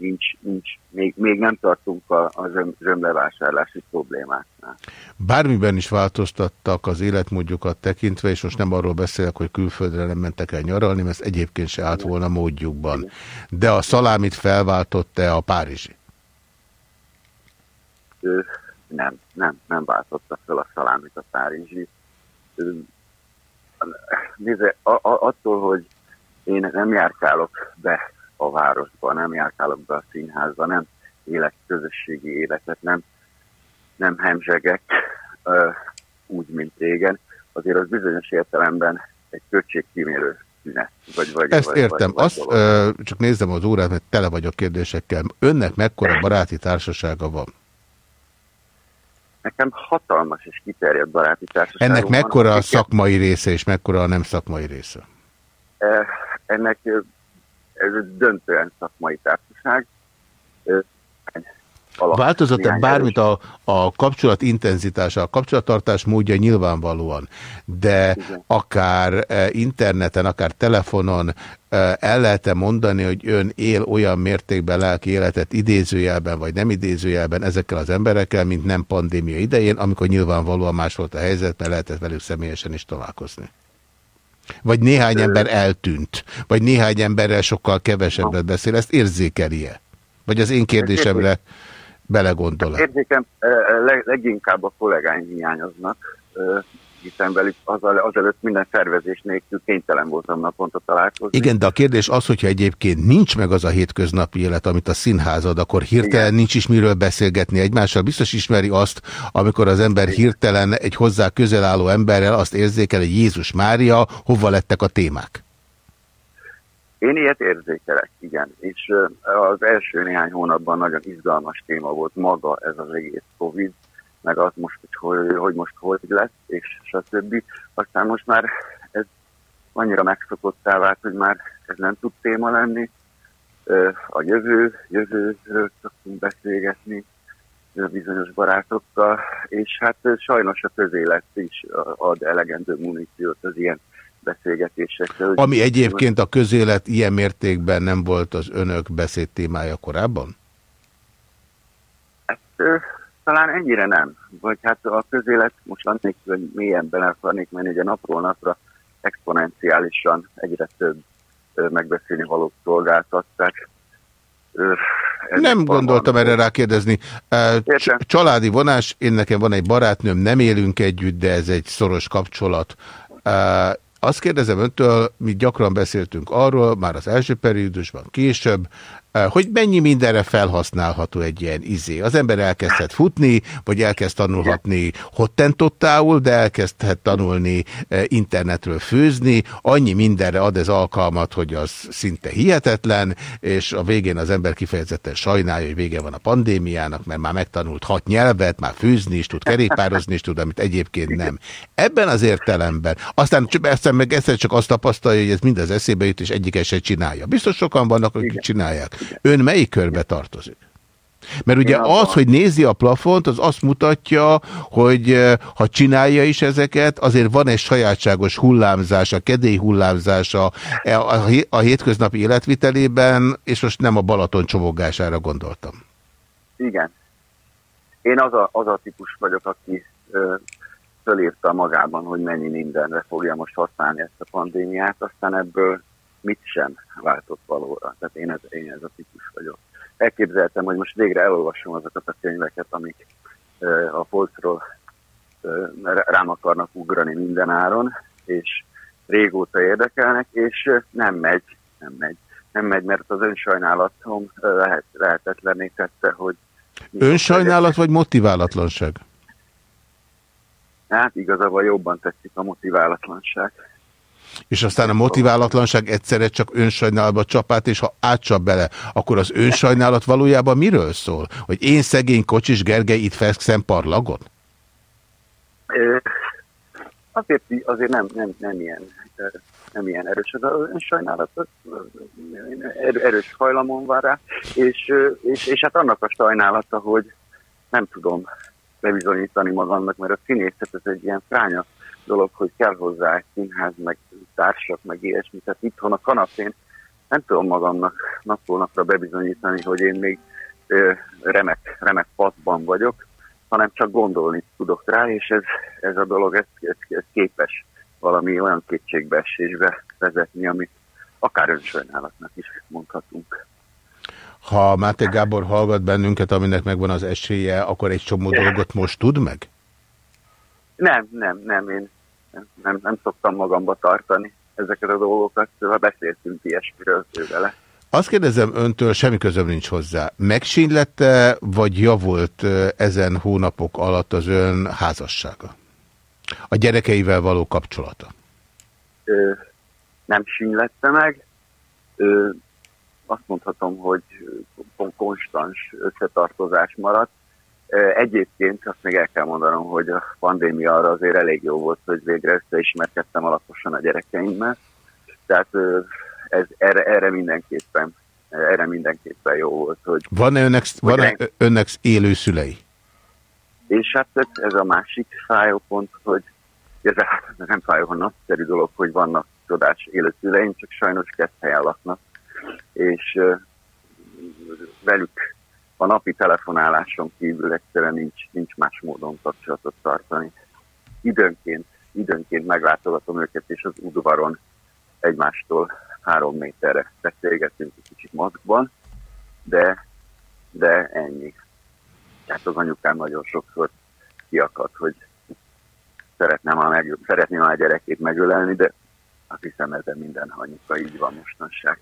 nincs, nincs még, még nem tartunk a, a zsöm, zsömlevásárlási problémáknál. Bármiben is változtattak az életmódjukat tekintve, és most nem arról beszélek, hogy külföldre nem mentek el nyaralni, mert ez egyébként se állt volna módjukban. De a szalámit felváltott-e a Párizsi? Ö, nem, nem, nem váltotta fel a szalámit a Párizsi. Nézze, a, a, attól, hogy én nem járkálok be a városba, nem járkálok be a színházba, nem élek közösségi életet, nem, nem hemzsegek uh, úgy, mint régen, azért az bizonyos értelemben egy költségkímélő szünet. Vagy, vagy, Ezt vagy, értem. Vagy, Azt, vagy ö, csak nézem az órát, mert tele vagyok kérdésekkel. Önnek mekkora baráti társasága van? Nekem hatalmas és kiterjedt baráti társaság. Ennek mekkora a szakmai része, és mekkora a nem szakmai része? Ennek ez egy döntően szakmai társaság. Változott-e bármit a, a kapcsolat intenzitása, a kapcsolattartás módja nyilvánvalóan, de Igen. akár interneten, akár telefonon el lehet -e mondani, hogy ön él olyan mértékben lelki életet idézőjelben, vagy nem idézőjelben ezekkel az emberekkel, mint nem pandémia idején, amikor nyilvánvalóan más volt a helyzet, mert lehetett velük személyesen is találkozni? Vagy néhány ember eltűnt, vagy néhány emberrel sokkal kevesebbet beszél, ezt érzékelje? Vagy az én kérdésemre belegondol -e? Érzékem leginkább a kollégáim hiányoznak, hiszen velük az, azelőtt minden szervezés nélkül kénytelen voltam naponta találkozni. Igen, de a kérdés az, hogyha egyébként nincs meg az a hétköznapi élet, amit a színház ad, akkor hirtelen Igen. nincs is miről beszélgetni egymással. Biztos ismeri azt, amikor az ember Igen. hirtelen egy hozzá közel álló emberrel azt érzékel, hogy Jézus Mária, hova lettek a témák? Én ilyet érzékelek, igen. És az első néhány hónapban nagyon izgalmas téma volt maga ez az egész Covid, meg az most, hogy, hogy, hogy most hogy lesz, és stb. Aztán most már ez annyira megszokottá vált, hogy már ez nem tud téma lenni. A jövő, jövőről szoktunk beszélgetni bizonyos barátokkal, és hát sajnos a közélet is ad elegendő muníciót az ilyen beszélgetésekre. Ami egyébként a közélet ilyen mértékben nem volt az önök beszéd témája korábban? Hát talán ennyire nem. Vagy hát a közélet, most annék, hogy mélyen bele akarnék menni, ugye napról napra exponenciálisan egyre több megbeszélni valók szolgáltatták. Nem gondoltam erre rákérdezni. Családi vonás, én nekem van egy barátnőm, nem élünk együtt, de ez egy szoros kapcsolat. Azt kérdezem öntől, mi gyakran beszéltünk arról, már az első periódusban, később, hogy mennyi mindenre felhasználható egy ilyen izé. Az ember elkezdhet futni, vagy elkezd tanulhatni hottentottául, de elkezdhet tanulni internetről főzni. Annyi mindenre ad ez alkalmat, hogy az szinte hihetetlen, és a végén az ember kifejezetten sajnálja, hogy vége van a pandémiának, mert már megtanult hat nyelvet, már főzni is tud, kerékpározni is tud, amit egyébként nem. Ebben az értelemben. Aztán, aztán meg egyszer csak azt tapasztalja, hogy ez mind az eszébe jut, és egyik se csinálja. Biztos sokan vannak, akik csinálják. Ön melyik körbe tartozik? Mert ugye az, hogy nézi a plafont, az azt mutatja, hogy eh, ha csinálja is ezeket, azért van egy sajátságos hullámzása, kedély hullámzása a hétköznapi életvitelében, és most nem a Balaton csomogására gondoltam. Igen. Én az a, az a típus vagyok, aki ö, fölírta magában, hogy mennyi mindenre fogja most használni ezt a pandémiát, aztán ebből mit sem váltott valóra. Tehát én ez, én ez a típus vagyok. Elképzeltem, hogy most végre elolvasom azokat a könyveket, amik a polcról rám akarnak ugrani minden áron, és régóta érdekelnek, és nem megy, nem megy. Nem megy, mert az önsajnálatom lehet, lehetetlenné tette, hogy... Önsajnálat vagy motiválatlanság? Hát igazából jobban tetszik a motiválatlanság. És aztán a motiválatlanság egyszerre csak önsajnálatba csapát, és ha átcsap bele, akkor az önsajnálat valójában miről szól? Hogy én szegény Kocsis Gergely itt fekszem parlagon? Azért, azért nem, nem, nem, ilyen, nem ilyen erős az önsajnálat, erős hajlamon van rá, és, és, és hát annak a sajnálata, hogy nem tudom bebizonyítani magamnak, mert a színészet ez egy ilyen fránya dolog, hogy kell hozzá egy színház, meg társak, meg ilyesmi. Tehát itthon a kanapén nem tudom magamnak napról napra bebizonyítani, hogy én még ö, remek, remek patban vagyok, hanem csak gondolni tudok rá, és ez, ez a dolog ez, ez, ez képes valami olyan kétségbeesésbe vezetni, amit akár önsajnálatnak is mondhatunk. Ha Máté Gábor hallgat bennünket, aminek megvan az esélye, akkor egy csomó dolgot most tud meg? Nem, nem, nem, én nem, nem, szoktam magamba tartani ezeket a dolgokat, ha beszéltünk ilyesmiről vele. Azt kérdezem öntől, semmi közöm nincs hozzá. Megsínlette, vagy javult ezen hónapok alatt az ön házassága? A gyerekeivel való kapcsolata? Ö, nem sínlette meg. Ö, azt mondhatom, hogy konstans összetartozás maradt. Egyébként azt még el kell mondanom, hogy a pandémia arra azért elég jó volt, hogy végre összeismerkedtem alaposan a gyerekeimmel. Tehát ez, erre, erre mindenképpen erre mindenképpen jó volt. Hogy, van-e önnek, hogy van -e önnek élő szülei? És hát ez a másik fájó pont, hogy ez nem fájó, hanem nagyszerű dolog, hogy vannak csodás élő szüleim, csak sajnos kettő helyen laknak, és velük a napi telefonáláson kívül egyszerűen nincs, nincs más módon kapcsolatot tartani. Időnként, időnként meglátogatom őket, és az udvaron egymástól három méterre beszélgetünk egy kicsit maszkban, de, de ennyi. Tehát az anyukám nagyon sokszor kiakadt, hogy szeretném a, meg, szeretném a gyerekét megölelni, de azt hiszem ezen minden anyuka így van mostanság.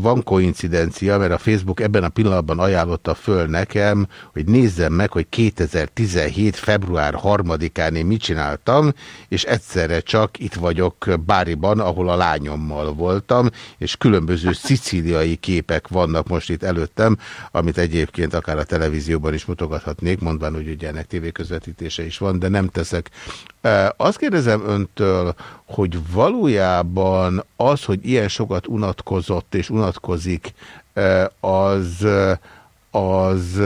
Van koincidencia, mert a Facebook ebben a pillanatban ajánlotta föl nekem, hogy nézzem meg, hogy 2017. február 3-án én mit csináltam, és egyszerre csak itt vagyok Báriban, ahol a lányommal voltam, és különböző szicíliai képek vannak most itt előttem, amit egyébként akár a televízióban is mutogathatnék, mondván, hogy ugye ennek tévéközvetítése is van, de nem teszek azt kérdezem öntől, hogy valójában az, hogy ilyen sokat unatkozott és unatkozik, az, az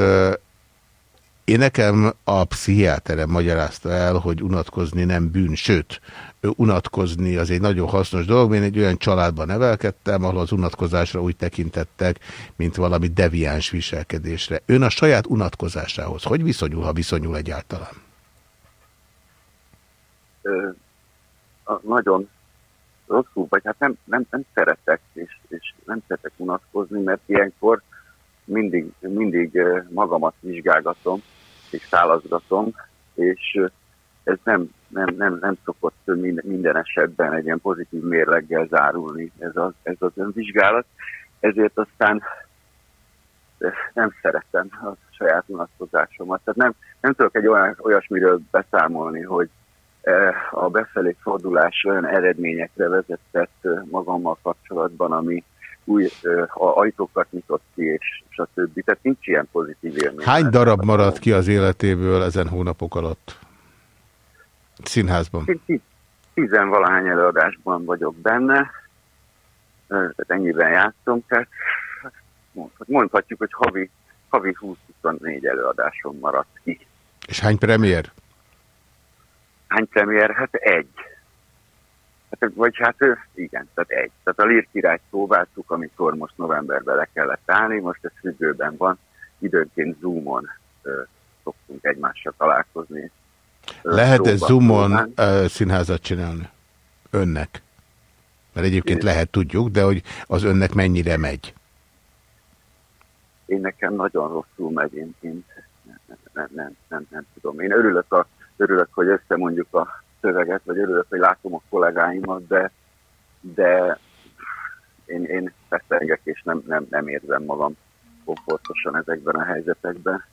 én nekem a pszichiáterem magyarázta el, hogy unatkozni nem bűn, sőt, unatkozni az egy nagyon hasznos dolog. Én egy olyan családban nevelkedtem, ahol az unatkozásra úgy tekintettek, mint valami deviáns viselkedésre. Ön a saját unatkozásához hogy viszonyul, ha viszonyul egyáltalán? Nagyon rosszul, vagy hát nem, nem, nem szeretek, és, és nem szeretek unatkozni, mert ilyenkor mindig, mindig magamat vizsgálgatom, és szálazgatom, és ez nem, nem, nem, nem szokott minden, minden esetben egy ilyen pozitív mérleggel zárulni ez az, ez az önvizsgálat. Ezért aztán nem szeretem a saját vonatkozásomat. Tehát nem, nem tudok egy olyan, olyasmiről beszámolni, hogy a befelé fordulás olyan eredményekre vezetett magammal kapcsolatban, ami új a ajtókat nyitott ki, és, és a többi. Tehát nincs ilyen pozitív élmény. Hány darab maradt ki az életéből ezen hónapok alatt? Színházban? Tizenvalahány előadásban vagyok benne, tehát ennyiben játszom, tehát mondhatjuk, hogy havi, havi 20-24 előadásom maradt ki. És hány premier? Hány premier? Hát egy. Hát, vagy hát igen, tehát egy. Tehát a Lír királyt próbáltuk, amikor most novemberben le kellett állni, most ez függőben van, időnként Zoomon ö, szoktunk egymással találkozni. Lehet-e Zoomon ö, színházat csinálni? Önnek? Mert egyébként Én... lehet, tudjuk, de hogy az önnek mennyire megy? Én nekem nagyon rosszul megy, én, én nem, nem, nem, nem, nem tudom. Én örülök, a, örülök, hogy összemondjuk a szöveget, vagy örülök, hogy látom a kollégáimat, de, de én, én feszengek, és nem, nem, nem érzem magam komfortosan ezekben a helyzetekben.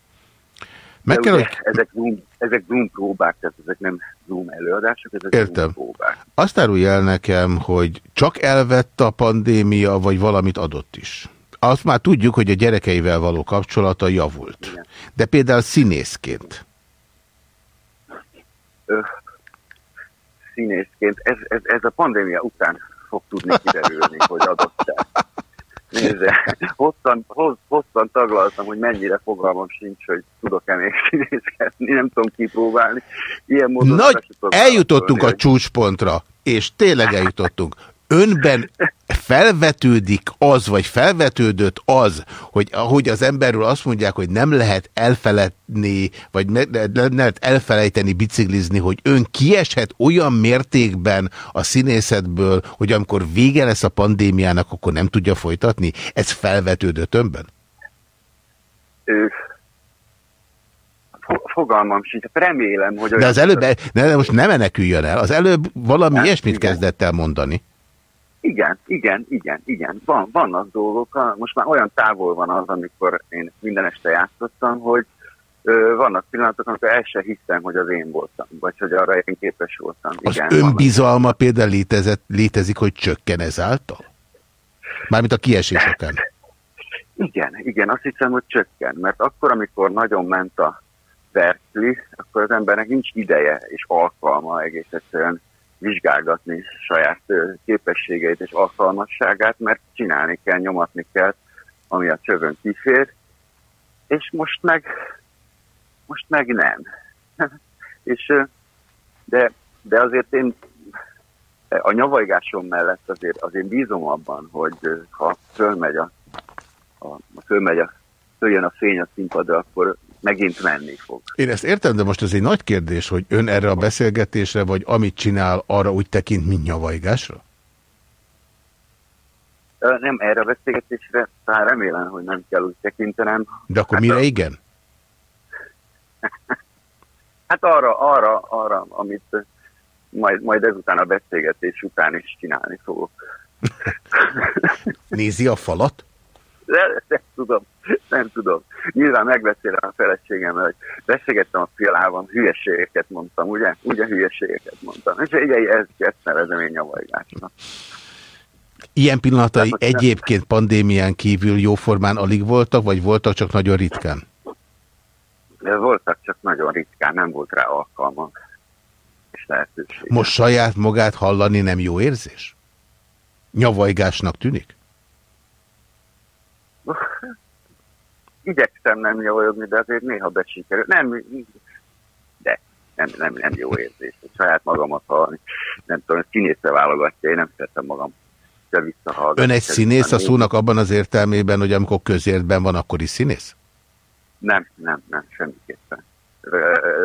Meg kell, ugye, hogy... ezek, zoom, ezek Zoom próbák, tehát ezek nem Zoom előadások, ezek Értem. Zoom próbák. Azt árulj el nekem, hogy csak elvett a pandémia, vagy valamit adott is. Azt már tudjuk, hogy a gyerekeivel való kapcsolata javult. Igen. De például színészként. Ö, színészként, ez, ez, ez a pandémia után fog tudni kiderülni, hogy adott-e. Nézze, hosszan, hossz, hosszan taglaltam, hogy mennyire fogalmam sincs, hogy tudok-e még színészkedni, nem tudom kipróbálni. Ilyen módon Nagy, eljutottunk a csúcspontra, és tényleg eljutottunk önben felvetődik az, vagy felvetődött az, hogy ahogy az emberről azt mondják, hogy nem lehet elfeledni, vagy ne, nem lehet elfelejteni biciklizni, hogy ön kieshet olyan mértékben a színészetből, hogy amikor vége lesz a pandémiának, akkor nem tudja folytatni? Ez felvetődött önben? Ő, fogalmam sincs, remélem, hogy... De az előbb, ne, most nem meneküljön el, az előbb valami nem, ilyesmit igen. kezdett el mondani. Igen, igen, igen, igen. Van, vannak dolgok, most már olyan távol van az, amikor én minden este játszottam, hogy ö, vannak pillanatok, amikor el sem hiszem, hogy az én voltam, vagy hogy arra én képes voltam. Az igen, önbizalma vannak. például létezett, létezik, hogy csökken ezáltal? Mármint a kieséseken. Igen, igen, azt hiszem, hogy csökken, mert akkor, amikor nagyon ment a verkli, akkor az embernek nincs ideje és alkalma egész egyszerűen vizsgálgatni saját képességeit és alkalmasságát, mert csinálni kell, nyomatni kell, ami a csövön kifér, és most meg, most meg nem. és, de, de azért én a nyavajgásom mellett azért, azért bízom abban, hogy ha fölmegy a, a, fölmegy a, följön a fény a színpadra, akkor megint menni fog. Én ezt értem, de most ez egy nagy kérdés, hogy ön erre a beszélgetésre, vagy amit csinál, arra úgy tekint, mint nyavajgásra? Nem erre a beszélgetésre, tehát remélem, hogy nem kell úgy tekintenem. De akkor hát mire a... igen? hát arra, arra, arra, amit majd, majd ezután a beszélgetés után is csinálni fogok. Nézi a falat? Nem tudom, nem tudom. Nyilván megbeszélem a feleségemmel, hogy beszélgettem a fialában, hülyeségeket mondtam, ugye? Ugye hülyeségeket mondtam. És igen, ezt, ezt nevezem én nyavajgásnak. Ilyen pillanatai Tehát, egyébként nem... pandémián kívül jóformán alig voltak, vagy voltak csak nagyon ritkán? De voltak csak nagyon ritkán, nem volt rá alkalma és lehetőség. Most saját magát hallani nem jó érzés? Nyavajgásnak tűnik? igyekszem nem nyavajozni, de azért néha besikerül. Nem, de nem, nem, nem jó érzés. Saját magamat hallani. Nem tudom, színészre válogatja, én nem szeretem magam Ön egy színész a szónak abban az értelmében, hogy amikor közértben van, akkor is színész? Nem, nem, nem, semmiképpen.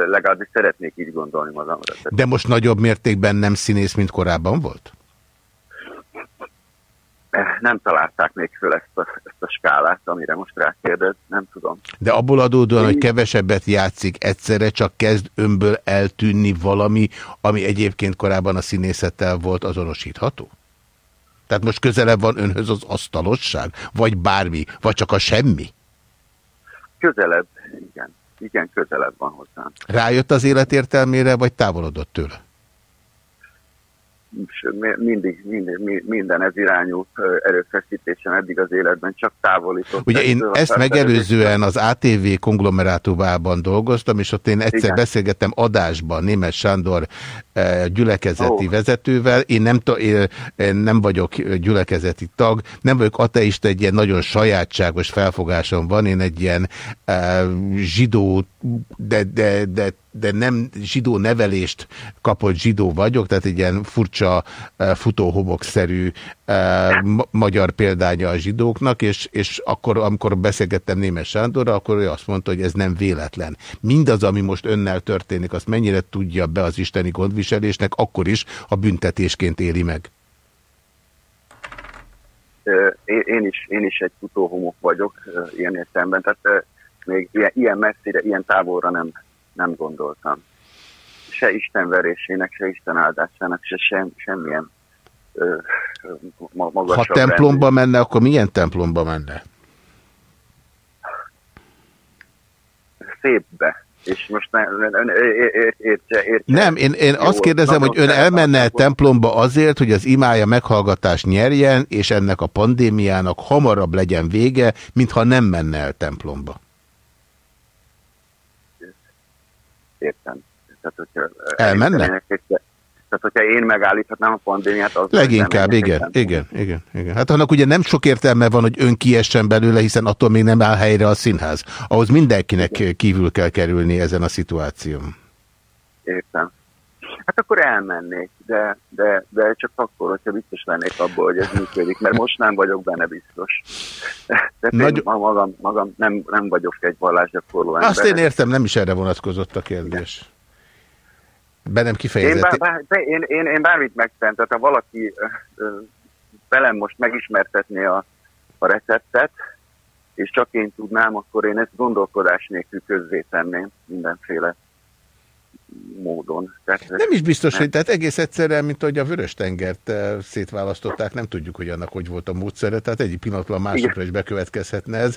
Legalábbis szeretnék így gondolni magamra. De most nagyobb mértékben nem színész, mint korábban volt? Nem találták még föl ezt a, ezt a skálát, amire most rákérdez, nem tudom. De abból adódóan, hogy kevesebbet játszik egyszerre, csak kezd önből eltűnni valami, ami egyébként korábban a színészettel volt azonosítható? Tehát most közelebb van önhöz az asztalosság? Vagy bármi? Vagy csak a semmi? Közelebb, igen. Igen, közelebb van hozzám. Rájött az élet értelmére, vagy távolodott tőle? Mindig, mindig, minden ez irányú erőfeszítésen eddig az életben csak távolított. Ugye én ezt megelőzően az ATV konglomerátumában dolgoztam, és ott én egyszer Igen. beszélgettem adásban Német Sándor gyülekezeti oh. vezetővel. Én nem, én nem vagyok gyülekezeti tag, nem vagyok ateista, egy ilyen nagyon sajátságos felfogásom van. Én egy ilyen zsidó, de, de, de de nem zsidó nevelést kapott zsidó vagyok, tehát egy ilyen furcsa e, futóhobokszerű e, magyar példánya a zsidóknak, és, és akkor, amikor beszélgettem Némes Sándorra, akkor ő azt mondta, hogy ez nem véletlen. Mindaz, ami most önnel történik, azt mennyire tudja be az isteni gondviselésnek, akkor is a büntetésként éli meg. Én is, én is egy futóhomok vagyok ilyen értelemben, tehát még ilyen, ilyen messzire, ilyen távolra nem, nem gondoltam. Se Isten verésének, se Isten áldásának, se sem, semmilyen ö, magasabb. Ha templomba rendű. menne, akkor milyen templomba menne? Szépbe. És most ne, értse, értse. Nem, én, én Jó, azt kérdezem, hogy ön elmenne a templomba azért, hogy az imája meghallgatást nyerjen, és ennek a pandémiának hamarabb legyen vége, mintha nem menne el templomba. Értem. Tehát, hogyha Elmenne? Tehát, hogyha én megállíthatnám a pandémiát, az... Leginkább, igen, igen, igen, igen. Hát annak ugye nem sok értelme van, hogy ön kiessen belőle, hiszen attól még nem áll helyre a színház. Ahhoz mindenkinek kívül kell kerülni ezen a szituáción. Értem. Hát akkor elmennék, de, de, de csak akkor, hogyha biztos lennék abból, hogy ez működik, mert most nem vagyok benne biztos. De Nagy... én magam, magam nem, nem vagyok egy vallásgyakorló ember. Azt én értem, nem is erre vonatkozott a kérdés. Be nem kifejezett. Én, bár, bár, én, én, én bármit megtennem, tehát ha valaki ö, velem most megismertetné a, a receptet, és csak én tudnám, akkor én ezt gondolkodás nélkül közzétenném mindenféle módon. Tehát, nem is biztos, nem. hogy tehát egész egyszerűen, mint hogy a Vörös-tengert eh, szétválasztották, nem tudjuk, hogy annak hogy volt a módszere, tehát egyik pillanatban másokra Igen. is bekövetkezhetne ez.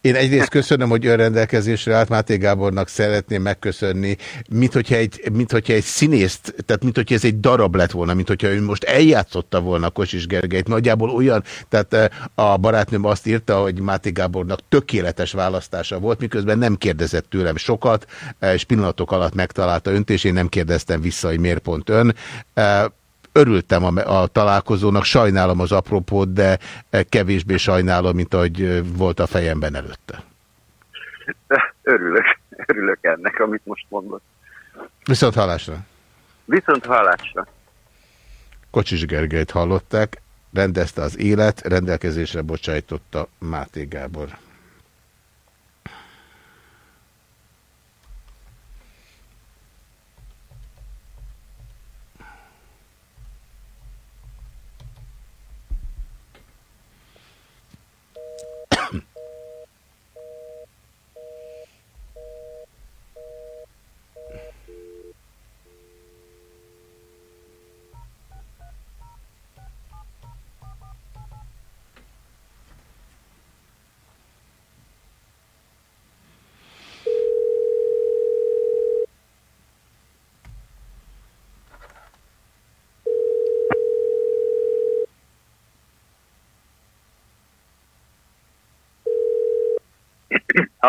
Én egyrészt köszönöm, hogy önrendelkezésre állt Máté Gábornak szeretném megköszönni, mint hogyha egy, mint hogyha egy színészt, tehát mint hogyha ez egy darab lett volna, mint hogyha ő most eljátszotta volna Kosis Gergelyt. Nagyjából olyan, tehát eh, a barátnőm azt írta, hogy Máté Gábornak tökéletes választása volt, miközben nem kérdezett tőlem sokat, eh, és pillanatok alatt megtalálta önt, és én nem kérdeztem vissza, hogy miért pont ön. Örültem a, a találkozónak, sajnálom az apropót, de kevésbé sajnálom, mint ahogy volt a fejemben előtte. Örülök, örülök ennek, amit most mondott. Viszont hallásra. Viszont hallásra. Kocsis Gergelyt hallották, rendezte az élet, rendelkezésre bocsájtotta Máté Gábor.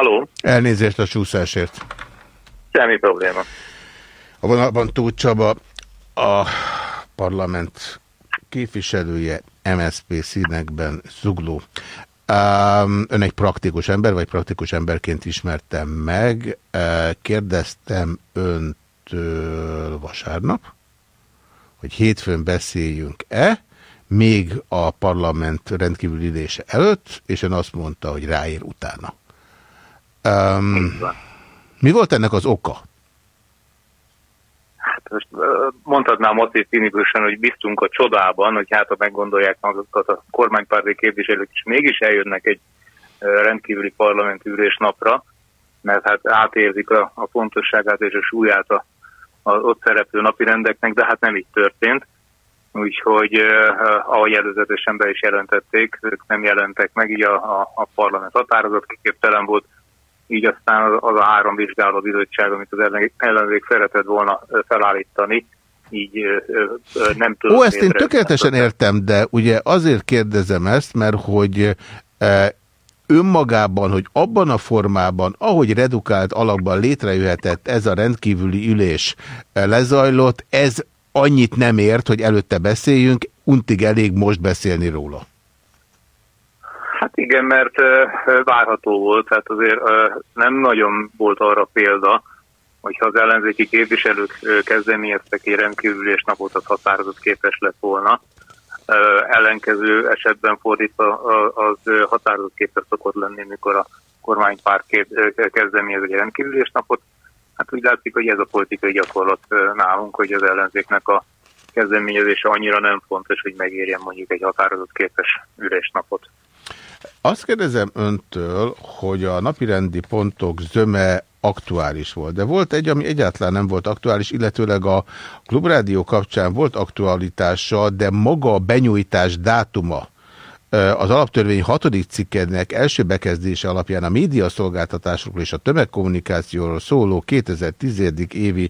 Halló? Elnézést a csúszásért. Semmi probléma. A vonalban Tóth Csaba, a parlament képviselője, MSZP színekben zugló. Um, ön egy praktikus ember, vagy praktikus emberként ismertem meg. Uh, kérdeztem öntől vasárnap, hogy hétfőn beszéljünk-e, még a parlament rendkívül ülése előtt, és ön azt mondta, hogy ráér utána. Um, mi volt ennek az oka? Hát most mondhatnám azt is cinikusan, hogy biztunk a csodában, hogy hát ha meggondolják magukat a kormánypárti képviselők is mégis eljönnek egy rendkívüli parlamenti ülés napra, mert hát átérzik a, a fontosságát és a súlyát a, a ott szereplő napirendeknek, de hát nem így történt. Úgyhogy eh, ahogy előzetesen be is jelentették, ők nem jelentek meg, így a, a, a parlament határozat kiképtelen volt, így aztán az a három vizsgálóbizottság, amit az ellenzék szeretett volna felállítani, így nem tudom. Ó, ezt én tökéletesen értem, de ugye azért kérdezem ezt, mert hogy önmagában, hogy abban a formában, ahogy redukált alakban létrejöhetett ez a rendkívüli ülés lezajlott, ez annyit nem ért, hogy előtte beszéljünk, untig elég most beszélni róla. Hát igen, mert várható volt, tehát azért nem nagyon volt arra példa, hogyha az ellenzéki képviselők kezdeményeztek egy rendkívülés napot, az határozott képes lett volna. Ellenkező esetben fordítva az határozott képes szokott lenni, mikor a kormánypárt kezdeményez egy rendkívülés napot. Hát úgy látszik, hogy ez a politikai gyakorlat nálunk, hogy az ellenzéknek a kezdeményezése annyira nem fontos, hogy megérjen mondjuk egy határozott képes ülésnapot. Azt kérdezem öntől, hogy a napirendi pontok zöme aktuális volt. De volt egy, ami egyáltalán nem volt aktuális, illetőleg a Klubrádió kapcsán volt aktualitása, de maga a benyújtás dátuma az alaptörvény hatodik cikkednek első bekezdése alapján a médiaszolgáltatásokról és a tömegkommunikációról szóló 2010. évi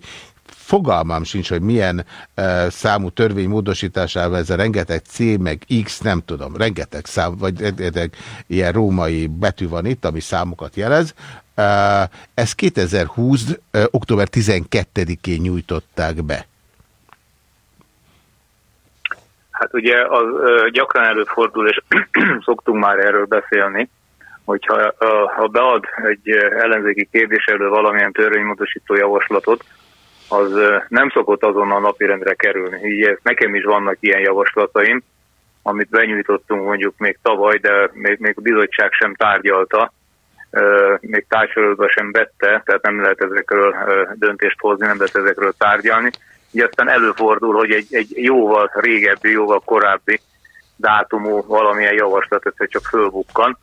fogalmam sincs, hogy milyen uh, számú törvény módosításával ez a rengeteg C, meg X, nem tudom, rengeteg szám, vagy rengeteg ilyen római betű van itt, ami számokat jelez. Uh, ezt 2020. Uh, október 12-én nyújtották be. Hát ugye az gyakran előfordul, és szoktunk már erről beszélni, hogyha ha bead egy ellenzéki kérdéselő valamilyen törvénymódosító javaslatot, az nem szokott azonnal napirendre kerülni. Így ez, nekem is vannak ilyen javaslataim, amit benyújtottunk mondjuk még tavaly, de még, még a bizottság sem tárgyalta, még társadalomba sem vette, tehát nem lehet ezekről döntést hozni, nem lehet ezekről tárgyalni. Így aztán előfordul, hogy egy, egy jóval régebbi, jóval korábbi dátumú valamilyen javaslat egyszer csak fölbukkan,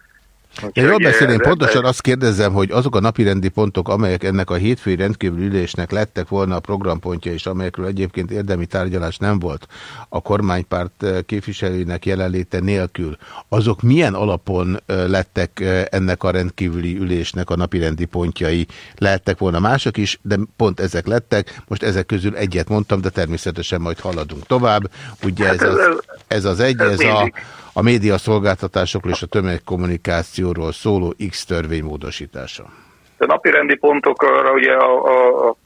én jól beszélni, én pontosan azt kérdezem, hogy azok a napirendi pontok, amelyek ennek a hétfői rendkívül ülésnek lettek volna a programpontja, és amelyekről egyébként érdemi tárgyalás nem volt a kormánypárt képviselőinek jelenléte nélkül, azok milyen alapon lettek ennek a rendkívüli ülésnek a napirendi pontjai? Lehettek volna mások is, de pont ezek lettek. Most ezek közül egyet mondtam, de természetesen majd haladunk tovább. Ugye ez az, ez az egy, ez a a média szolgáltatásokról és a tömegkommunikációról szóló X törvény módosítása. A napi rendi pontokra ugye a, a, a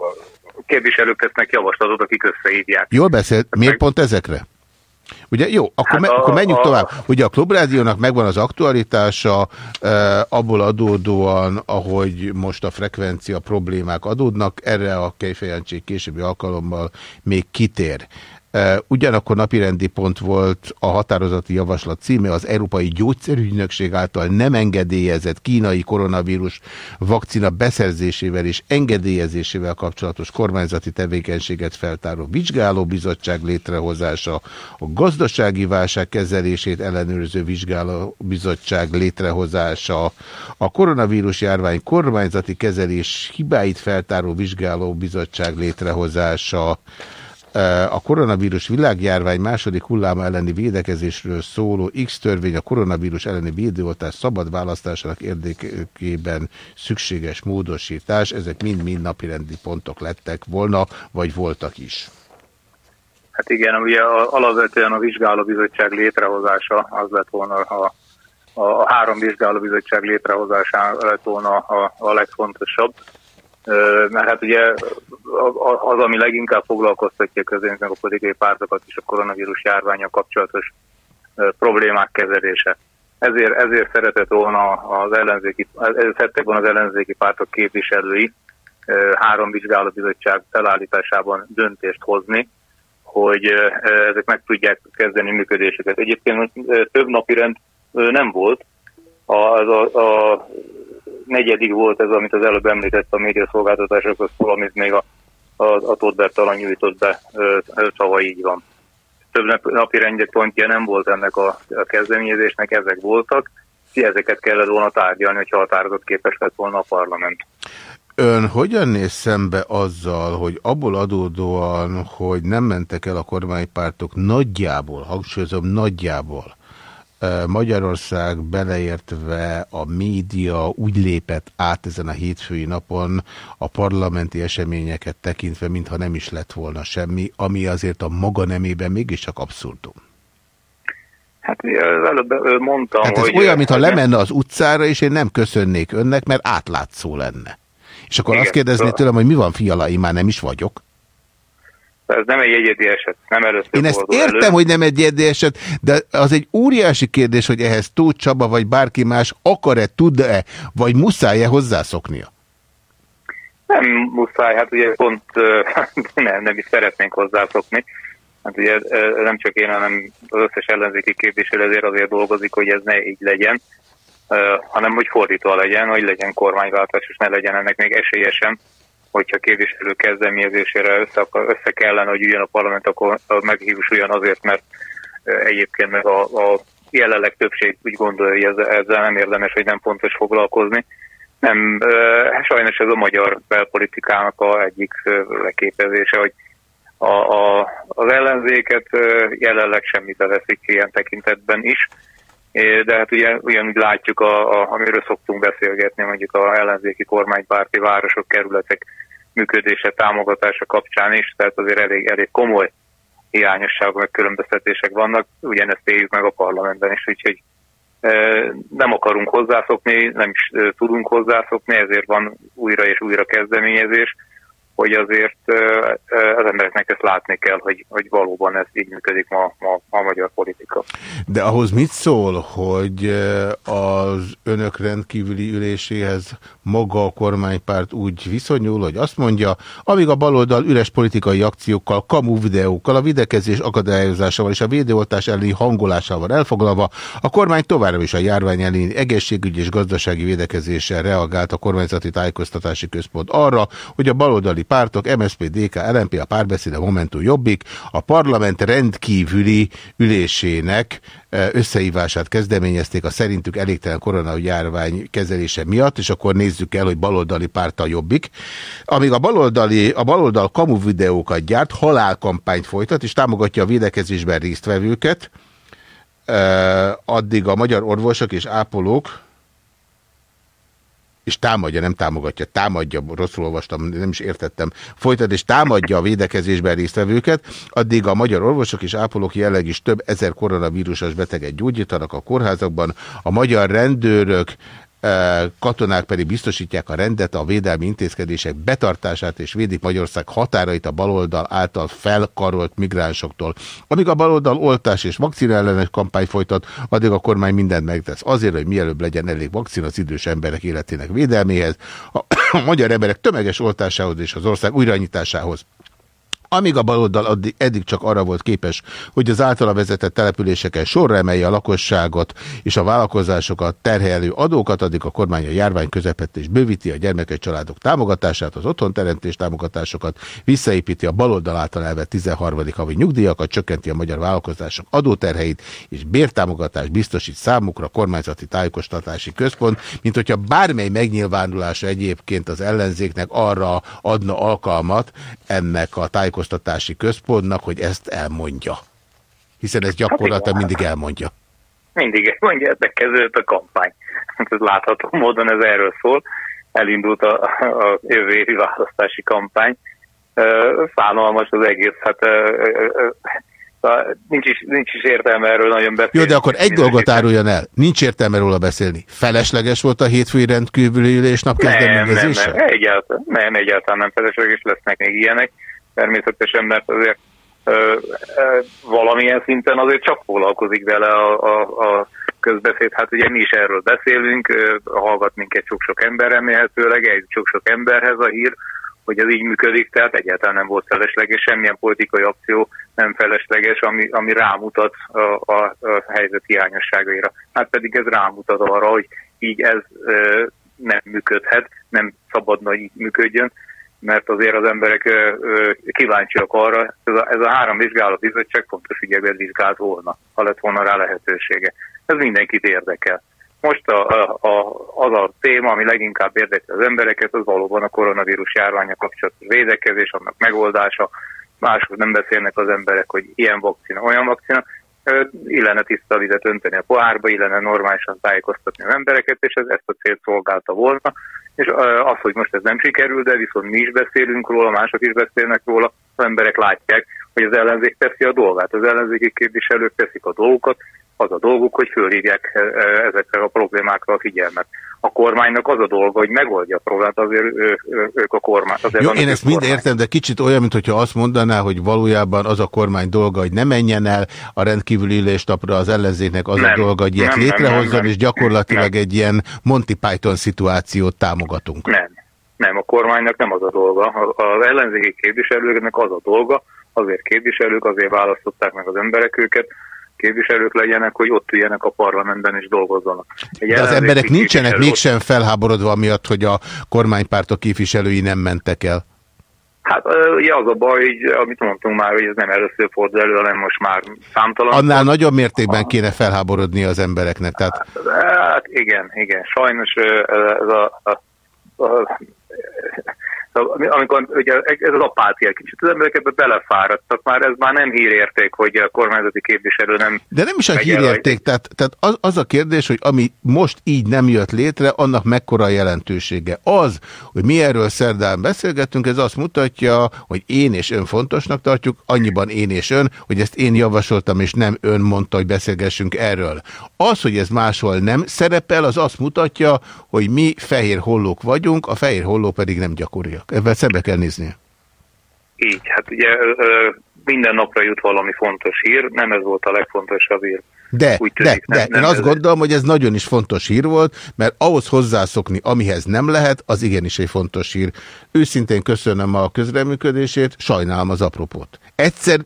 képviselők tesznek javaslatot, akik összeívják. Jól beszélt, miért pont ezekre? Ugye jó, akkor, hát me, akkor menjünk a, tovább. Ugye a Klubrádiónak megvan az aktualitása, e, abból adódóan, ahogy most a frekvencia problémák adódnak, erre a Kejfejancség későbbi alkalommal még kitér. Ugyanakkor napirendi pont volt a határozati javaslat címe az Európai Gyógyszerügynökség által nem engedélyezett kínai koronavírus vakcina beszerzésével és engedélyezésével kapcsolatos kormányzati tevékenységet feltáró vizsgálóbizottság létrehozása, a gazdasági válság kezelését ellenőrző vizsgálóbizottság létrehozása, a koronavírus járvány kormányzati kezelés hibáit feltáró vizsgálóbizottság létrehozása, a koronavírus világjárvány második hulláma elleni védekezésről szóló X-törvény a koronavírus elleni védőoltás szabad választásának érdekében szükséges módosítás. Ezek mind-mind napirendi pontok lettek volna, vagy voltak is. Hát igen, ugye alapvetően a vizsgálóbizottság létrehozása az lett volna a, a, három vizsgálóbizottság létrehozása lett volna a, a legfontosabb mert hát ugye az, ami leginkább foglalkoztatja közénk a politikai pártokat és a koronavírus járványa kapcsolatos problémák kezelése. Ezért, ezért szeretett volna az ellenzéki, ezért volna az ellenzéki pártok képviselői három vizsgálóbizottság felállításában döntést hozni, hogy ezek meg tudják kezdeni működéseket. Egyébként több napi rend nem volt, a, a, a negyedik volt ez, amit az előbb említett a médiaszolgáltatásokhoz szól, amit még a, a, a Todbert talán nyújtott be, szava így van. Több napi rendjek pontja nem volt ennek a, a kezdeményezésnek, ezek voltak, ezeket kellett volna tárgyalni, hogyha határozott képes lett volna a parlament. Ön hogyan néz szembe azzal, hogy abból adódóan, hogy nem mentek el a kormánypártok nagyjából, hangsúlyozom nagyjából, Magyarország beleértve a média úgy lépett át ezen a hétfői napon a parlamenti eseményeket tekintve, mintha nem is lett volna semmi, ami azért a maga nemében mégiscsak abszurdum. Hát előbb mondtam, hát ez hogy... olyan, mintha lemenne az utcára, és én nem köszönnék önnek, mert átlátszó lenne. És akkor Igen, azt kérdezné szóval... tőlem, hogy mi van fiala, én már nem is vagyok. Ez nem egy egyedi eset, nem először Én ezt értem, elő. hogy nem egy egyedi eset, de az egy óriási kérdés, hogy ehhez Tóth Csaba vagy bárki más akar-e, tud-e, vagy muszáj-e hozzászoknia? Nem muszáj, hát ugye pont nem, nem is szeretnénk hozzászokni. Hát ugye nem csak én, hanem az összes ellenzéki képviselő ezért azért dolgozik, hogy ez ne így legyen, hanem hogy fordítva legyen, hogy legyen kormányváltás, és ne legyen ennek még esélyesen, hogyha képviselő kezdeményezésére össze, össze kellene, hogy üljön a parlament, akkor meghívsuljon azért, mert egyébként meg a, a jelenleg többség úgy gondolja, hogy ezzel nem érdemes, hogy nem fontos foglalkozni. Nem, sajnos ez a magyar belpolitikának a egyik leképezése, hogy a, a, az ellenzéket jelenleg semmit veszik ilyen tekintetben is, de hát ugye ugyanúgy látjuk, a, a, amiről szoktunk beszélgetni, mondjuk a ellenzéki kormánypárti városok, kerületek működése, támogatása kapcsán is, tehát azért elég, elég komoly hiányosságok, meg különböztetések vannak, ugyanezt éljük meg a parlamentben is, úgyhogy nem akarunk hozzászokni, nem is tudunk hozzászokni, ezért van újra és újra kezdeményezés, hogy azért az embereknek ezt látni kell, hogy, hogy valóban ez így működik ma, ma a magyar politika. De ahhoz mit szól, hogy az önök rendkívüli üléséhez maga a kormánypárt úgy viszonyul, hogy azt mondja, amíg a baloldal üres politikai akciókkal, kamu videókkal, a videkezés akadályozásával és a védőoltás elleni hangolásával elfoglalva, a kormány továbbra is a járvány elleni egészségügyi és gazdasági védekezéssel reagált a kormányzati tájékoztatási központ arra, hogy a baloldali pártok, MSZP, DK, LNP, a párbeszéd, a Momentum Jobbik a parlament rendkívüli ülésének összehívását kezdeményezték a szerintük elégtelen koronajárvány kezelése miatt, és akkor nézzük el, hogy baloldali párta jobbik. Amíg a, baloldali, a baloldal kamu videókat gyárt, halálkampányt folytat, és támogatja a védekezésben résztvevőket, addig a magyar orvosok és ápolók és támadja, nem támogatja, támadja, rosszul olvastam, nem is értettem, folytat és támadja a védekezésben résztvevőket, addig a magyar orvosok és ápolók jelleg is több ezer koronavírusos beteget gyógyítanak a kórházakban, a magyar rendőrök katonák pedig biztosítják a rendet, a védelmi intézkedések betartását és védik Magyarország határait a baloldal által felkarolt migránsoktól. Amíg a baloldal oltás és vakcina ellenes kampány folytat, addig a kormány mindent megtesz azért, hogy mielőbb legyen elég vakcina az idős emberek életének védelméhez, a, magyar emberek tömeges oltásához és az ország újranyitásához. Amíg a baloldal addig, eddig csak arra volt képes, hogy az általa vezetett településeken sorra emelje a lakosságot és a vállalkozásokat terhelő adókat, addig a kormány a járvány közepette és bővíti a gyermekes családok támogatását, az otthonteremtés támogatásokat, visszaépíti a baloldal által elvett 13. havi nyugdíjakat, csökkenti a magyar vállalkozások adóterheit és bértámogatás biztosít számukra kormányzati tájékoztatási központ, mint hogyha bármely megnyilvánulása egyébként az ellenzéknek arra adna alkalmat ennek a tájékoztatási tájékoztatási központnak, hogy ezt elmondja. Hiszen ez gyakorlatilag hát mindig elmondja. Mindig mondja, ebbe kezdődött a kampány. Hát ez látható módon ez erről szól. Elindult a, a jövő évi választási kampány. Fánalmas az egész. Hát nincs is, nincs is értelme erről nagyon beszélni. Jó, de akkor egy dolgot áruljon el. Nincs értelme róla beszélni. Felesleges volt a hétfői rendkívüli ülésnap kezdeményezése? Nem, nem, nem, egyáltalán nem, egyáltalán nem felesleges, lesznek még ilyenek természetesen, mert azért valamilyen szinten azért csak foglalkozik vele a, a, a közbeszéd. Hát ugye mi is erről beszélünk, hallgat minket sok-sok ember remélhetőleg, egy sok-sok emberhez a hír, hogy ez így működik, tehát egyáltalán nem volt felesleges, semmilyen politikai akció nem felesleges, ami, ami rámutat a, a, a helyzet hiányosságaira. Hát pedig ez rámutat arra, hogy így ez ö, nem működhet, nem szabadna, hogy így működjön mert azért az emberek kíváncsiak arra, ez a, ez a három vizsgáló bizottság fontos ügyekben vizsgált volna, ha lett volna rá lehetősége. Ez mindenkit érdekel. Most a, a, a, az a téma, ami leginkább érdekel az embereket, az valóban a koronavírus járványa kapcsolatos védekezés, annak megoldása. Máshoz nem beszélnek az emberek, hogy ilyen vakcina, olyan vakcina. Illene tiszta vizet önteni a pohárba, illene normálisan tájékoztatni az embereket, és ez ezt a célt szolgálta volna. És az, hogy most ez nem sikerül, de viszont mi is beszélünk róla, mások is beszélnek róla, az emberek látják, hogy az ellenzék teszi a dolgát. Az ellenzéki képviselők teszik a dolgokat, az a dolguk, hogy fölhívják e, e, ezekre a problémákra a figyelmet. A kormánynak az a dolga, hogy megoldja a problémát, azért ő, ő, ők a kormány. Azért Jó, én ezt mind értem, de kicsit olyan, mintha azt mondaná, hogy valójában az a kormány dolga, hogy ne menjen el a rendkívüli ülésnapra az ellenzéknek az nem, a dolga, hogy ilyet létrehozzon, és gyakorlatilag nem. egy ilyen Monty Python szituációt támogatunk. Nem, nem, a kormánynak nem az a dolga. Az ellenzéki képviselőknek az a dolga, azért képviselők, azért választották meg az emberek őket, képviselők legyenek, hogy ott üljenek a parlamentben és dolgozzanak. Egy De az emberek nincsenek mégsem felháborodva miatt, hogy a kormánypártok képviselői nem mentek el. Hát ugye az a baj, hogy, amit mondtunk már, hogy ez nem először fordul elő, hanem most már számtalan. Annál nagyobb mértékben kéne felháborodni az embereknek. Tehát... Hát, hát igen, igen. Sajnos ez a, a, a Szóval, amikor ugye ez az apátia kicsit, az emberek ebbe belefáradtak, már ez már nem hírérték, hogy a kormányzati képviselő nem... De nem is a hírérték, tehát, tehát az, az a kérdés, hogy ami most így nem jött létre, annak mekkora a jelentősége. Az, hogy mi erről szerdán beszélgettünk, ez azt mutatja, hogy én és ön fontosnak tartjuk, annyiban én és ön, hogy ezt én javasoltam, és nem ön mondta, hogy beszélgessünk erről. Az, hogy ez máshol nem szerepel, az azt mutatja, hogy mi fehér hollók vagyunk, a fehér holló pedig nem gyakoriak voltak. Ebben szembe kell nézni. Így, hát ugye minden napra jut valami fontos hír, nem ez volt a legfontosabb hír. De, Úgy tűnik, de, nem, de nem én azt ez... gondolom, hogy ez nagyon is fontos hír volt, mert ahhoz hozzászokni, amihez nem lehet, az igenis egy fontos hír. Őszintén köszönöm a közreműködését, sajnálom az apropót. Egyszer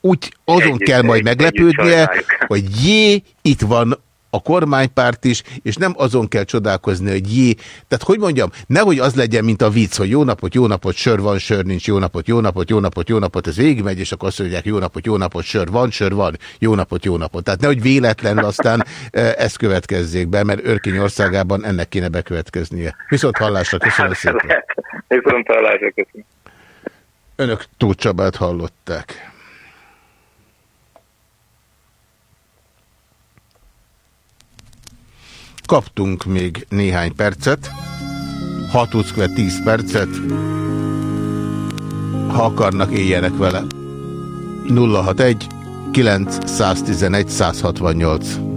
úgy azon együtt, kell majd meglepődnie, hogy jé, itt van a kormánypárt is, és nem azon kell csodálkozni, hogy jé. Tehát hogy mondjam, nehogy az legyen, mint a vicc, hogy jó napot, jó napot, sör van, sör nincs, jó napot, jó napot, jó napot, jó napot, ez végigmegy, és akkor azt mondják, jó napot, jó napot, sör van, sör van, jó napot, jó napot. Tehát nehogy véletlenül aztán e, ez következzék be, mert Örkény országában ennek kéne bekövetkeznie. Viszont hallásra, köszönöm szépen. Viszont hallásra, köszönöm. Önök Tóth Csabát hallották. Kaptunk még néhány percet, 6 10 percet, ha akarnak, éljenek vele. 061 911 168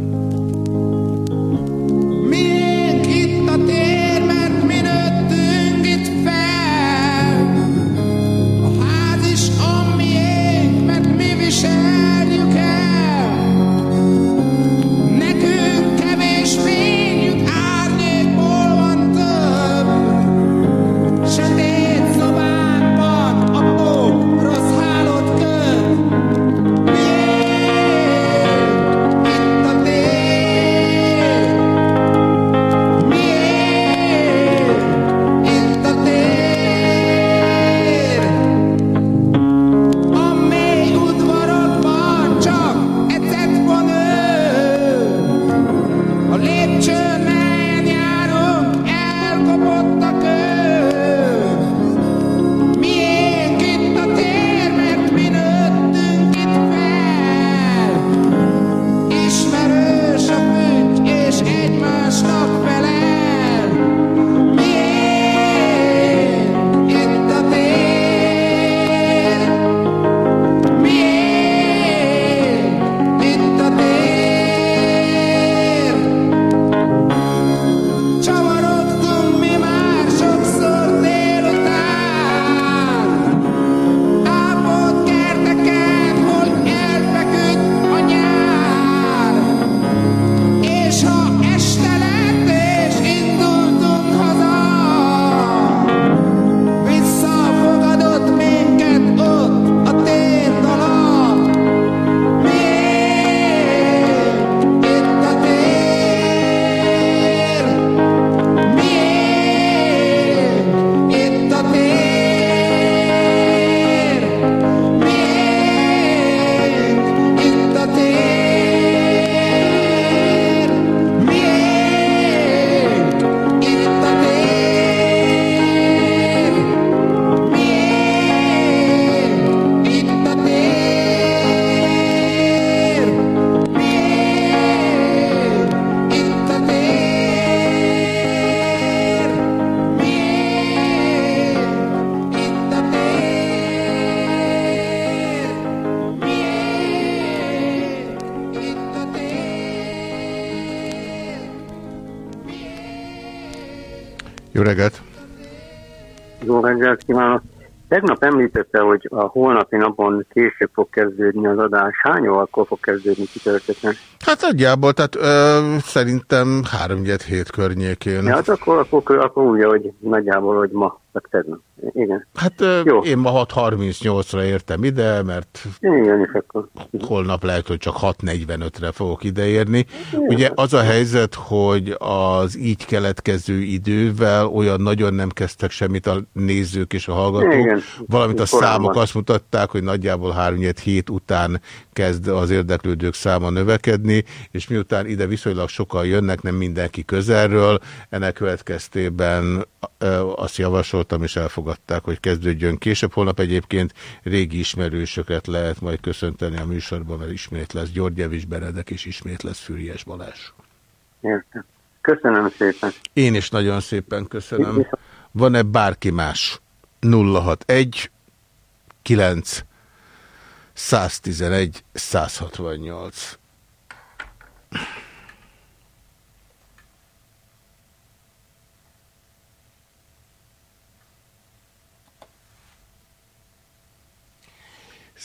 a holnapi napon később fog kezdődni az adás. Hány órakor fog kezdődni kitörtetlen? Hát nagyjából, tehát ö, szerintem 3 hét környékén. Ja, hát akkor, akkor, akkor úgy, hogy nagyjából, hogy ma, vagy tegnap. Igen. Hát Jó. én ma 6.38-ra értem ide, mert Igen, és akkor. holnap lehet, hogy csak 6.45-re fogok ideérni. Ugye az a helyzet, hogy az így keletkező idővel olyan nagyon nem kezdtek semmit a nézők és a hallgatók, Igen. valamint a Korábban. számok azt mutatták, hogy nagyjából 3 hét után kezd az érdeklődők száma növekedni, és miután ide viszonylag sokan jönnek, nem mindenki közelről, ennek következtében azt javasoltam, és elfogadták, hogy kezdődjön később. Holnap egyébként régi ismerősöket lehet majd köszönteni a műsorban, mert ismét lesz György Javis Benedek, és ismét lesz Füriyes Balázs. Értem. Köszönöm szépen. Én is nagyon szépen köszönöm. Van-e bárki más? 061 9 111 168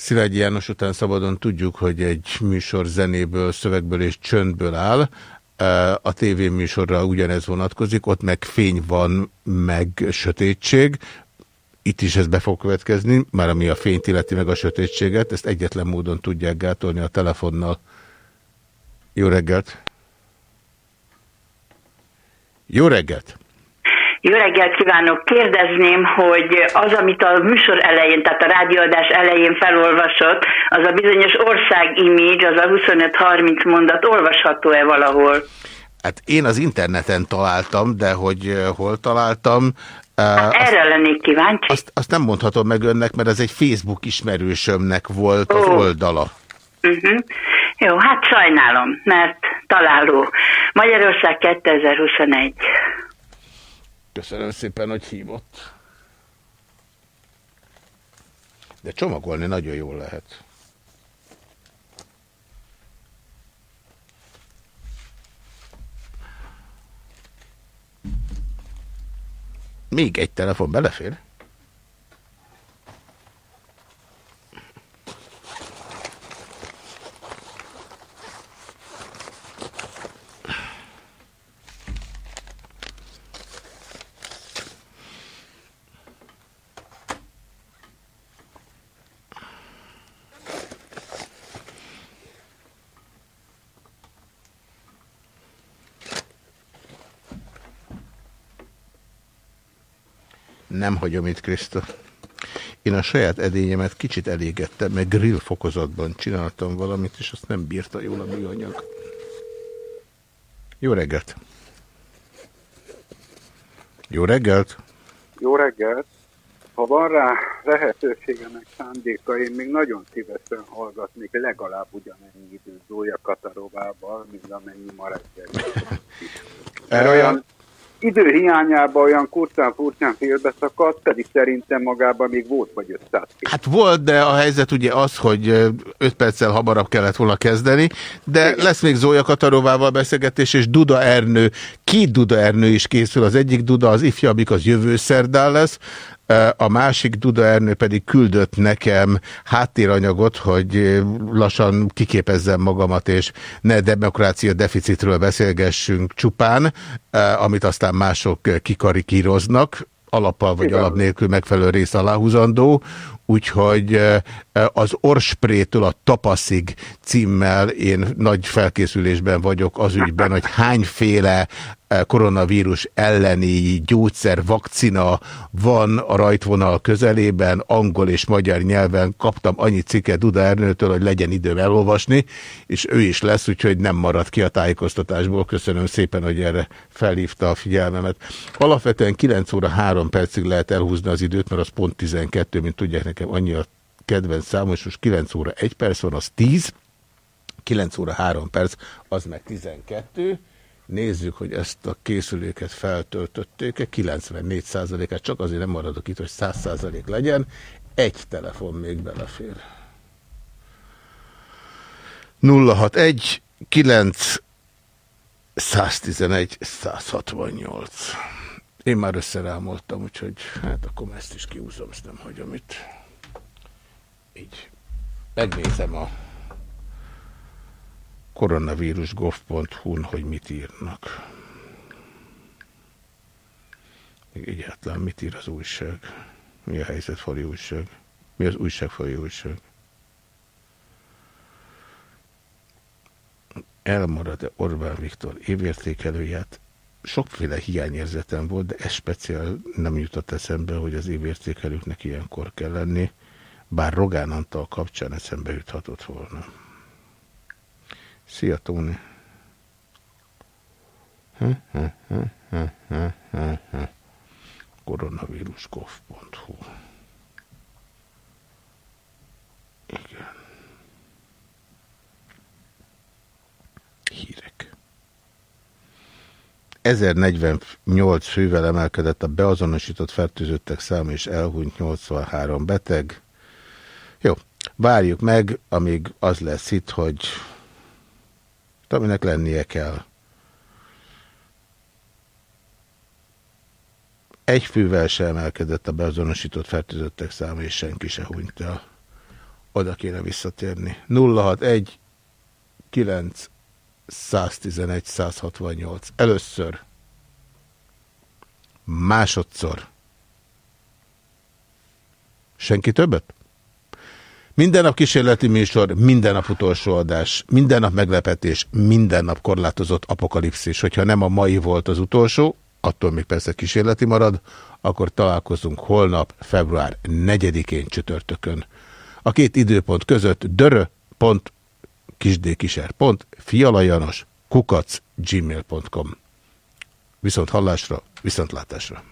Szilágyi János után szabadon tudjuk, hogy egy műsor zenéből, szövegből és csöndből áll. E, A tévéműsorra ugyanez vonatkozik, ott meg fény van, meg sötétség. Itt is ez be fog következni, már ami a fényt illeti meg a sötétséget, ezt egyetlen módon tudják gátolni a telefonnal. Jó reggelt! Jó reggelt! Jó reggelt kívánok! Kérdezném, hogy az, amit a műsor elején, tehát a rádióadás elején felolvasott, az a bizonyos ország image, az a 25-30 mondat olvasható-e valahol? Hát én az interneten találtam, de hogy eh, hol találtam, eh, azt, Erre lennék kíváncsi. azt, azt nem mondhatom meg önnek, mert ez egy Facebook ismerősömnek volt az Ó. oldala. Uh-huh. Jó, hát sajnálom, mert találó. Magyarország 2021. Köszönöm szépen, hogy hívott. De csomagolni nagyon jól lehet. Még egy telefon belefér? Nem hagyom itt, Kriszta. Én a saját edényemet kicsit elégettem, meg grill fokozatban csináltam valamit, és azt nem bírta jól a műanyag. Jó reggelt! Jó reggelt! Jó reggelt! Ha van rá lehetősége meg szándéka, én még nagyon szívesen hallgatnék legalább ugyanennyi időt Zója Katarovával, mint amennyi ma reggel. Mert olyan időhiányában olyan kurtán furcsán félbeszakadt, pedig szerintem magában még volt vagy 500 Hát volt, de a helyzet ugye az, hogy 5 perccel hamarabb kellett volna kezdeni, de lesz még Zója Katarovával beszélgetés, és Duda Ernő, két Duda Ernő is készül, az egyik Duda, az ifjabbik, az jövő szerdán lesz, a másik Duda Ernő pedig küldött nekem háttéranyagot, hogy lassan kiképezzem magamat, és ne demokrácia deficitről beszélgessünk csupán, amit aztán mások kikarikíroznak, alappal vagy Igen. alap nélkül megfelelő rész aláhúzandó, úgyhogy eh, az Orsprétől a Tapaszig címmel én nagy felkészülésben vagyok az ügyben, hogy hányféle eh, koronavírus elleni gyógyszer, vakcina van a rajtvonal közelében, angol és magyar nyelven kaptam annyi cikket Duda Ernőtől, hogy legyen időm elolvasni, és ő is lesz, úgyhogy nem marad ki a tájékoztatásból. Köszönöm szépen, hogy erre felhívta a figyelmemet. Alapvetően 9 óra 3 percig lehet elhúzni az időt, mert az pont 12, mint tudják nekem annyi a kedvenc számom, és most 9 óra 1 perc van, az 10, 9 óra 3 perc, az meg 12. Nézzük, hogy ezt a készüléket feltöltötték-e, 94%-át, csak azért nem maradok itt, hogy 100% legyen. Egy telefon még belefér. 061 9 111 168 Én már összerámoltam, úgyhogy hát akkor ezt is kiúzom, ezt nem hagyom itt. Így. Megnézem a koronavírus.gov.hu-n, hogy mit írnak. Még egyáltalán mit ír az újság? Mi a helyzet fali újság? Mi az újság fali újság? Elmarad-e Orbán Viktor évértékelőját? Sokféle hiányérzetem volt, de ez speciál nem jutott eszembe, hogy az évértékelőknek ilyenkor kell lenni, bár Rogán Antal kapcsán eszembe juthatott volna. Szia, Tóni! koronavírus.gov.hu Igen. Hírek. 1048 fővel emelkedett a beazonosított fertőzöttek száma, és elhunyt 83 beteg. Várjuk meg, amíg az lesz itt, hogy aminek lennie kell. Egy fővel se emelkedett a beazonosított fertőzöttek száma, és senki se hunyt el. Oda kéne visszatérni. 061 9 111 168. Először. Másodszor. Senki többet? Minden nap kísérleti műsor, minden nap utolsó adás, minden nap meglepetés, minden nap korlátozott apokalipszis. Hogyha nem a mai volt az utolsó, attól még persze kísérleti marad, akkor találkozunk holnap, február 4-én csütörtökön. A két időpont között dörö.kisdkiser.fialajanos kukac gmail.com Viszont hallásra, viszont látásra.